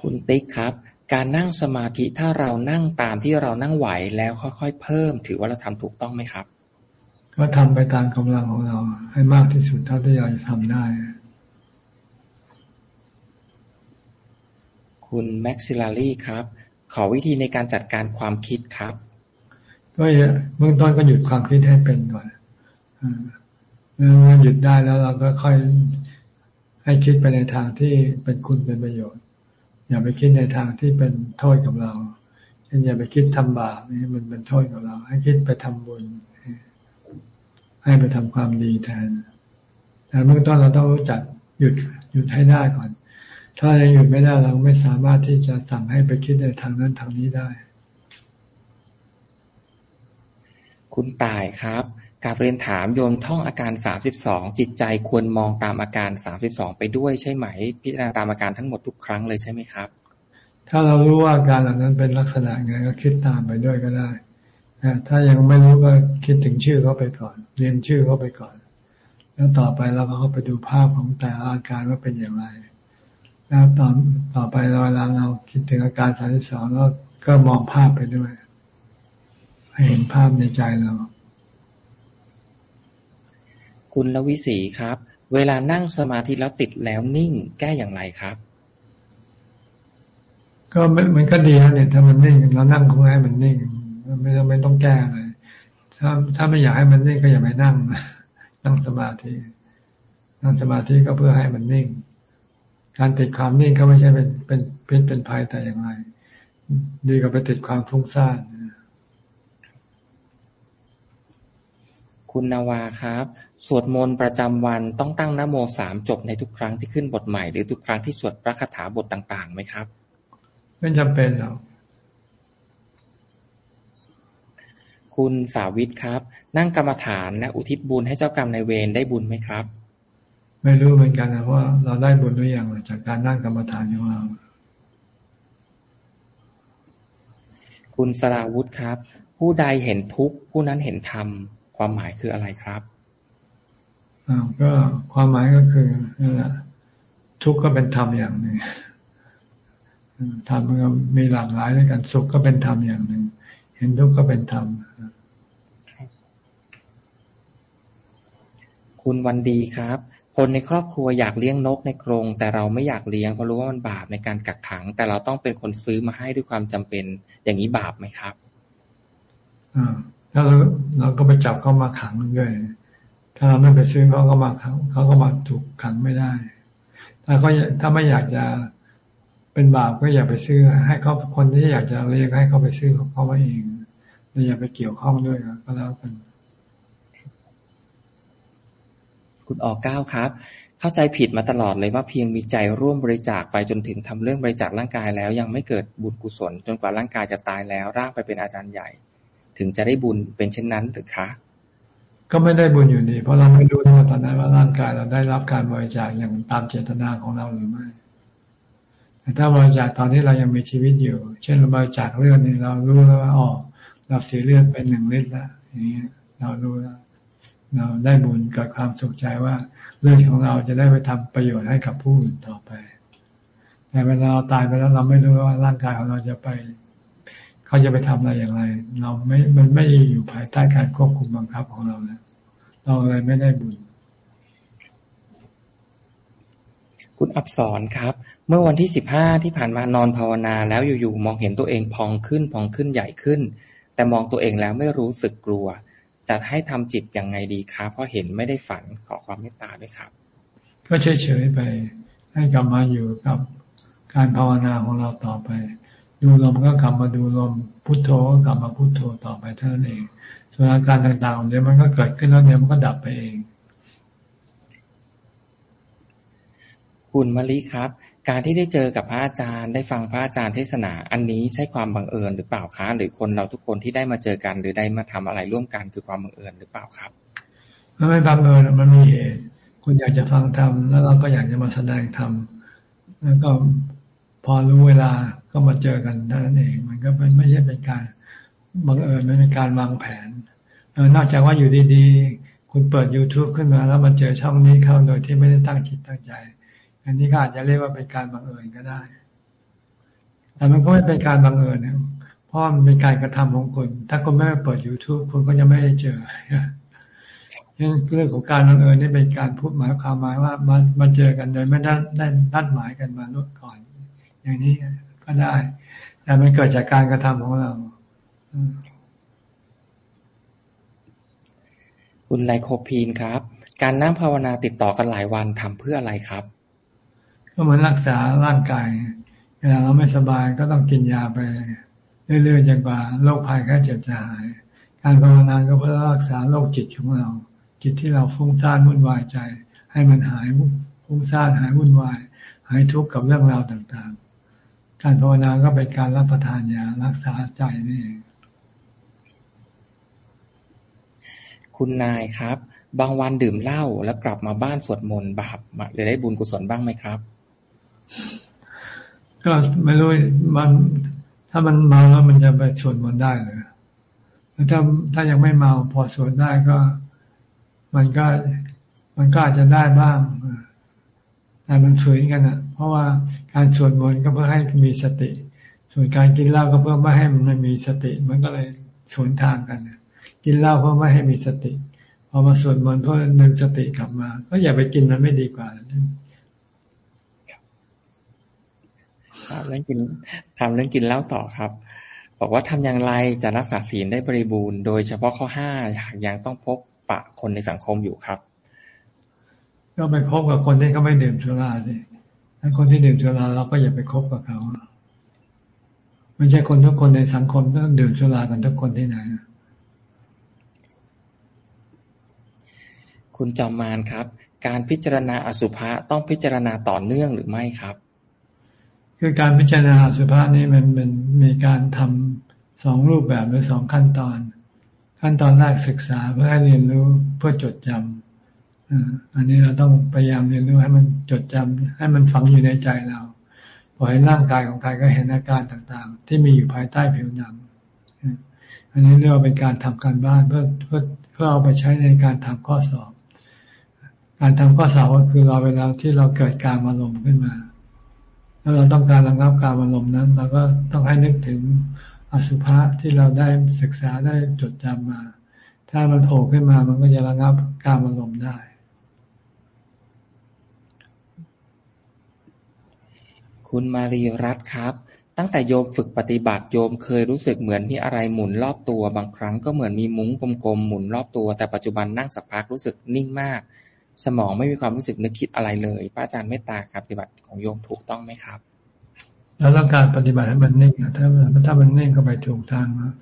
คุณติ๊กครับ การนั่งสมาธิถ้าเรานั่งตามที่เรานั่งไหวแล้วค่อยๆเพิ่ม ถือว่าเราทำถูกต้องไหมครับ ก็ทำไปตามกำลังของเรา ให้มากที่สุดเท่าที่เราจะทำได้ คุณแม็กซิลารีครับ ขอวิธีในการจัดการความคิดครับ ก็เบื้องต้นก็หยุดความคิดให้เป็นก่อนเมื่อหยุดได้แล้วเราก็ค่อยให้คิดไปในทางที่เป็นคุณเป็นประโยชน์ อย่าไปคิดในทางที่เป็นโทษกับเราเช่นอย่าไปคิดทำบาปนี่มันเป็นโทษกับเรา ให้คิดไปทำบุญ ให้ไปทำความดีแทน แต่เบื้องต้นเราต้องรู้จักหยุดหยุดให้ได้ก่อน ถ้ายังหยุดไม่ได้เราไม่สามารถที่จะสั่งให้ไปคิดในทางนั้นทางนี้ได้ คุณตายครับการเรียนถามโยมท่องอาการสามสิบสองจิตใจควรมองตามอาการสามสิบสองไปด้วยใช่ไหม พิจารณาตามอาการทั้งหมดทุกครั้งเลยใช่ไหมครับ ถ้าเรารู้ว่าอาการเหล่านั้นเป็นลักษณะไงก็คิดตามไปด้วยก็ได้ ถ้ายังไม่รู้ก็คิดถึงชื่อเขาไปก่อน เรียนชื่อเขาไปก่อน แล้วต่อไปเราก็เข้าไปดูภาพของแต่อาการว่าเป็นอย่างไรแล้วต่อต่อไปเวลาเราคิดถึงอาการสามสิบสองแล้วก็มองภาพไปด้วย ให้เห็นภาพในใจเรา คุณลวิศีครับ เวลานั่งสมาธิแล้วติดแล้วนิ่งแก้อย่างไรครับ ก็มันก็ดีนะเนี่ย ถ้ามันนิ่งเรานั่งเพื่อให้มันนิ่ง ไม่ต้องไม่ต้องแก้เลย ถ้าถ้าไม่อยากให้มันนิ่งก็อย่าไปนั่งนั่งสมาธิ นั่งสมาธิก็เพื่อให้มันนิ่ง การติดความนิ่งก็ไม่ใช่เป็นเป็นเป็นเป็นภัยแต่อย่างไร ดีกว่าไปติดความฟุ้งซ่านคุณนาวาครับ สวดมนต์ประจำวันต้องตั้งนโมสามจบในทุกครั้งที่ขึ้นบทใหม่ หรือทุกครั้งที่สวดพระคาถาบทต่างๆไหมครับ ไม่จำเป็นหรอก คุณสาวิทครับ นั่งกรรมฐานและอุทิศบุญให้เจ้ากรรมในเวรได้บุญไหมครับ ไม่รู้เหมือนกันนะว่าเราได้บุญหรือยังจากการนั่งกรรมฐานของเราคุณสราวุธครับ ผู้ใดเห็นทุกข์ผู้นั้นเห็นธรรมความหมายคืออะไรครับอ่าก็ความหมายก็คือนั่นแหละทุกข์ก็เป็นธรรมอย่างหนึ่งธรรมมันก็มีหลากหลายด้วยกันสุขก็เป็นธรรมอย่างหนึ่ง เห็นทุกข์ก็เป็นธรรม คุณวันดีครับ คนในครอบครัวอยากเลี้ยงนกในกรง แต่เราไม่อยากเลี้ยงเพราะรู้ว่ามันบาปในการกักขัง แต่เราต้องเป็นคนซื้อมาให้ด้วยความจำเป็น อย่างนี้บาปไหมครับอ่าถ้าเราเราก็ไปจับเขามาขังด้วยถ้าเราไม่ไปซื้อเขาก็มาขังเขาก็มาถูกขังไม่ได้ ถ้าเขาถ้าไม่อยากจะเป็นบาปก็อย่าไปซื้อ ให้เขาคนที่อยากจะเลี้ยงให้เขาไปซื้อของเขามาเองอย่าไปเกี่ยวข้องด้วยก็แล้วกัน คุณออเก้าครับ เข้าใจผิดมาตลอดเลยว่าเพียงมีใจร่วมบริจาคไปจนถึงทำเรื่องบริจาคร่างกายแล้ว ยังไม่เกิดบุญกุศล จนกว่าร่างกายจะตายแล้วร่างไปเป็นอาจารย์ใหญ่ ถึงจะได้บุญเป็นเช่นนั้นหรือคะ ก็ไม่ได้บุญอยู่ดี เพราะเราไม่รู้ว่าตอนนั้นว่าร่างกายเราได้รับการบริจาคอย่างตามเจตนาของเราหรือไม่แต่ถ้าบริจาคตอนที่เรายังมีชีวิตอยู่ เช่นเราบริจาคเลือดนี่เรารู้แล้วว่าอ๋อเราเสียเลือดไปหนึ่งลิตรละอย่างนี้ยเรารู้แล้ว เราได้บุญเกิดความสุขใจว่าเลือดของเราจะได้ไปทำประโยชน์ให้กับผู้อื่นต่อไปแต่เวลาเราตายไปแล้วเราไม่รู้ว่าร่างกายของเราจะไป เขาจะไปทำอะไรอย่างไร เราไม่มันไม่อยู่ภายใต้การควบคุมบังคับของเราแล้วเราเลยไม่ได้บุญคุณอับสรครับ เมื่อวันที่สิบห้าที่ผ่านมานอนภาวนาแล้วอยู่ๆมองเห็นตัวเองพองขึ้นพองขึ้นใหญ่ขึ้น แต่มองตัวเองแล้วไม่รู้สึกกลัว จะให้ทำจิตยังไงดีครับเพราะเห็นไม่ได้ฝันขอความเมตตาด้วยครับ ก็เฉยๆไป ให้กลับมาอยู่กับการภาวนาของเราต่อไป ดูลมก็กลับมาดูลมพุทโธก็กลับมาพุทโธต่อไปเท่านั้นเองส่วนอาการต่างๆเดี๋ยวมันก็เกิดขึ้นแล้วเดี๋ยวมันก็ดับไปเอง คุณมะลิครับ การที่ได้เจอกับพระอาจารย์ ได้ฟังพระอาจารย์เทศนา อันนี้ใช่ความบังเอิญหรือเปล่าคะหรือคนเราทุกคนที่ได้มาเจอกัน หรือได้มาทำอะไรร่วมกันคือความบังเอิญหรือเปล่าครับมันไม่บังเอิญมันมีเหตุคุณอยากจะฟังธรรมแล้วเราก็อยากจะมาแสดงธรรมแล้วก็พอรู้เวลาก็มาเจอกันเท่านั้นเอง มันก็เป็นไม่ใช่เป็นการบังเอิญไม่เป็นการวางแผนนอกจากว่าอยู่ดีๆ คุณเปิด youtube ขึ้นมาแล้วมาเจอช่องนี้เข้าโดยที่ไม่ได้ตั้งจิตตั้งใจ อันนี้ก็อาจจะเรียกว่าเป็นการบังเอิญก็ได้ แต่มันก็ไม่เป็นการบังเอิญนะเพราะมันเป็นการกระทำของคน ถ้าคุณไม่เปิด YouTube คุณก็จะไม่ได้เจอเรื่องของการบังเอิญนี่เป็นการพูดหมายความหมายว่ามันมาเจอกันโดยไม่ได้ได้นัดหมายกันมาลดก่อน อย่างนี้ก็ได้ แต่มันเกิดจากการกระทำของเราคุณไลโคพีนครับ การนั่งภาวนาติดต่อกันหลายวันทำเพื่ออะไรครับ ก็เหมือนรักษาร่างกายเวลาเราไม่สบายก็ต้องกินยาไปเรื่อยๆจนกว่าโรคภัยแค่เจ็บจะหาย การภาวนาก็เพื่อรักษาโรคจิตของเรา จิตที่เราฟุ้งซ่านวุ่นวายใจ ให้มันหายฟุ้งซ่านหายวุ่นวาย หายทุกข์กับเรื่องราวต่างๆ การภาวนาก็เป็นการรับประทานยารักษาใจนี่เองคุณนายครับ บางวันดื่มเหล้าแล้วกลับมาบ้านสวดมนต์บาปจะได้บุญกุศลบ้างไหมครับ ก็ไม่รู้มัน ถ้ามันเมาแล้วมันจะไปสวดมนต์ได้หรือถ้าถ้ายังไม่เมาพอสวดได้ก็ มันก็มันก็อาจจะได้บ้างแต่มันฝืนกันอะ เพราะว่าการสวดมนต์ก็เพื่อให้มีสติ ส่วนการกินเหล้าก็เพื่อไม่ให้มันมีสติ มันก็เลยสวนทางกันกินเหล้าเพื่อไม่ให้มีสติพอมาสวดมนต์เพื่อนึงสติกลับมา ก็อย่าไปกินมันไม่ดีกว่า ครับเรื่องกินทำเรื่องกินเหล้าต่อครับ บอกว่าทำอย่างไรจะรักษาศีลได้บริบูรณ์ โดยเฉพาะข้อห้ายังต้องพบปะคนในสังคมอยู่ครับ ก็ไปคบกับคนที่เขาไม่ดื่มสุราสิถ้าคนที่ดื่มสุราเราก็อย่าไปคบกับเขาไม่ใช่คนทุกคนในสังคมต้องดื่มสุรากันทุกคนที่ไหนคุณจอมมานครับ การพิจารณาอสุภะต้องพิจารณาต่อเนื่องหรือไม่ครับ คือการพิจารณาสุภาพนี้มันมันมีการทำสองรูปแบบหรือสองขั้นตอน ขั้นตอนแรกศึกษาเพื่อให้เรียนรู้เพื่อจดจำอันนี้เราต้องพยายามเรียนรู้ให้มันจดจำให้มันฝังอยู่ในใจเราปล่อยร่างกายของใครก็เห็นอาการต่างๆ ที่มีอยู่ภายใต้ผิวหนังอันนี้เรียกว่าเป็นการทำการบ้านเพื่อเพื่อเพื่อเอาไปใช้ในการทำข้อสอบ การทำข้อสอบก็คือเราเวลาที่เราเกิดการอารมณ์ขึ้นมา ถ้าเราต้องการระงับการอารมณ์นั้น เราก็ต้องให้นึกถึงอสุภะที่เราได้ศึกษาได้จดจำมา ถ้ามันโผล่ขึ้นมามันก็จะระงับการอารมณ์ได้ คุณมารีรัตครับ ตั้งแต่โยมฝึกปฏิบัติโยมเคยรู้สึกเหมือนมีอะไรหมุนรอบตัว บางครั้งก็เหมือนมีมุ้งกลมๆหมุนรอบตัว แต่ปัจจุบันนั่งสักพักรู้สึกนิ่งมาก สมองไม่มีความรู้สึกนึกคิดอะไรเลยพระอาจารย์เมตตาครับปฏิบัติของโยมถูกต้องไหมครับเราต้องการปฏิบัติให้มันนิ่งถ้าถ้ามันนิ่งก็ไปถูกทางนะ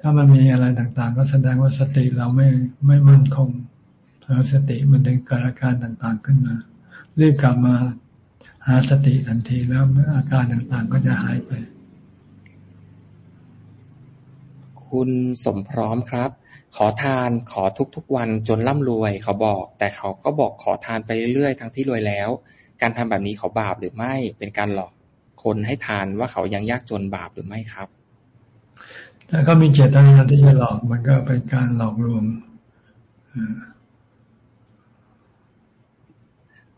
ถ้ามันมีอะไรต่างๆ ก็แสดงว่าสติเราไม่ไม่มั่นคงเพราะสติมันถึงเกิดอาการต่างๆขึ้นมา รีบกลับมาหาสติทันทีแล้วอาการต่างๆก็จะหายไป คุณสมพร้อมครับ ขอทานขอทุกๆวันจนร่ำรวย เขาบอก แต่เขาก็บอกขอทานไปเรื่อยๆทั้งที่รวยแล้ว การทำแบบนี้เขาบาปหรือไม่ เป็นการหลอกคนให้ทานว่าเขายังยากจนบาปหรือไม่ครับ ถ้าเขามีเจตนาที่จะหลอกมันก็เป็นการหลอกลวง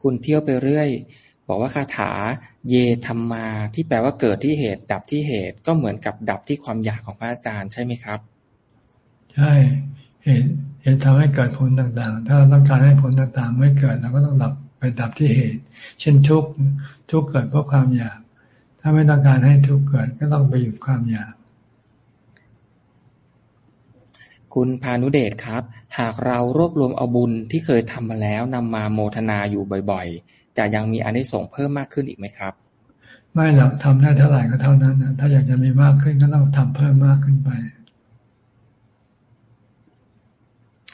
คุณเที่ยวไปเรื่อย บอกว่าคาถา เยธรรมา ที่แปลว่าเกิดที่เหตุ ดับที่เหตุก็เหมือนกับดับที่ความอยากของพระอาจารย์ใช่ไหมครับ ใช่เหตุเหตุทำให้เกิดผลต่างๆ ถ้าเราต้องการให้ผลต่างๆ ไม่เกิดเราก็ต้องดับไปดับที่เหตุ เช่นทุกข์ทุกข์เกิดเพราะความอยาก ถ้าไม่ต้องการให้ทุกข์เกิดก็ต้องไปหยุดความอยากคุณพานุเดชครับ หากเรารวบรวมเอาบุญที่เคยทำมาแล้วนำมาโมทนาอยู่บ่อยๆ จะยังมีอันได้ส่งเพิ่มมากขึ้นอีกไหมครับ ไม่หรอกทำได้เท่าไหร่ก็เท่านั้นนะถ้าอยากจะมีมากขึ้นก็ต้องทำเพิ่มมากขึ้นไป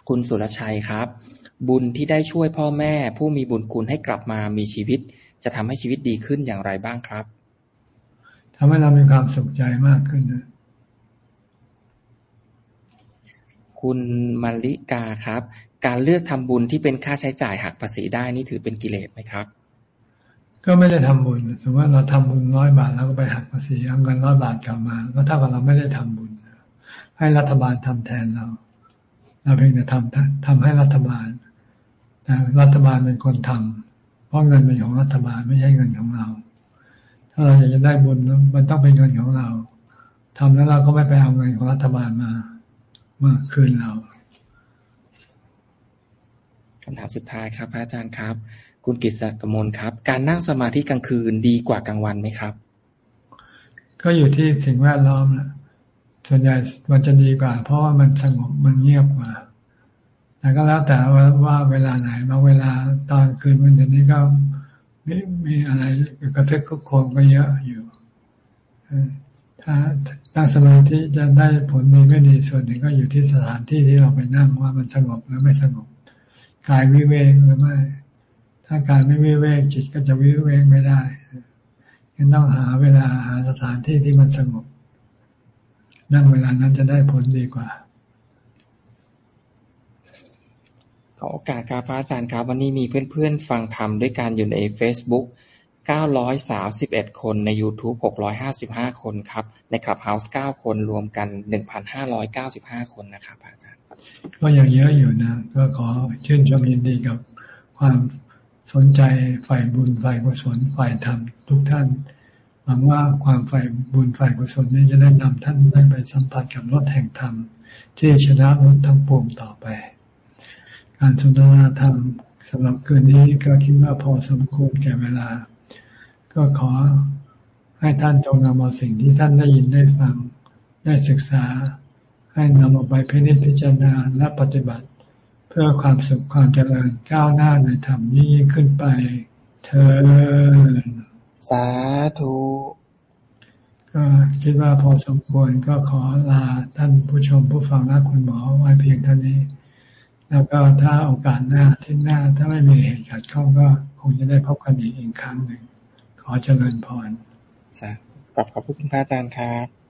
คุณสุรชัยครับ บุญที่ได้ช่วยพ่อแม่ ผู้มีบุญคุณให้กลับมามีชีวิต จะทำให้ชีวิตดีขึ้นอย่างไรบ้างครับทำให้เรามีความสุขใจมากขึ้นนะคุณมาริกาครับ การเลือกทำบุญที่เป็นค่าใช้จ่ายหักภาษีได้นี่ถือเป็นกิเลสไหมครับ ก็ไม่ได้ทำบุญสมมติว่าเราทำบุญร้อยบาทแล้วก็ไปหักภาษีเอาเงินร้อยบาทกลับมา ก็เท่ากับเราไม่ได้ทำบุญ ให้รัฐบาลทำแทนเรา เราเพียงแต่ทำทำให้รัฐบาลแต่รัฐบาลเป็นคนทำเพราะเงินเป็นของรัฐบาลไม่ใช่เงินของเรา ถ้าเราอยากจะได้บุญมันต้องเป็นเงินของเราทำแล้วเราก็ไม่ไปเอาเงินของรัฐบาลมามาคืนเราคำถามสุดท้ายครับ พระอาจารย์ครับ คุณกิตศกมลครับ การนั่งสมาธิกลางคืนดีกว่ากลางวันไหมครับ ก็อยู่ที่สิ่งแวดล้อมแหละ ส่วนใหญ่มันจะดีกว่า เพราะว่ามันสงบมันเงียบกว่าแต่ก็แล้วแต่ว่าว่าเวลาไหนบางเวลาตอนคืนวันนี้ก็มีมีอะไรกระเทกก็โคงก็เยอะอยู่ถ้านั่งสมาธิจะได้ผลมีไม่ดีส่วนหนึ่งก็อยู่ที่สถานที่ที่เราไปนั่งว่ามันสงบหรือไม่สงบกายวิเวกหรือไม่ ถ้ากายไม่วิเวกจิตก็จะวิเวกไม่ได้ยังต้องหาเวลาหาสถานที่ที่มันสงบ นั่งเวลานั้นจะได้ผลดีกว่าขอโอกาสครับพระอาจารย์ครับ วันนี้มีเพื่อนๆ ฟังธรรมด้วยการอยู่ใน Facebook 931 คนใน YouTube 655 คนครับ ในคลับเฮาส์9คนรวมกัน 1,595 คนนะครับอาจารย์ ก็ยังเยอะอยู่นะ ก็ขอชื่นชมยินดีกับความสนใจฝ่ายบุญฝ่ายกุศลฝ่ายธรรมทุกท่าน หวังว่าความฝ่ายบุญฝ่ายกุศลนี้จะได้นำท่านได้ไปสัมผัสกับรถแห่งธรรม ที่ชนะรถทั้งปวงต่อไป การสนทนาธรรมสำหรับคืนนี้ก็คิดว่าพอสมควรแก่เวลา ก็ขอให้ท่านจงนำเอาสิ่งที่ท่านได้ยินได้ฟังได้ศึกษา ให้นำออกไปพิจิตพิจารณาและปฏิบัติ เพื่อความสุขความเจริญก้าวหน้าในธรรมยิ่งขึ้นไปเธอ สาธุก็คิดว่าพอสมควรก็ขอลาท่านผู้ชมผู้ฟังและคุณหมอไว้เพียงเท่านี้ แล้วก็ถ้าโอกาสหน้าที่หน้าถ้าไม่มีเหตุการณ์เข้าก็คงจะได้พบกันอีกครั้งหนึ่งขอเจริญพรขอบขอบคุณพระอาจารย์ครับ